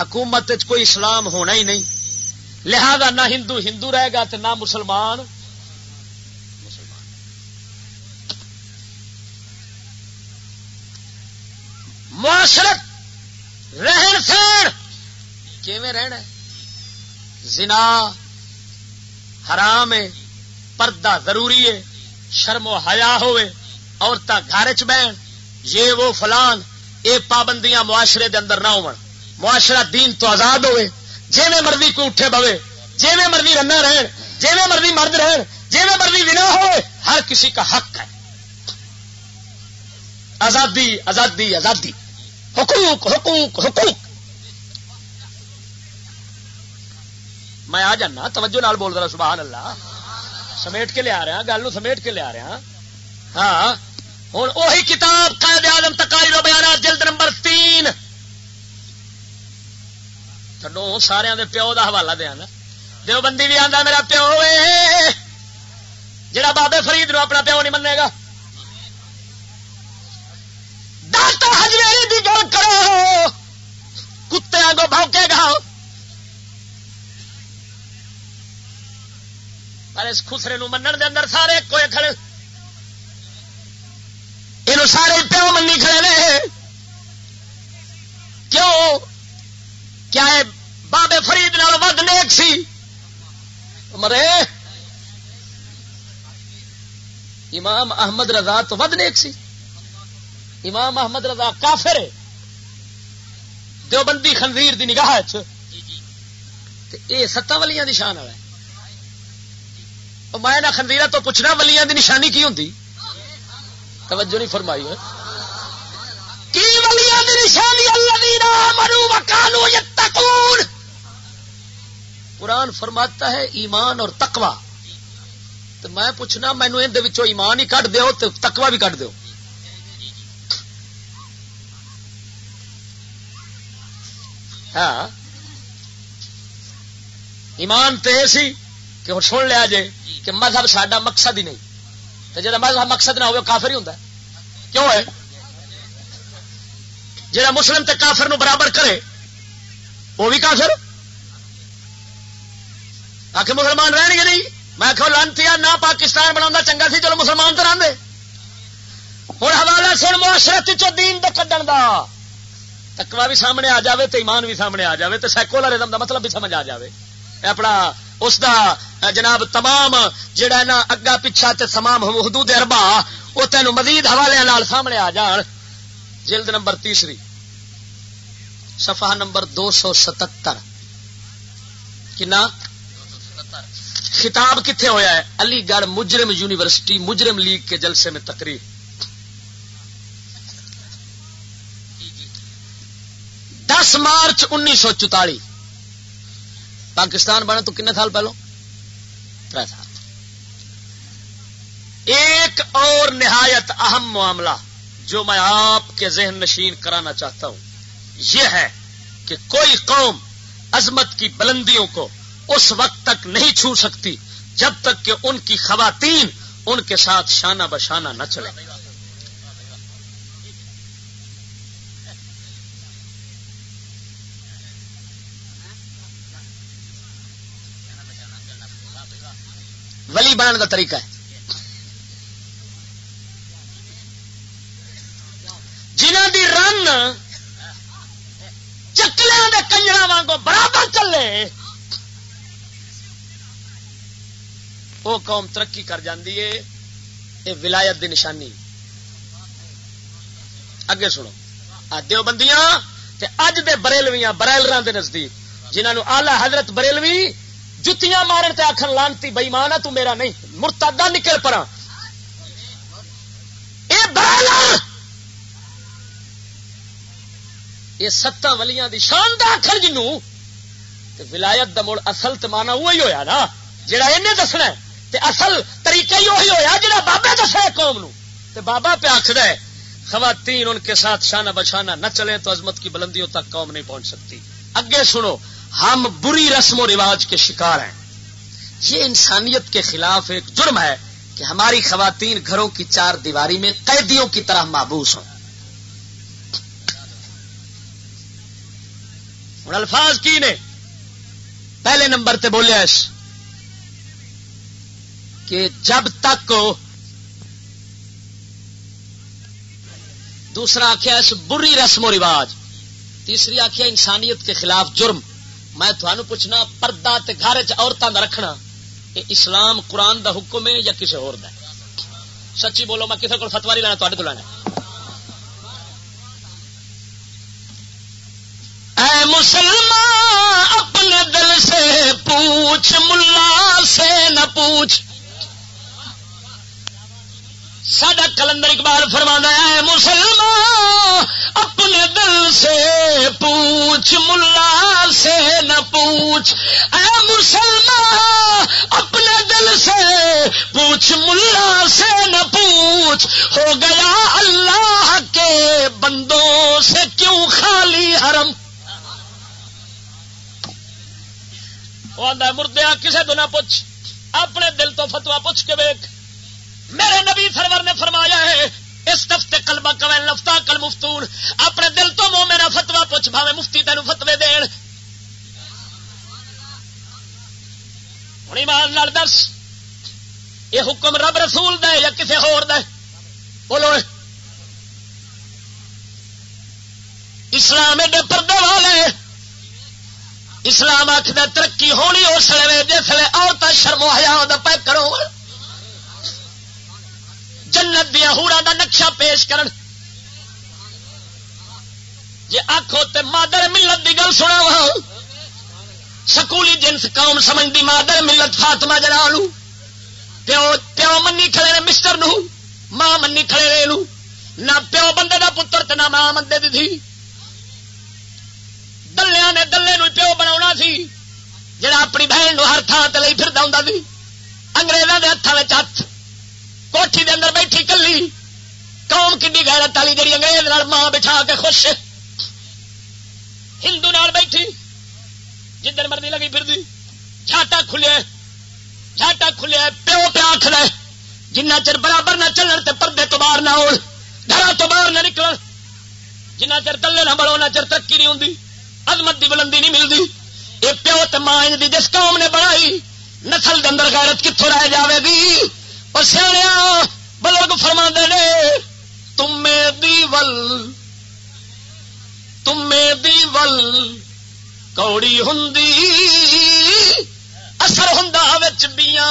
حکومت کوئی اسلام ہونا ہی نہیں۔ لہذا نہ ہندو ہندو رہے گا تو نہ مسلمان۔ معاشرت، رہن سہن۔ کیویں رہنا زنا حرام ہے، پردہ ضروری ہے، شرم و حیا ہوئے عورتیں گھر چ بہن، یہ وہ فلان یہ پابندیاں معاشرے دے اندر نہ ہو معاشرہ دین تو آزاد ہوئے جی میں مرضی کو اٹھے بوے جی میں مرضی رنا رہن جی میں مرضی مرد رہن جی میں مرضی بنا ہوئے، ہر کسی کا حق ہے۔ آزادی آزادی آزادی۔ حقوق حقوق حقوق۔ میں آ جانا، توجہ نال بول رہا سبحان اللہ۔ سمیٹ کے لیا رہا گل سمیٹ کے لیا رہا ہاں ہوں وہی کتاب قائد آدم تکاری رو جلد نمبر تین۔ چڈو سارے دے پیو دا حوالہ دیا نا دیو بندی بھی آتا میرا پیو جڑا بابے فرید نو اپنا پیو نہیں منے گا ہجری کی گل کرو کتے آگو بوکے گا پر اس خسرے نو منن دے اندر سارے کوئی کھڑے یہ سارے پیو منی کھڑے نے کیوں کیا بابے فرید نال ود نیک سی؟ مرے؟ امام احمد رضا تو ود نیک سی۔ امام احمد رضا کافر دیوبندی خنزیر دی نگاہ یہ ستا ولیاں دی شان والا میں خنزیرہ تو پوچھنا، ولیاں دی نشانی کی ہوں توجہ نہیں فرمائی ہے نشانی الذین آمنوا وکانوا یتقون۔ قرآن فرماتا ہے ایمان اور تقوی۔ تو میں پوچھنا مینو ان ایمان ہی کٹ دیو تو بھی کٹ دیو؟ ہاں۔ ایمان تو یہ سی کہ ہوں سن لیا جے کہ مذہب سڈا مقصد ہی نہیں۔ تو جا مذہب مقصد نہ ہو کافر ہی ہوں کیوں ہے؟ جا مسلم تے کافر نو برابر کرے، وہ بھی کافر؟ آ کے مسلمان رہن گے نہیں؟ میں کہ لانتی نہ پاکستان بنا چنگا سی چلو مسلمان تو رہے ہوں حوالہ سن، معاشرت چو دین دے کڈن دا۔ تکوا بھی سامنے آ جاوے تو ایمان بھی سامنے آ جاوے تو سیکولرزم دا مطلب بھی سمجھ آ جاوے۔ اپنا اس دا جناب تمام جڑا نا، اگا پچھا تے تمام حدود اربا وہ تینوں مزید حوالے نال سامنے آ جان۔ جلد نمبر تیسری، صفحہ نمبر دو سو ستر کنا؟ خطاب کتنے ہویا ہے؟ علی گڑھ مجرم یونیورسٹی، مجرم لیگ کے جلسے میں تقریر۔ دس مارچ انیس سو چوتالی۔ پاکستان بنا تو کنے سال پہلو؟ تر سال۔ ایک اور نہایت اہم معاملہ۔ جو میں آپ کے ذہن نشین کرانا چاہتا ہوں، یہ ہے کہ کوئی قوم عظمت کی بلندیوں کو اس وقت تک نہیں چھو سکتی جب تک کہ ان کی خواتین ان کے ساتھ شانہ بشانہ نہ چلے ولی بننے کا طریقہ ہے جنہ دی رن چکلے کنجرا وانگو برابر چلے۔ وہ قوم ترقی کر جاندی ہے یہ ولایت دی نشانی۔ اگے سنو دیو بندیاں تے اج دے بریلویاں برائلر دے نزدیک جنہوں آلہ حضرت بریلوی جتیاں مارن تے آخر لانتی بئی مانا تو میرا نہیں مرتادہ نکل پڑا یہ ستا ولیاں دی شان دا آخر جنوں ولایت دا مڑ اصل تو مانا وہی ہویا نا، جڑا انہیں دسنا تے اصل طریقہ ہی وہی ہوا جا بابا دسا قوم نو تے بابا پہ آخر ہے، خواتین ان کے ساتھ شانہ بشانہ نہ چلے تو عظمت کی بلندیوں تک قوم نہیں پہنچ سکتی۔ اگے سنو، ہم بری رسم و رواج کے شکار ہیں۔ یہ انسانیت کے خلاف ایک جرم ہے کہ ہماری خواتین گھروں کی چار دیواری میں قیدیوں کی طرح محبوس ہوں۔ ہوں الفاظ کی نے؟ پہلے نمبر تے بولیا اس کہ جب تک دوسرا آخیا اس بری رسم و رواج، تیسری آخیا انسانیت کے خلاف جرم، میں تھانوں پوچھنا پردہ تے گھر عورتوں کا رکھنا، یہ اسلام قرآن دا حکم ہے یا کسی اور دا سچی بولو، میں کسی کو فتوا نہیں لینا تے کو لینا۔ اے مسلمان، اپنے دل سے پوچھ، ملا سے نہ پوچھ۔ سڈا کلندر اقبال فرما ہے مسلمان، اپنے دل سے پوچھ، ملا سے نہ پوچھ۔ اے مسلمان، اپنے دل سے پوچھ، ملا سے نہ پوچھ۔ ہو گیا اللہ کے بندوں سے کیوں خالی حرم؟ مردیا کسے تو نہ پوچھ۔ اپنے دل تو فتوا پوچھ کے بیک میرے نبی سرور نے فرمایا ہے، اس دفتے کلبا کوین لفتا کل مفتون۔ اپنے دل تو مو میرا فتوا پوچھ، بھاوے مفتی تین فتوے دین۔ ہوں ایمان لال دس، یہ حکم رب رسول دے یا کسی ہور دے بولو۔ اسلام ایڈے پردے والے اسلام آخر ترقی ہونی اس لیے جس لیے عورتیں شرمو ہیا پہ کرو۔ جنت دیا ہورا دا نقشہ پیش کرن۔ جی آخو تے مادر ملت دی گل سنا وا سکولی جنس قوم سمجھتی مادر ملت فاطمہ جلالو پیو پیو منی کھڑے نے مسٹر نو، ماں منی کھڑے نو نہ پیو بندے دا پتر تے نہ ماں بندے دی تھی دلیا نے دلے نو پیو بنا سی، جڑا اپنی بہن نو ہر تھان تے لئی پھردا ہوندا سی۔ انگریزاں دے ہاتھ کوٹھی دے اندر بیٹھی کلی۔ قوم کی غیرت والی جی انگریز ماں بٹھا کے خوش۔ ہندو نال بیٹھی، جدھر مرضی لگی پھر جھاٹا کھلیا جھاٹا کھلیا، پیو پیا آخر جنہ چر برابر نہ چلن تے پردے تو باہر نہ ہو گھر تو باہر نہ نکل جنہ چر تلے نہ بڑھو نہ چر ترقی نہیں ہوں عظمت دی بلندی نہیں ملتی یہ پیو تے ماں دی جس قوم نے بڑھائی نسل کے اندر غیرت کتوں رہ جاوے گی؟ اور سیا بزرگ فرما نے تمے دیول تمے دیول کوڑی ہوں اثر ہوں بیا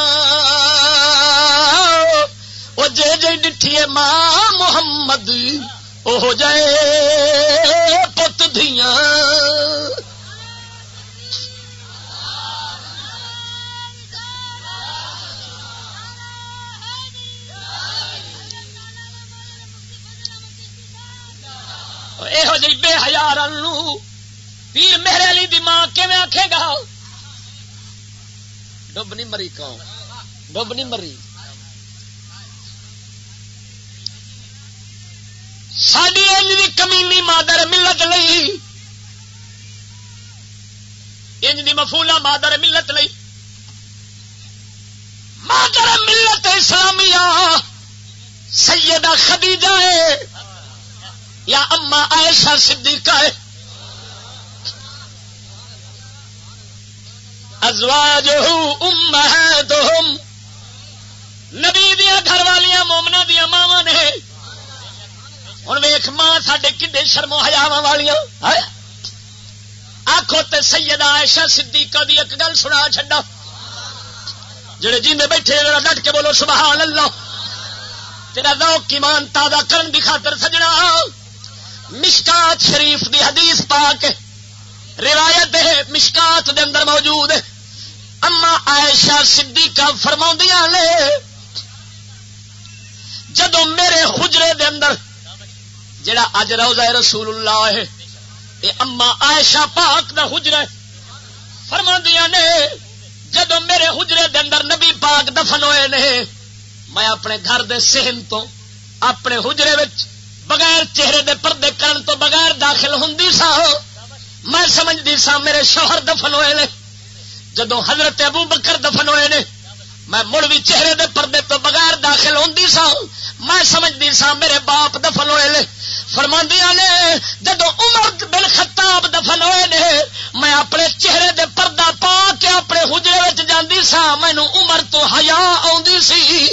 وہ جے جے ڈٹھیے ماں محمد وہ جائے۔ پت دیا یہو جی بے ہزار پیر میرے علی دی ماں کیون آخے گا؟ ڈب نہیں مری کون؟ ڈب نہیں مری۔ ساری انج کی مادر ملت لئی انج دی مفولا مادر ملت لئی مادر ملت اسلامیہ، سیدہ خدیجہ ہے یا اما عائشہ صدیقہ ہے۔ ازواج ام ہے تو نبی دیا گھر والیا مومنا دیا ماوا نے۔ ہوں ویخ ماں سڈے کھے شرمو ہزاو والیا آخو تے سیدہ عائشہ صدیقہ دی ایک گل سنا چڈا جڑے جی بیٹھے ڈٹ کے بولو، سبحان اللہ۔ تیرا ذوق ایمان تازہ کرن دی خاطر سجنا۔ مشکات شریف دی حدیث پا کے روایت ہے، مشکات دے اندر موجود ہے۔ اما عائشہ صدیقہ فرما نے جدو میرے حجرے دے اندر جڑا اج روزہ رسول اللہ ہے۔ یہ اما عائشہ پاک دا حجرا فرما نے جدو میرے حجرے دے اندر نبی پاک دفن ہوئے نے، میں اپنے گھر دے سہن تو، اپنے حجرے وچ بغیر چہرے دے پردے کرن تو بغیر داخل ہوں سا، میں سمجھتی سا میرے شوہر دفن ہوئے نے۔ جدو حضرت ابو بکر دفن ہوئے نے، میں مڑ بھی چہرے دے پردے تو بغیر داخل ہوں سا میں سمجھتی سا میرے باپ دفن ہوئے لے فرماندیا نے، جدو عمر بن خطاب دفن ہوئے نے اپنے چہرے دے پردہ پا کے اپنے حجرے جاندی سا مینو عمر تو ہیا سی۔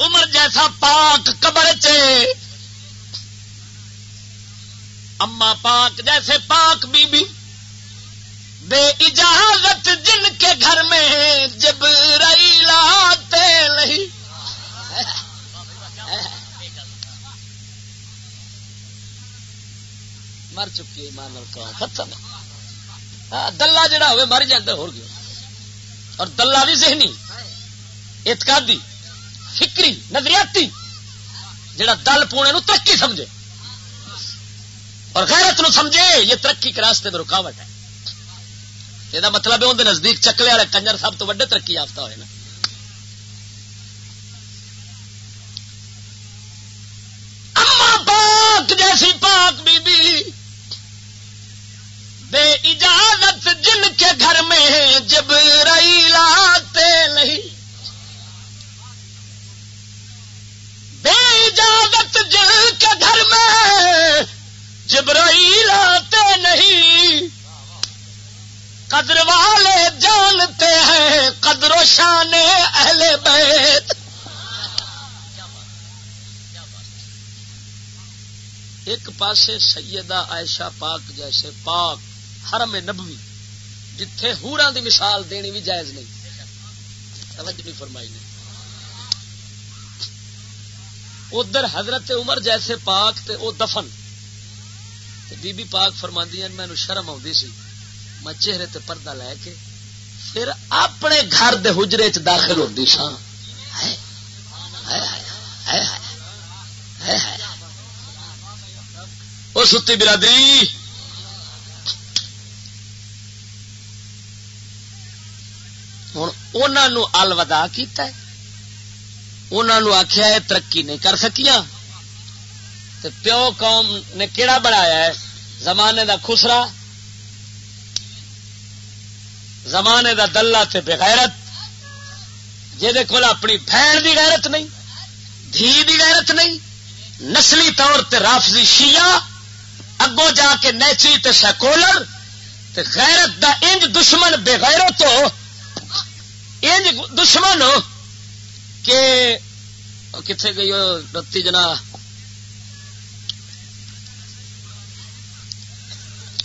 عمر جیسا پاک قبر چے۔ اما پاک جیسے پاک بی بی بے اجازت جن کے گھر میں جب رئی لاتے نہیں۔ مر چکی مان ختم ہاں، دلہ جڑا ہوئے مر جاتا ہو گیا۔ اور دلہ بھی ذہنی۔ اعتقادی فکری، نظریاتی، جڑا دل پونے نو ترقی سمجھے۔ اور غیرت نو سمجھے، یہ ترقی کے راستے میں رکاوٹ ہے۔ یہ مطلب ہے اندر نزدیک چکلے والے کنجر سب تو وڈے ترقی یافتہ ہوئے نا۔ اما پاک جیسی پاک بی بی بے اجازت جن کے گھر میں جب رئی لاتے نہیں۔ بے اجازت جن کے گھر میں جبرائیل آتے نہیں۔ قدر والے جانتے ہیں، قدر و شان اہل بیت۔ ایک پاسے سیدہ عائشہ پاک جیسے پاک حرم نبوی، جتھے ہورا دی مثال دینی بھی جائز نہیں۔ توجہ نہیں فرمائی نہیں ادھر حضرت عمر جیسے پاک تے او دفن۔ بی بی پاک فرما مینو شرم سی۔ میں چہرے تے پردہ لے کے پھر اپنے گھر دے حجرے چ داخل ہوتی سا وہ ستی برادری۔ ہوں انہوں الوداع کیتا ہے۔ انہوں آخیا ہے ترقی نہیں کر سکیاں۔ پیو قوم نے کہڑا بنایا ہے؟ زمانے دا خسرا، زمانے دا دلہ تے بغیرت جہد کول اپنی بہن دی غیرت نہیں، دھی دی غیرت نہیں، نسلی طور تے رافضی شیعہ، اگوں جا کے نیچری تے سیکولر، تے غیرت دا انج دشمن بغیروں تو انج دشمن کہ کتنے گئی رتی جنا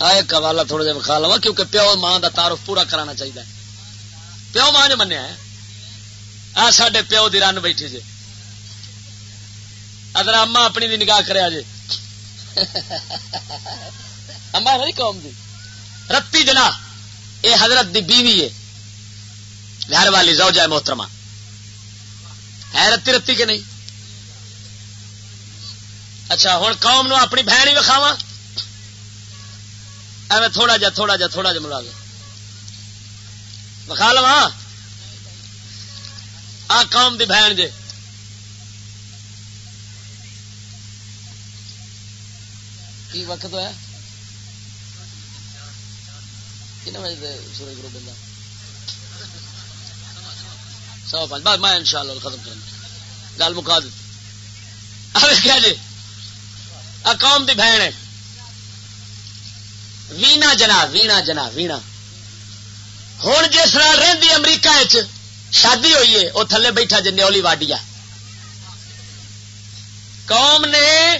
ایک حوالہ تھوڑا جہا بخا لوا، کیونکہ پیو ماں کا تعارف پورا کرانا چاہیے پیو ماں جو منیا ہے۔ آ سڈے پیو دی رن بیٹھی جی۔ اگر اما اپنی دی نگاہ کریا جی۔ *laughs* اما نہیں قوم دی۔ رتی جنا یہ حضرت دی بیوی ہے۔ گھر والی زوجہ محترمہ۔ ہے رتی رتی کے نہیں؟ اچھا ہوں قوم نو اپنی بہن ہی وکھاوا ایویں تھوڑا جا تھوڑا جا تھوڑا جا ملا بخا لوا آ قوم دی بہن جے۔ کی وقت ہوا کن بجے سورج گرو بندہ؟ سو پانچ۔ بس میں ان شاء اللہ ختم کروں گل مکا دیتی۔ جی قوم دی بہن ہے۔ وینا جنا وینا جنا وینا۔ ہوں جس نال رہی امریکہ شادی ہوئی ہے وہ تھلے بیٹھا جی نیولی واڈیا۔ قوم نے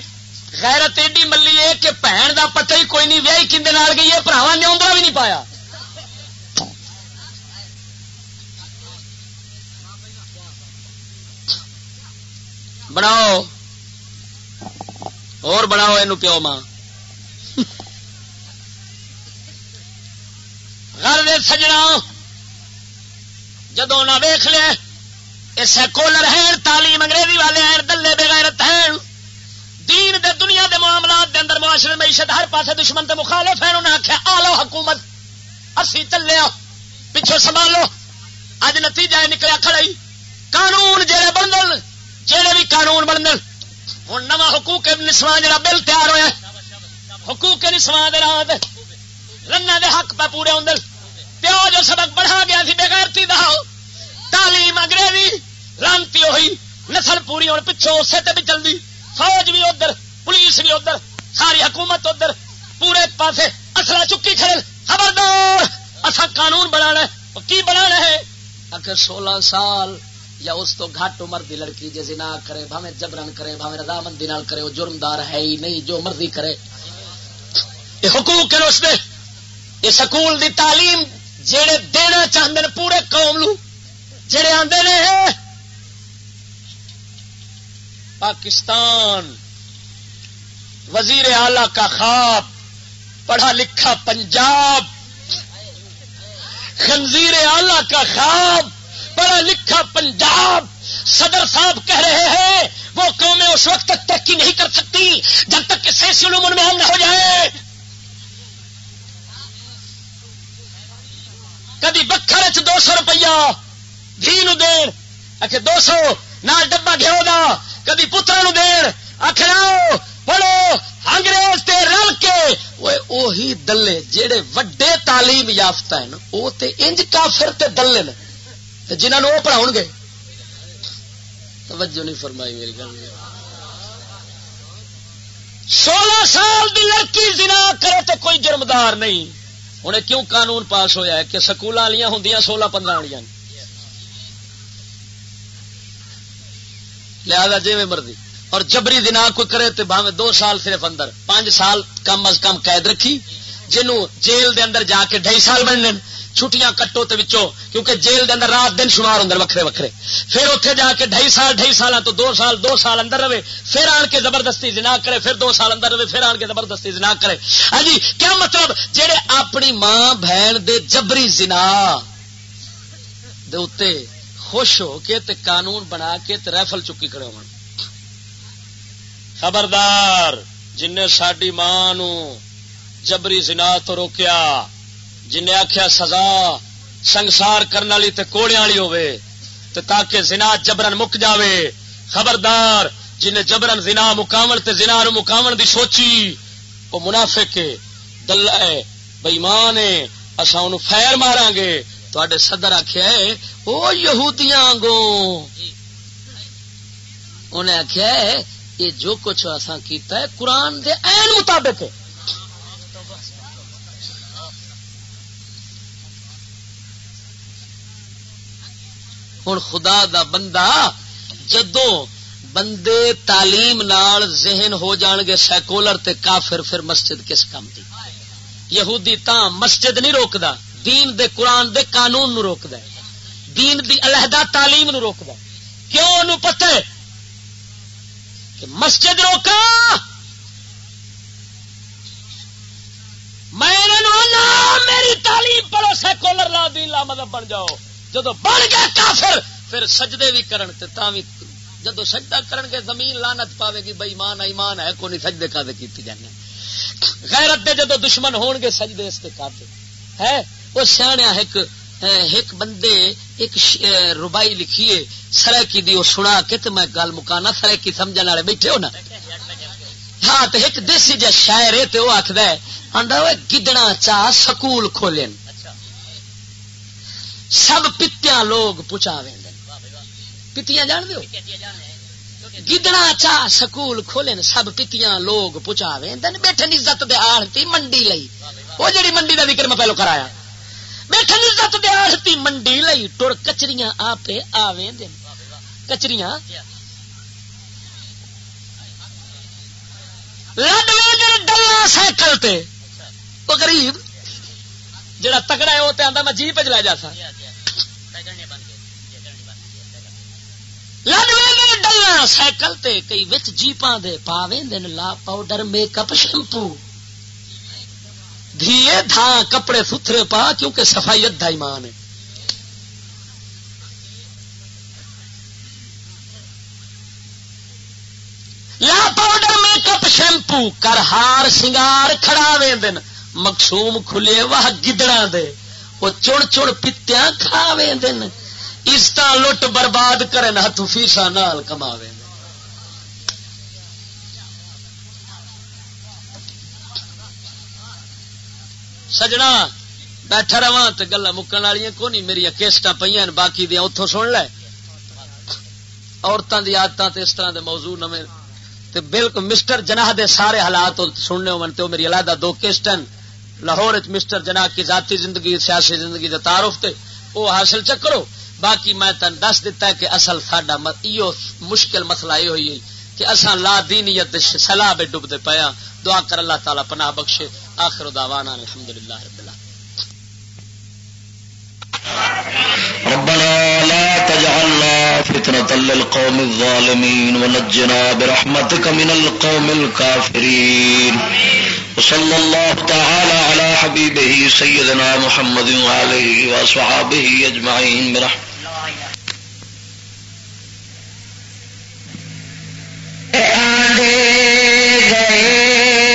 غیرت ایڈی ملی ہے کہ بھن کا پتہ ہی کوئی نہیں ویائی کھے گئی ہے براوا نے آدھا بھی نہیں پایا۔ بناؤ اور بناؤ یہ پیو ماں۔ گھر دے سجنا۔ جدو نہ ویخ لیا یہ سیکولر ہیں، تعلیم انگریزی والے ہیں، دلے بغیرت ہیں۔ دین دے دنیا دے معاملات دے اندر معاشرے معیشت ہر پاسے دشمن دے مخالف ہیں انہوں نے آخیا آ لو حکومت، اسی چلے پچھو سنبھالو۔ اج نتیجہ نکلیا کھڑائی قانون جہے بن جہے بھی قانون بن ہوں نواں حقوق نسواں جڑا بل تیار ہوا حقوق نسواں دے رنگ دے حق پہ پورے ہوں پیو جو سبق پڑھا گیا سی بےغیرتی دہاؤ تعلیم انگریزی رانتی ہوئی، نسل پوری ہوں پچھوں اسے تے بھی چلتی فوج بھی ادھر، پولیس بھی ادھر، ساری حکومت ادھر، پورے پاسے اصلا چکی کھڑے خبردار! اصا قانون بنا کی بنا ہے؟ اگر سولہ سال یا اس تو گھٹ عمر دی لڑکی جی نہ کرے بھاوے جبرن کرے بھاوے رضامندی نال کرے، وہ جرمدار ہے ہی نہیں، جو مرضی کرے۔ یہ حقوق اس دے۔ یہ سکول دی تعلیم جڑے دینا چاہتے ہیں پورے قوم لو جڑے آتے نے، پاکستان وزیر اعلی کا خواب، پڑھا لکھا پنجاب۔ خنزیر اعلی کا خواب پڑھا لکھا پنجاب صدر صاحب کہہ رہے ہیں، وہ قومیں اس وقت تک ترقی نہیں کر سکتی جب تک کہ سیسی علوم میں نہ ہو جائے۔ کدی بکھر چ دو سو روپیہ دھی دین۔ آخ دو سو نہ ڈبا گھیو دا۔ کدی پترا دین۔ آخر پڑھو انگریز تے رل کے۔ اوہی دلے جڑے وڈے تعلیم یافتہ ہیں وہ تے انج کافر تے دلے نے۔ جنہوں وہ پڑھاؤ گے۔ توجہ نہیں فرمائی میری گل۔ سولہ سال دی لڑکی زنا کرے تو کوئی جرمدار نہیں۔ ہوں کیوں قانون پاس ہویا ہے کہ سکول والیاں ہوں سولہ پندرہ والی لہذا جی مرضی۔ اور جبری دنا کوئی کرے تو بھاوے دو سال صرف اندر۔ پانچ سال کم از کم قید رکھی۔ جنوں جیل دے اندر جا کے ڈھائی سال بننے چھٹیاں کٹو تے وچوں، کیونکہ جیل دے اندر رات دن شمار اندر وکھرے وکھرے۔ پھر اتنے جا کے ڈھائی سال ڈھائی سال تو دو سال دو سال اندر رہے، پھر آن کے زبردستی جنا کرے، پھر دو سال اندر رہے، پھر آن کے زبردستی جنا کرے۔ ہاں جی کیا مطلب؟ جہے اپنی ماں بہن دے جبری جنا دے خوش ہو کے تے قانون بنا کے تے ریفل چکی کھڑے ہو خبردار جن ساری ماں جبری زنا تو روکیا جن آخیا سزا سنسار کرنے والی کوڑے والی ہوے تاکہ زنا جبرن مک جاوے۔ خبردار جن جبرن زنا مکاو زنا نو مکاو دی سوچی، وہ منافع کے دل بئی ماں نے اصا ان فیر مارا گے۔ تے صدر آخیا ہے وہ یہودیاں گو انہیں آخیا ہے، یہ جو کچھ اصا کیتا ہے، قرآن دے این مطابق ہوں خدا دا بندہ جدو بندے تعلیم نال ذہن ہو جان گے سیکولر تے کافر، پھر مسجد کس کام دی؟ یہودی تا مسجد نہیں روکدا، دین دے قرآن دے قانون نو روکدا دین دی علیحدہ تعلیم نو روکدا کیوں انہوں پتہ ہے؟ کہ مسجد روکا۔ میں میری تعلیم پڑھو، سیکولر لا دین، لا مطلب بن جاؤ۔ جدو بن گیا کافر، پھر سجدے بھی کرن تے بھی جدو سجدہ کرن گے، زمین لانت پاوے گی، بھائی مان ایمان ہے، کوئی سجدے کا کیتی جانے غیرت دے جدو دشمن ہون گے، سجدے اس کے کافر ہے؟ وہ سیاح ایک ایک بندے، ایک ربائی لکھیے سرکی دی، وہ سنا کے تو میں گل مکانا سرکی سمجھنے والے بیٹھے ہو نا۔ ہاں تو ایک دیسی جا شاعر ہے تو وہ آخر آنڈا گدڑا چاہ سکول کھولن۔ سب پتیاں لوگ پچا پتیاں جان دو گدڑا چاہ سکول کھولن سب پتیاں لوگ پچا بیٹھے عزت دے آڑتی منڈی لئی۔ وہ جڑی منڈی کا ذکر میں پہلو کرایا۔ بیٹھے عزت دے آڑتی منڈی لئی، ٹر کچریاں آپ آویں دن کچریاں لڈ ڈلا سائیکل تے۔ وہ غریب، جڑا تکڑا ہے، وہ تو آتا میں جیپ چ جا سا ڈلنا، سائیکل تے کئی وچ جیپاں دے پاویں دن، لا پاؤڈر، میک اپ، شیمپو۔ دھیے دھا کپڑے ستھرے پا، کیونکہ صفائی ادھا ایمان ہے۔ لا پاؤڈر، میک اپ، شیمپو۔ کر ہار سنگار کھڑا وے دن مقصوم کھلے وہ گدڑا دے۔ وہ چڑ چڑ پتیاں کھا وے دن۔ عزت لٹ برباد کرن ہاتھ فیسا نال کما سجنا، بیٹھا رہا تو گلا مکن والی کو نہیں میری کیسٹ پہ باقی دیا اتوں سن لے۔ عورتوں کی آدت اس طرح دے موضوع نویں۔ بالکل مسٹر جناح دے سارے حالات سننے ہو میری علیحدہ دو کیسٹن، لاہور مسٹر جناح کی ذاتی زندگی، سیاسی زندگی کا تعارف تے وہ حاصل چکرو۔ باقی میں تن دس دتا ہے کہ اصل ساڈا ایو مشکل مسئلہ یہ ہوئی کہ اصا لا دینیت سلاح بے ڈبتے پیا ہاں۔ دعا کر اللہ تعالیٰ پناہ بخشے۔ آخر دعوانا الحمدللہ رب اللہ ربنا لا تجعلنا فتنة للقوم الظالمين ونجنا برحمتك من القوم الكافرين. وصلى الله تعالى على حبيبه سيدنا محمد وعليه وصحابه أجمعين برحمتك. آندے گئے۔